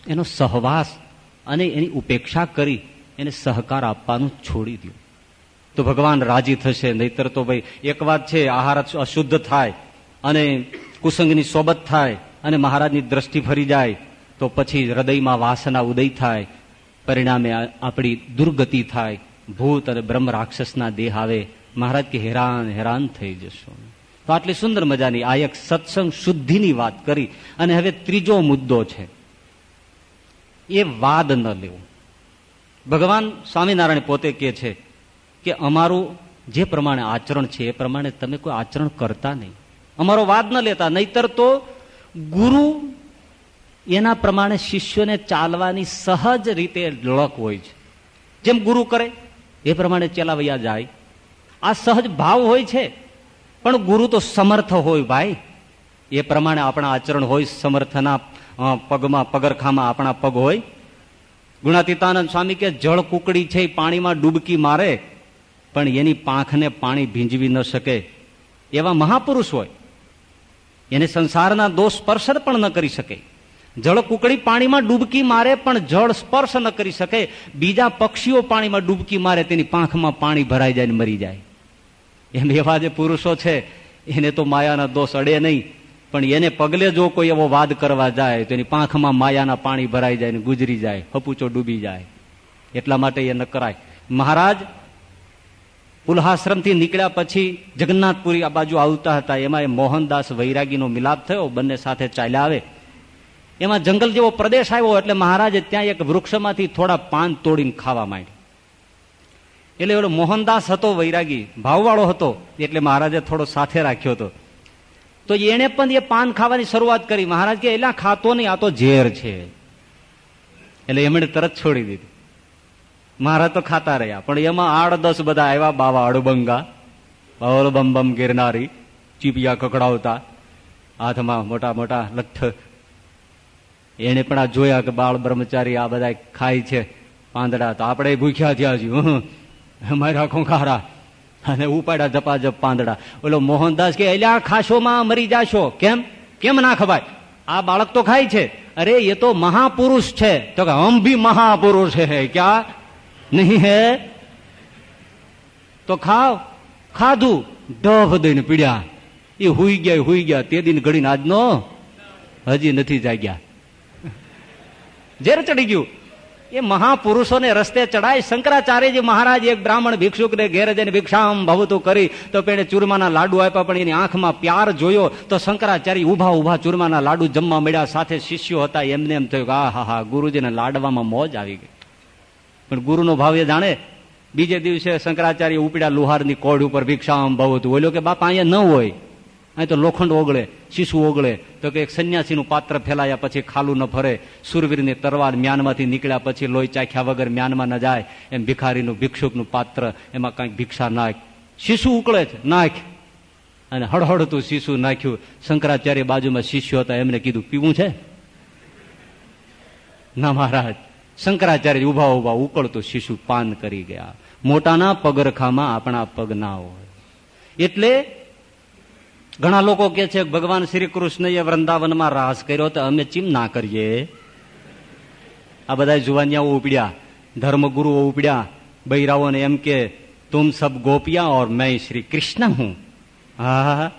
એનો સહવાસ અને એની ઉપેક્ષા કરી એને સહકાર આપવાનું છોડી દો. તો ભગવાન રાજી થશે. નહીતર તો ભાઈ એક વાત છે, આહાર અશુદ્ધ થાય અને કુસંગની સોબત થાય. અને મહારાજની દ્રષ્ટિ ફરી જાય, તો પછી હૃદયમાં વાસના ઉદય થાય, પરિણામે આપણી દુર્ગતિ થાય, ભૂત અને બ્રહ્મ રાક્ષસના દેહ આવે. મહારાજ કે, હેરાન હેરાન થઈ જશો. તો આટલી સુંદર મજાની આ એક સત્સંગ શુદ્ધિની વાત કરી, અને હવે ત્રીજો મુદ્દો છે. એ વાદ ન લેવો. ભગવાન સ્વામિનારાયણ પોતે કહે છે કે, અમારું જે પ્રમાણે આચરણ છે, એ પ્રમાણે તમે કોઈ આચરણ કરતા નહીં. અમારો વાદ ન લેતા. નહીતર તો ગુરુ એના પ્રમાણે શિષ્યોને ચાલવાની સહજ રીતે લડક હોય છે. જેમ ગુરુ કરે, એ પ્રમાણે ચલાવ્યા જાય. આ સહજ ભાવ હોય છે, પણ ગુરુ તો સમર્થ હોય ભાઈ. એ પ્રમાણે આપણા આચરણ હોય, સમર્થના પગમાં, પગરખામાં આપણા પગ હોય. ગુણાતીતાનંદ સ્વામી કે જળ કુકડી છે પાણીમાં ડૂબકી મારે, પણ એની પાંખને પાણી ભીંજવી ન શકે. એવા મહાપુરુષ હોય. એને સંસારના દોષ સ્પર્શ પણ ન કરી શકે. જળ કુકડી પાણીમાં ડૂબકી મારે પણ જળ સ્પર્શ ન કરી શકે. બીજા પક્ષીઓ પાણીમાં ડૂબકી મારે તેની પાંખમાં પાણી ભરાઈ જાય મરી જાય. એમ એવા જે પુરુષો છે, એને તો માયાના દોષ અડે નહીં. પણ એને પગલે જો કોઈ એવો વાદ કરવા જાય, તો એની પાંખમાં માયાના પાણી ભરાઈ જાય ને ગુજરી જાય, હપુચો ડૂબી જાય. એટલા માટે એ ન કરાય મહારાજ પુલહાશ્રમથી નીકળ્યા પછી જગન્નાથપુરી આ બાજુ આવતા હતા. એમાં એ મોહનદાસ વૈરાગીનો મિલાપ થયો, બંને સાથે ચાલ્યા આવે. એમાં જંગલ જેવો પ્રદેશ આવ્યો એટલે મહારાજે ત્યાં એક વૃક્ષમાંથી થોડા પાન તોડીને ખાવા માંડ્યા. એટલે એવો મોહનદાસ હતો, વૈરાગી, ભાવવાળો હતો, એટલે મહારાજે થોડો સાથે રાખ્યો હતો. તો એને પણ એ પાન ખાવાની શરૂઆત કરી. મહારાજ કે એલા, ખાતો નહીં, આ તો ઝેર છે. એટલે એમણે તરત છોડી દીધી. મહારાજ તો ખાતા રહ્યા. પણ એમાં આઠ દસ બધા આવ્યા, બાવા અડબંગા, બાવલ બમ બમ ગિરનારી, ચીપિયા કકડાવતા, હાથમાં મોટા મોટા લઠ્ઠ. એને પણ આ જોયા કે બાળ બ્રહ્મચારી આ બધા ખાય છે પાંદડા. તો આપણે ભૂખ્યા થયા છીએ. મારા ખોખારા. અને ઉપાડ્યા જપાજપ પાંદડા. ઓલો મોહનદાસ કે, અલ્યા, ખાશોમાં મરી જાશો. કેમ? કેમ ના ખવાય? આ બાળક તો ખાય છે. અરે, એ તો મહાપુરુષ છે. તો કે, હમ ભી મહાપુરુષ હે, ક્યાં? નહીં હે? તો ખાવ. ખાધું. ડફ દઈને પીડ્યા. એ હુઈ ગયા હુઈ ગયા. તે દિન ઘડીને આજનો હજી નથી જાગ્યા. ઝેર ચડી ગયું. એ મહાપુરુષોને રસ્તે ચડાય. શંકરાચાર્યજી મહારાજ એક બ્રાહ્મણ ભિક્ષુકને ઘેર જઈને ભિક્ષામ ભવતું કરી, તો પેણે ચૂરમાના લાડુ આપ્યા, પણ એની આંખમાં પ્યાર જોયો, તો શંકરાચાર્ય ઊભા ઊભા ચૂરમાના લાડુ જમવા મળ્યા. સાથે શિષ્યો હતા. એમને એમ થયું કે આ હા હા ગુરુજીને લાડવામાં મોજ આવી ગઈ. પણ ગુરુનો ભાવ એ જાણે, બીજે દિવસે શંકરાચાર્ય ઉપડ્યા લુહારની કોડ ઉપર ભિક્ષામ ભવતું. ઓલો કે બાપા, અહીંયા ન હોય. અહીં તો લોખંડ ઓગળે, શીશુ ઓગળે. તો કે એક સંન્યાસીનું પાત્ર ફેલાયા પછી ખાલું ન ફરે. સુરવીરની તરવાર મ્યાનમાંથી નીકળ્યા પછી લોહી ચાખ્યા વગર મ્યાનમાં ન જાય. એમ ભિખારીનું, ભિક્ષુકનું પાત્ર, એમાં કંઈક ભિક્ષા નાખ. શીશુ ઉકળે જ નાખ. અને હળહળતું શીશુ નાખ્યું. શંકરાચાર્ય બાજુમાં શિષ્યો હતા, એમને કીધું, પીવું છે? ના મહારાજ. શંકરાચાર્ય ઊભા ઊભા ઉકળતું શિશુ પાન કરી ગયા. મોટાના પગરખામાં આપણા પગ ના હોય. એટલે ઘણા લોકો કે છે, ભગવાન શ્રી કૃષ્ણએ વૃંદાવનમાં રાસ કર્યો તો અમે ચીમ ના કરીએ? આ બધા જુવાનિયાઓ ઉપડ્યા, ધર્મગુરુઓ ઉપડ્યા, બૈરાઓને એમ કે, તુમ સબ ગોપિયા ઓર મેં શ્રી કૃષ્ણ હું, હા.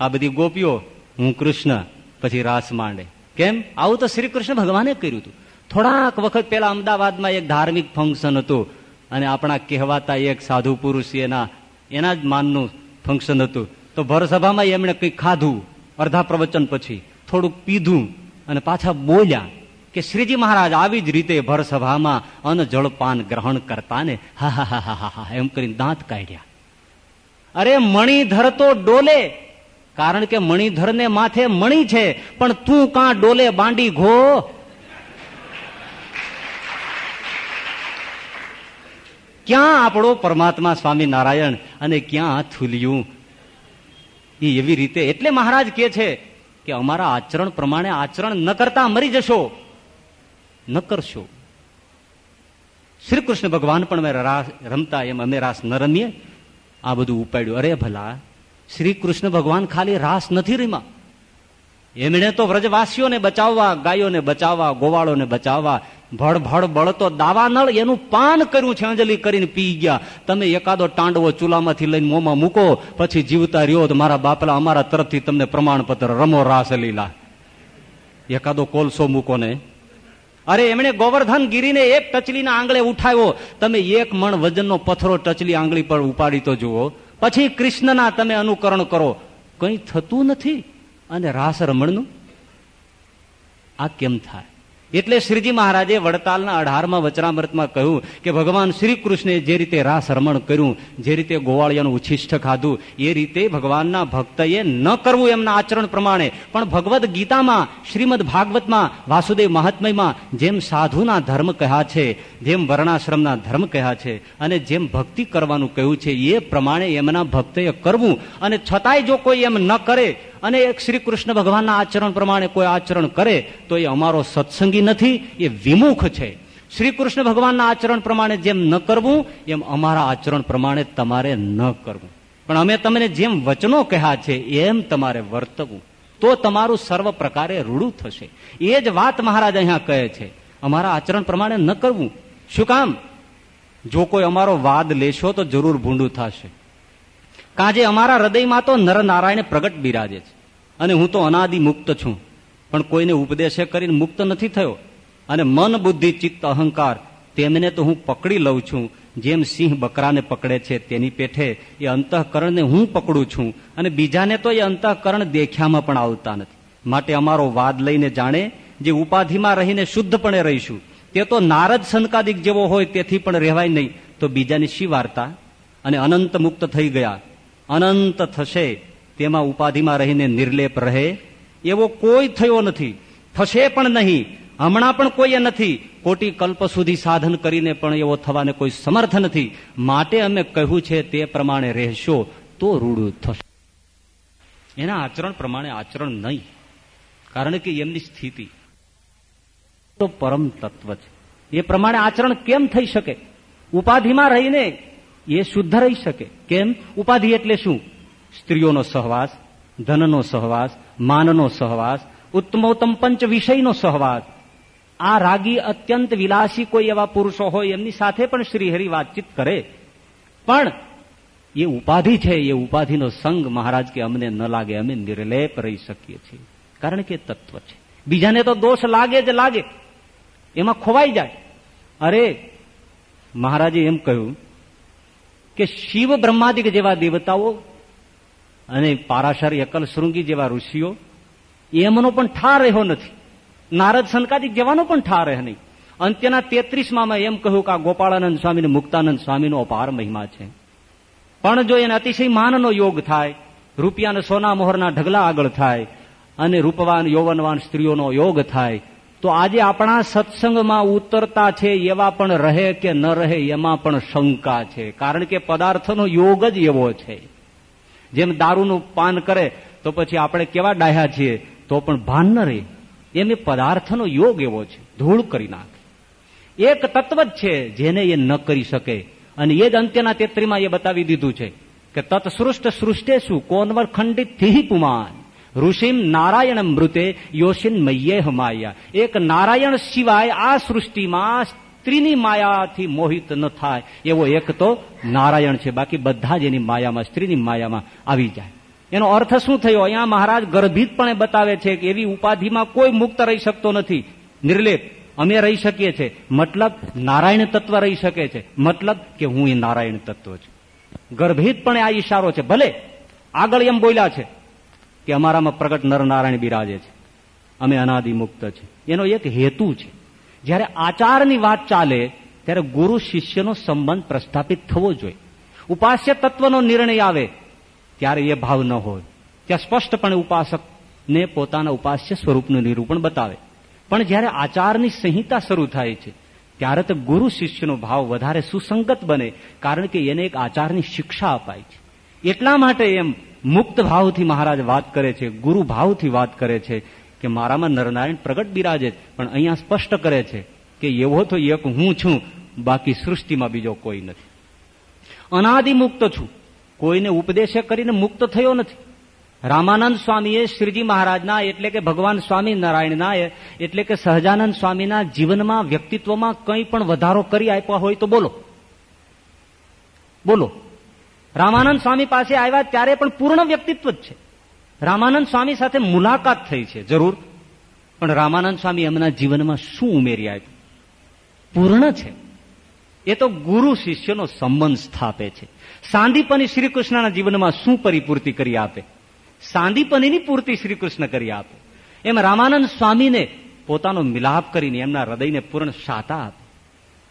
આ બધી ગોપીઓ, હું કૃષ્ણ. પછી રાસ માંડે. કેમ? આવું તો શ્રી કૃષ્ણ ભગવાને કર્યું હતું. થોડાક વખત પેલા અમદાવાદમાં એક ધાર્મિક ફંક્શન હતું અને આપણા કહેવાતા એક સાધુ પુરુષ એના એના જ માનનું ફંક્શન હતું. તો ભરસભામાં એમણે કંઈક ખાધું અડધા પ્રવચન પછી, થોડુંક પીધું અને પાછા બોલ્યા કે શ્રીજી મહારાજ, આવી જ રીતે ભરસભામાં અન જળપાન ગ્રહણ કરતા ને હા હા હા હા હા, એમ કરીને દાંત કાઢ્યા. અરે મણિધર તો ડોલે, કારણ કે મણિધરને માથે મણી છે, પણ તું કાં ડોલે બાંડી ઘો? ક્યાં આપણો પરમાત્મા સ્વામી નારાયણ અને ક્યાં થુલિયું? એ એવી રીતે એટલે મહારાજ કે છે કે અમારા આચરણ પ્રમાણે આચરણ ન કરતા મરી જશો. ન કરશો. શ્રી કૃષ્ણ ભગવાન પણ રાસ રમતા એમ અમે રાસ ન રમીએ. આ બધું ઉપાડ્યું. અરે ભલા શ્રી કૃષ્ણ ભગવાન ખાલી રાસ નથી રમ્યા. એમણે તો વ્રજવાસીઓને બચાવવા, ગાયોને બચાવવા, ગોવાળોને બચાવવા ભડ ભડ બળતો દાવાનળ એનું પાન કર્યું છે, અંજલિ કરીને પી ગયા. તમે એકાદો ટાંડવો ચૂલામાંથી લઈને મોંમાં મૂકો, પછી જીવતા રહ્યો તો મારા બાપલા અમારા તરફથી તમને પ્રમાણપત્ર રમો રાસ લીલા. એકાદો કોલસો મૂકો ને. અરે, એમણે ગોવર્ધન ગીરીને એક ટચલીના આંગળે ઉઠાવ્યો. તમે એક મણ વજનનો પથરો ટચલી આંગળી પર ઉપાડી તો જુઓ. પછી કૃષ્ણના તમે અનુકરણ કરો. કંઈ થતું નથી? અને રાસ રમણનું? આ કેમ થાય? એટલે શ્રીજી મહારાજે વડતાલના અઢારમાં વચરામૃતમાં કહ્યું કે ભગવાન શ્રી કૃષ્ણે જે રીતે રાસ રમણ કર્યું, જે રીતે ગોવાળિયાનું ઉચ્છિષ્ટ ખાધું, એ રીતે ભગવાનના ભક્તએ ન કરવું એમના આચરણ પ્રમાણે, પણ ભગવદ્ ગીતામાં, શ્રીમદ ભાગવતમાં, વાસુદેવ મહાત્મયમાં જેમ સાધુના ધર્મ કહ્યા છે, જેમ વર્ણાશ્રમના ધર્મ કહ્યા છે, અને જેમ ભક્તિ કરવાનું કહ્યું છે, એ પ્રમાણે એમના ભક્તએ કરવું, અને છતાંય જો કોઈ એમ ન કરે અને એક શ્રી કૃષ્ણ ભગવાનના આચરણ પ્રમાણે કોઈ આચરણ કરે, તો એ અમારો સત્સંગી નથી, એ વિમુખ છે. શ્રી કૃષ્ણ ભગવાનના આચરણ પ્રમાણે જેમ ન કરવું, એમ અમારા આચરણ પ્રમાણે તમારે ન કરવું. પણ અમે તમને જેમ વચનો કહ્યા છે, એમ તમારે વર્તવું. તો તમારું સર્વ પ્રકારે રૂડું થશે. એ જ વાત મહારાજ અહીંયા કહે છે. અમારા આચરણ પ્રમાણે ન કરવું. શું કામ? જો કોઈ અમારો વાદ લેશો તો જરૂર ભૂંડું થશે. કાજે અમારા હૃદયમાં તો નરનારાયણ પ્રગટ બિરાજે છે. અને હું તો અનાદિ મુક્ત છું. પણ કોઈને ઉપદેશે કરીને મુક્ત નથી થયો. અને મન, બુદ્ધિ, ચિત્ત, અહંકાર તેમને તો હું પકડી લઉં છું. જેમ સિંહ બકરાને પકડે છે તેની પેઠે એ અંતઃકરણને હું પકડું છું. અને બીજાને તો એ અંતઃકરણ દેખ્યામાં પણ આવતા નથી. માટે અમારો વાદ લઈને જાણે જે ઉપાધિમાં રહીને શુદ્ધપણે રહીશું. તે તો નારદ સંકાદિક જેવો હોય તેથી પણ રહેવાય નહીં. તો બીજાની શી વાર્તા? અને અનંત મુક્ત થઈ ગયા. અનંત થશે, તેમાં ઉપાધિમાં રહીને નિર્લેપ રહે, એવો કોઈ થયો નથી. થશે પણ નહીં, હમણાં પણ કોઈ નથી. કોટી કલ્પ સુધી સાધન કરીને પણ એવો થવાને કોઈ સમર્થ નથી. માટે અમે કહ્યું છે તે પ્રમાણે રહેશો તો રૂડું થશે. એના આચરણ પ્રમાણે આચરણ નહીં, કારણ કે એમની સ્થિતિ તો પરમ તત્વ છે. એ પ્રમાણે આચરણ કેમ થઈ શકે? ઉપાધિમાં રહીને એ શુદ્ધ રહી શકે. કેમ? ઉપાધિ એટલે શું? સ્ત્રીઓનો સહવાસ, ધનનો સહવાસ, માનનો સહવાસ, ઉત્તમોત્તમ પંચ વિષયનો સહવાસ. આ રાગી અત્યંત વિલાસી કોઈ એવા પુરુષો હોય એમની સાથે પણ શ્રીહરિ વાતચીત કરે. પણ એ ઉપાધિ છે, એ ઉપાધિનો સંગ મહારાજ કે અમને ન લાગે, અમે નિર્લેપ રહી શકીએ છીએ. કારણ કે તત્વ છે. બીજાને તો દોષ લાગે જ લાગે. એમાં ખોવાઈ જાય. અરે, મહારાજે એમ કહ્યું કે શિવ બ્રહ્માદિક જેવા દેવતાઓ અને પારાશર એકલ શૃંગી જેવા ઋષિઓ, એમનો પણ ઠાર રહ્યો નથી. નારદ સંકાદિક જેવાનો પણ ઠાર રહે નહીં. અંત્યના તેત્રીસમાં એમ કહ્યું કે આ ગોપાળાનંદ સ્વામી મુક્તાનંદ સ્વામીનો અપાર મહિમા છે. પણ જો એને અતિશય માનનો યોગ થાય, રૂપિયાના સોના મોહરના ઢગલા આગળ થાય, અને રૂપવાન, યૌવનવાન સ્ત્રીઓનો યોગ થાય તો આજે આપણા સત્સંગમાં ઉતરતા છે એવા પણ રહે કે ન રહે એમાં પણ શંકા છે. કારણ કે પદાર્થનો યોગ જ એવો છે. જેમ દારૂનું પાન કરે, તો પછી આપણે કેવા ડાહ્યા છીએ? તો પણ ભાન ન રહે. એમને પદાર્થનો યોગ એવો છે. ધૂળ કરી નાખે. એક તત્વ જ છે જેને એ ન કરી શકે. અને એ જ અંત્યના તેત્રીમાં એ બતાવી દીધું છે કે તત્સૃષ્ટ સૃષ્ટે શું કોનવર ખંડિતથી પુમાન. ઋષિમ નારાયણ મૃતે યોશિન મય્યે માયા. એક નારાયણ સિવાય આ સૃષ્ટિમાં સ્ત્રીની માયાથી મોહિત ન થાય. એવો એક તો નારાયણ છે. બાકી બધા જ એની માયામાં, સ્ત્રીની માયામાં આવી જાય. એનો અર્થ શું થયો? અહીંયા મહારાજ ગર્ભિતપણે બતાવે છે કે એવી ઉપાધિમાં કોઈ મુક્ત રહી શકતો નથી. નિર્લેપ. અમે રહી શકીએ છીએ મતલબ નારાયણ તત્વ રહી શકે છે. મતલબ કે હું એ નારાયણ તત્વ છું. ગર્ભિતપણે આ ઈશારો છે. ભલે આગળ એમ બોલ્યા છે. કે અમારામાં પ્રગટ નરનારાયણ બિરાજે છે. અમે અનાદિ મુક્ત છે. એનો એક હેતુ છે. જ્યારે આચારની વાત ચાલે, ત્યારે ગુરુ શિષ્યનો સંબંધ પ્રસ્થાપિત થવો જોઈએ. ઉપાસ્ય તત્વનો નિર્ણય આવે, ત્યારે એ ભાવ ન હોય. ત્યાં સ્પષ્ટપણે ઉપાસકને પોતાના ઉપાસ્ય સ્વરૂપનું નિરૂપણ બતાવે. પણ જ્યારે આચારની સંહિતા શરૂ થાય છે, ત્યારે તો ગુરુ શિષ્યનો ભાવ વધારે સુસંગત બને, કારણ કે એને એક આચારની શિક્ષા અપાય છે. એટલા માટે એમ મુક્ત ભાવથી મહારાજ વાત કરે છે ગુરુ ભાવથી વાત કરે છે કે મારામાં નરનારાયણ પ્રગટ બિરાજે પણ અહીંયા સ્પષ્ટ કરે છે કે એવો તો એક હું છું, બાકી સૃષ્ટિમાં બીજો કોઈ નથી. અનાદિ મુક્ત છું. કોઈને ઉપદેશ કરીને મુક્ત થયો નથી. રામાનંદ સ્વામીએ શ્રીજી મહારાજના એટલે કે ભગવાન સ્વામી નારાયણના એટલે કે સહજાનંદ સ્વામીના જીવનમાં વ્યક્તિત્વમાં કંઈ પણ વધારો કરી આપ્યા હોય તો બોલો. બોલો. રામાનંદ સ્વામી પાસે આવ્યા ત્યારે પણ પૂર્ણ વ્યક્તિત્વ જ છે. રામાનંદ સ્વામી સાથે મુલાકાત થઈ છે, જરૂર. પણ રામાનંદ સ્વામી એમના જીવનમાં શું ઉમેરી આપ્યું? પૂર્ણ છે. એ તો ગુરુ શિષ્યનો સંબંધ સ્થાપે છે. સાંદીપની શ્રી કૃષ્ણના જીવનમાં શું પરિપૂર્તિ કરી આપે? સાંદીપનીની પૂર્તિ શ્રી કૃષ્ણ કરી આપે. એમ રામાનંદ સ્વામીને પોતાનો મિલાપ કરીને એમના હૃદયને પૂર્ણ શાતા આપે.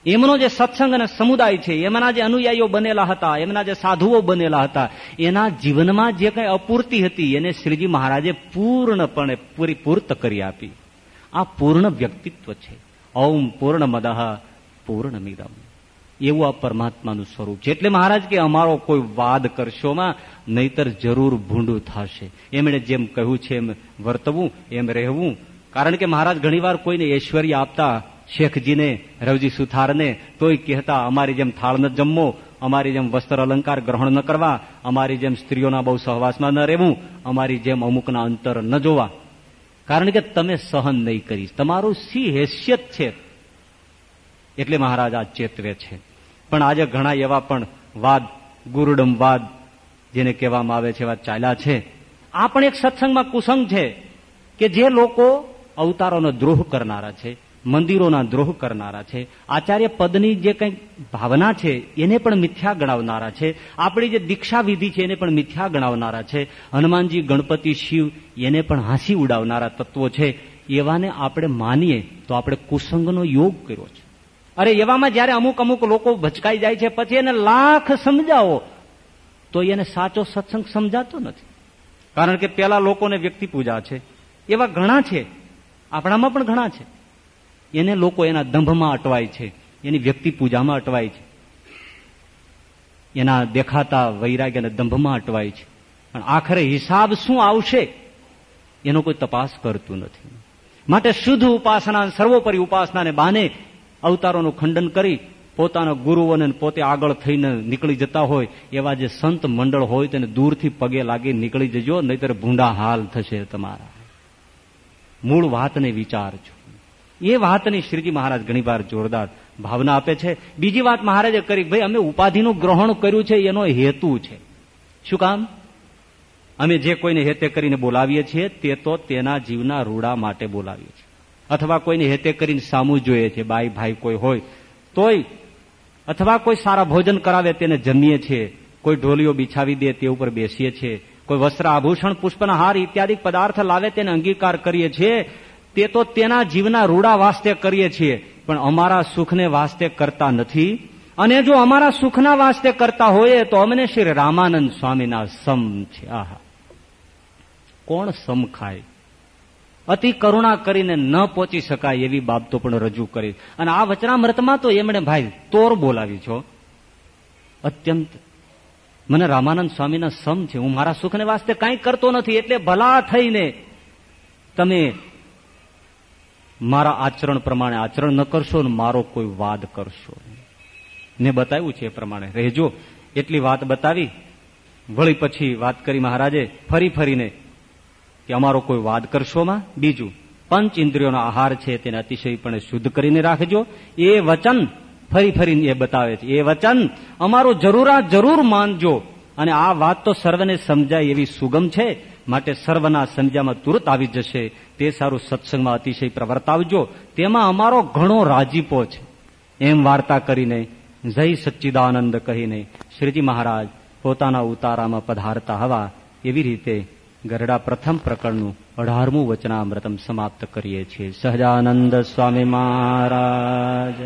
એમનો જે સત્સંગ અને સમુદાય છે, એમના જે અનુયાયીઓ બનેલા હતા, એમના જે સાધુઓ બનેલા હતા, એના જીવનમાં જે કઈ અપૂર્તિ હતી, એને શ્રીજી મહારાજે પૂર્ણપણે પૂરી કરી આપી. આ પૂર્ણ વ્યક્તિત્વ છે. ઓમ પૂર્ણ મદહ પૂર્ણ મિદમ એવું આ પરમાત્માનું સ્વરૂપ છે. એટલે મહારાજ કે અમારો કોઈ વાદ કરશોમાં નહીતર જરૂર ભૂંડું થશે. એમણે જેમ કહ્યું છે એમ વર્તવું, એમ રહેવું. કારણ કે મહારાજ ઘણીવાર કોઈને ઐશ્વર્ય આપતા શેખજીને, રવજી સુથારને, તોય કહેતા, અમારી જેમ થાળ ન જમવો, અમારી જેમ વસ્ત્ર અલંકાર ગ્રહણ ન કરવા, અમારી જેમ સ્ત્રીઓના બહુ સહવાસમાં ન રહેવું, અમારી જેમ અમુકના અંતર ન જોવા. કારણ કે તમે સહન નહીં કરી તમારું સી હેસિયત છે. એટલે મહારાજ આ ચેતવે છે. પણ આજે ઘણા એવા પણ વાદ, ગુરુડમ વાદ, જેને કહેવામાં આવે છે, એવા ચાલ્યા છે. આ પણ એક સત્સંગમાં કુસંગ છે કે જે લોકો અવતારોનો દ્રોહ કરનારા છે. મંદિરોના દ્રોહ કરનારા છે. આચાર્ય પદની જે કંઈક ભાવના છે, એને પણ મિથ્યા ગણાવનારા છે. આપણી જે દીક્ષા વિધિ છે, એને પણ મિથ્યા ગણાવનારા છે. હનુમાનજી, ગણપતિ, શિવ, એને પણ હાંસી ઉડાવનારા તત્વો છે. એવાને આપણે માનીએ તો આપણે કુસંગનો યોગ કર્યો છે. અરે, એવામાં જયારે અમુક અમુક લોકો ભચકાઈ જાય છે, પછી એને લાખ સમજાવો, તો એને સાચો સત્સંગ સમજાતો નથી. કારણ કે પેલા લોકોને વ્યક્તિ પૂજા છે. એવા ઘણા છે. આપણામાં પણ ઘણા છે. એને લોકો એના દંભમાં અટવાય છે, એની વ્યક્તિ પૂજામાં અટવાય છે. એના દેખાતા વૈરાગ્ય અને દંભમાં અટવાય છે. પણ આખરે હિસાબ શું આવશે? એનો કોઈ તપાસ કરતું નથી. માટે શુદ્ધ ઉપાસના, સર્વોપરી ઉપાસનાને બાને અવતારોનું ખંડન કરી પોતાના ગુરુઓને પોતે આગળ થઈને નીકળી જતા હોય એવા જે સંત મંડળ હોય તેને દૂરથી પગે લાગી નીકળી જજો, નહીતર ભૂંડા હાલ થશે તમારા. મૂળ વાતને વિચારજો. એ વાતની શ્રીજી મહારાજ ઘણીવાર જોરદાર ભાવના આપે છે. બીજી વાત મહારાજે કરી, ભાઈ, અમે ઉપાધિનું ગ્રહણ કર્યું છે, એનો હેતુ છે. શું કામ? અમે જે કોઈને હેતે કરીને બોલાવીએ છીએ, તે તો તેના જીવના રૂડા માટે બોલાવીએ છીએ. અથવા કોઈને હેતે કરીને સામું જોઈએ છે, બાઈ, ભાઈ કોઈ હોય, તોય અથવા કોઈ સારા ભોજન કરાવે તેને જમીએ છીએ કોઈ ઢોલીઓ બિછાવી દે તે ઉપર બેસીએ છીએ કોઈ વસ્ત્ર આભૂષણ, પુષ્પના હાર ઇત્યાદિ પદાર્થ લાવે તેને અંગીકાર કરીએ છીએ તે તો તેના જીવના રૂડા વાસ્તે કરીએ છીએ, પણ અમારા સુખને વાસ્તે કરતા નથી. અને જો અમારા સુખના વાસ્તે કરતા હોઈએ, તો અમને શ્રી રામાનંદ સ્વામીના સમ છે. આહા. કોણ સમ ખાય? અતિ કરુણા કરીને ન પહોંચી શકાય એવી બાબતો પણ રજૂ કરી. અને આ વચનામૃતમાં તો એમણે ભાઈ તોર બોલાવી છો. અત્યંત. મને રામાનંદ સ્વામીના સમ છે. હું મારા સુખને વાસ્તે કાંઈ કરતો નથી, એટલે ભલા થઈને તમે મારા આચરણ પ્રમાણે આચરણ ન કરશો ને મારો કોઈ વાદ કરશો. ને બતાવ્યું છે એ પ્રમાણે. રહેજો, એટલી વાત બતાવી. વળી પછી વાત કરી મહારાજે, ફરી ફરીને કે અમારો કોઈ વાદ કરશોમાં બીજું, પંચ ઇન્દ્રિયોનો આહાર છે તેને અતિશયપણે શુદ્ધ કરીને રાખજો. એ વચન, ફરી ફરીને એ બતાવે છે, એ વચન અમારું જરૂરા જરૂર માનજો. અને આ વાત તો સર્વને સમજાય એવી સુગમ છે. માટે સર્વના સંધ્યામાં તુરત આવી જશે. તે સારું સત્સંગમાં અતિશય પ્રવર્તાવજો તેમાં અમારો ઘણો રાજીપો છે. એમ વાર્તા કરીને જય સચ્ચિદાનંદ કહીને શ્રીજી મહારાજ પોતાના ઉતારામાં પધારતા હવા એવી રીતે ગરડા પ્રથમ પ્રકરણનું અઢારમું વચનામૃતમ સમાપ્ત કરીએ છીએ. સહજાનંદ સ્વામી મહારાજ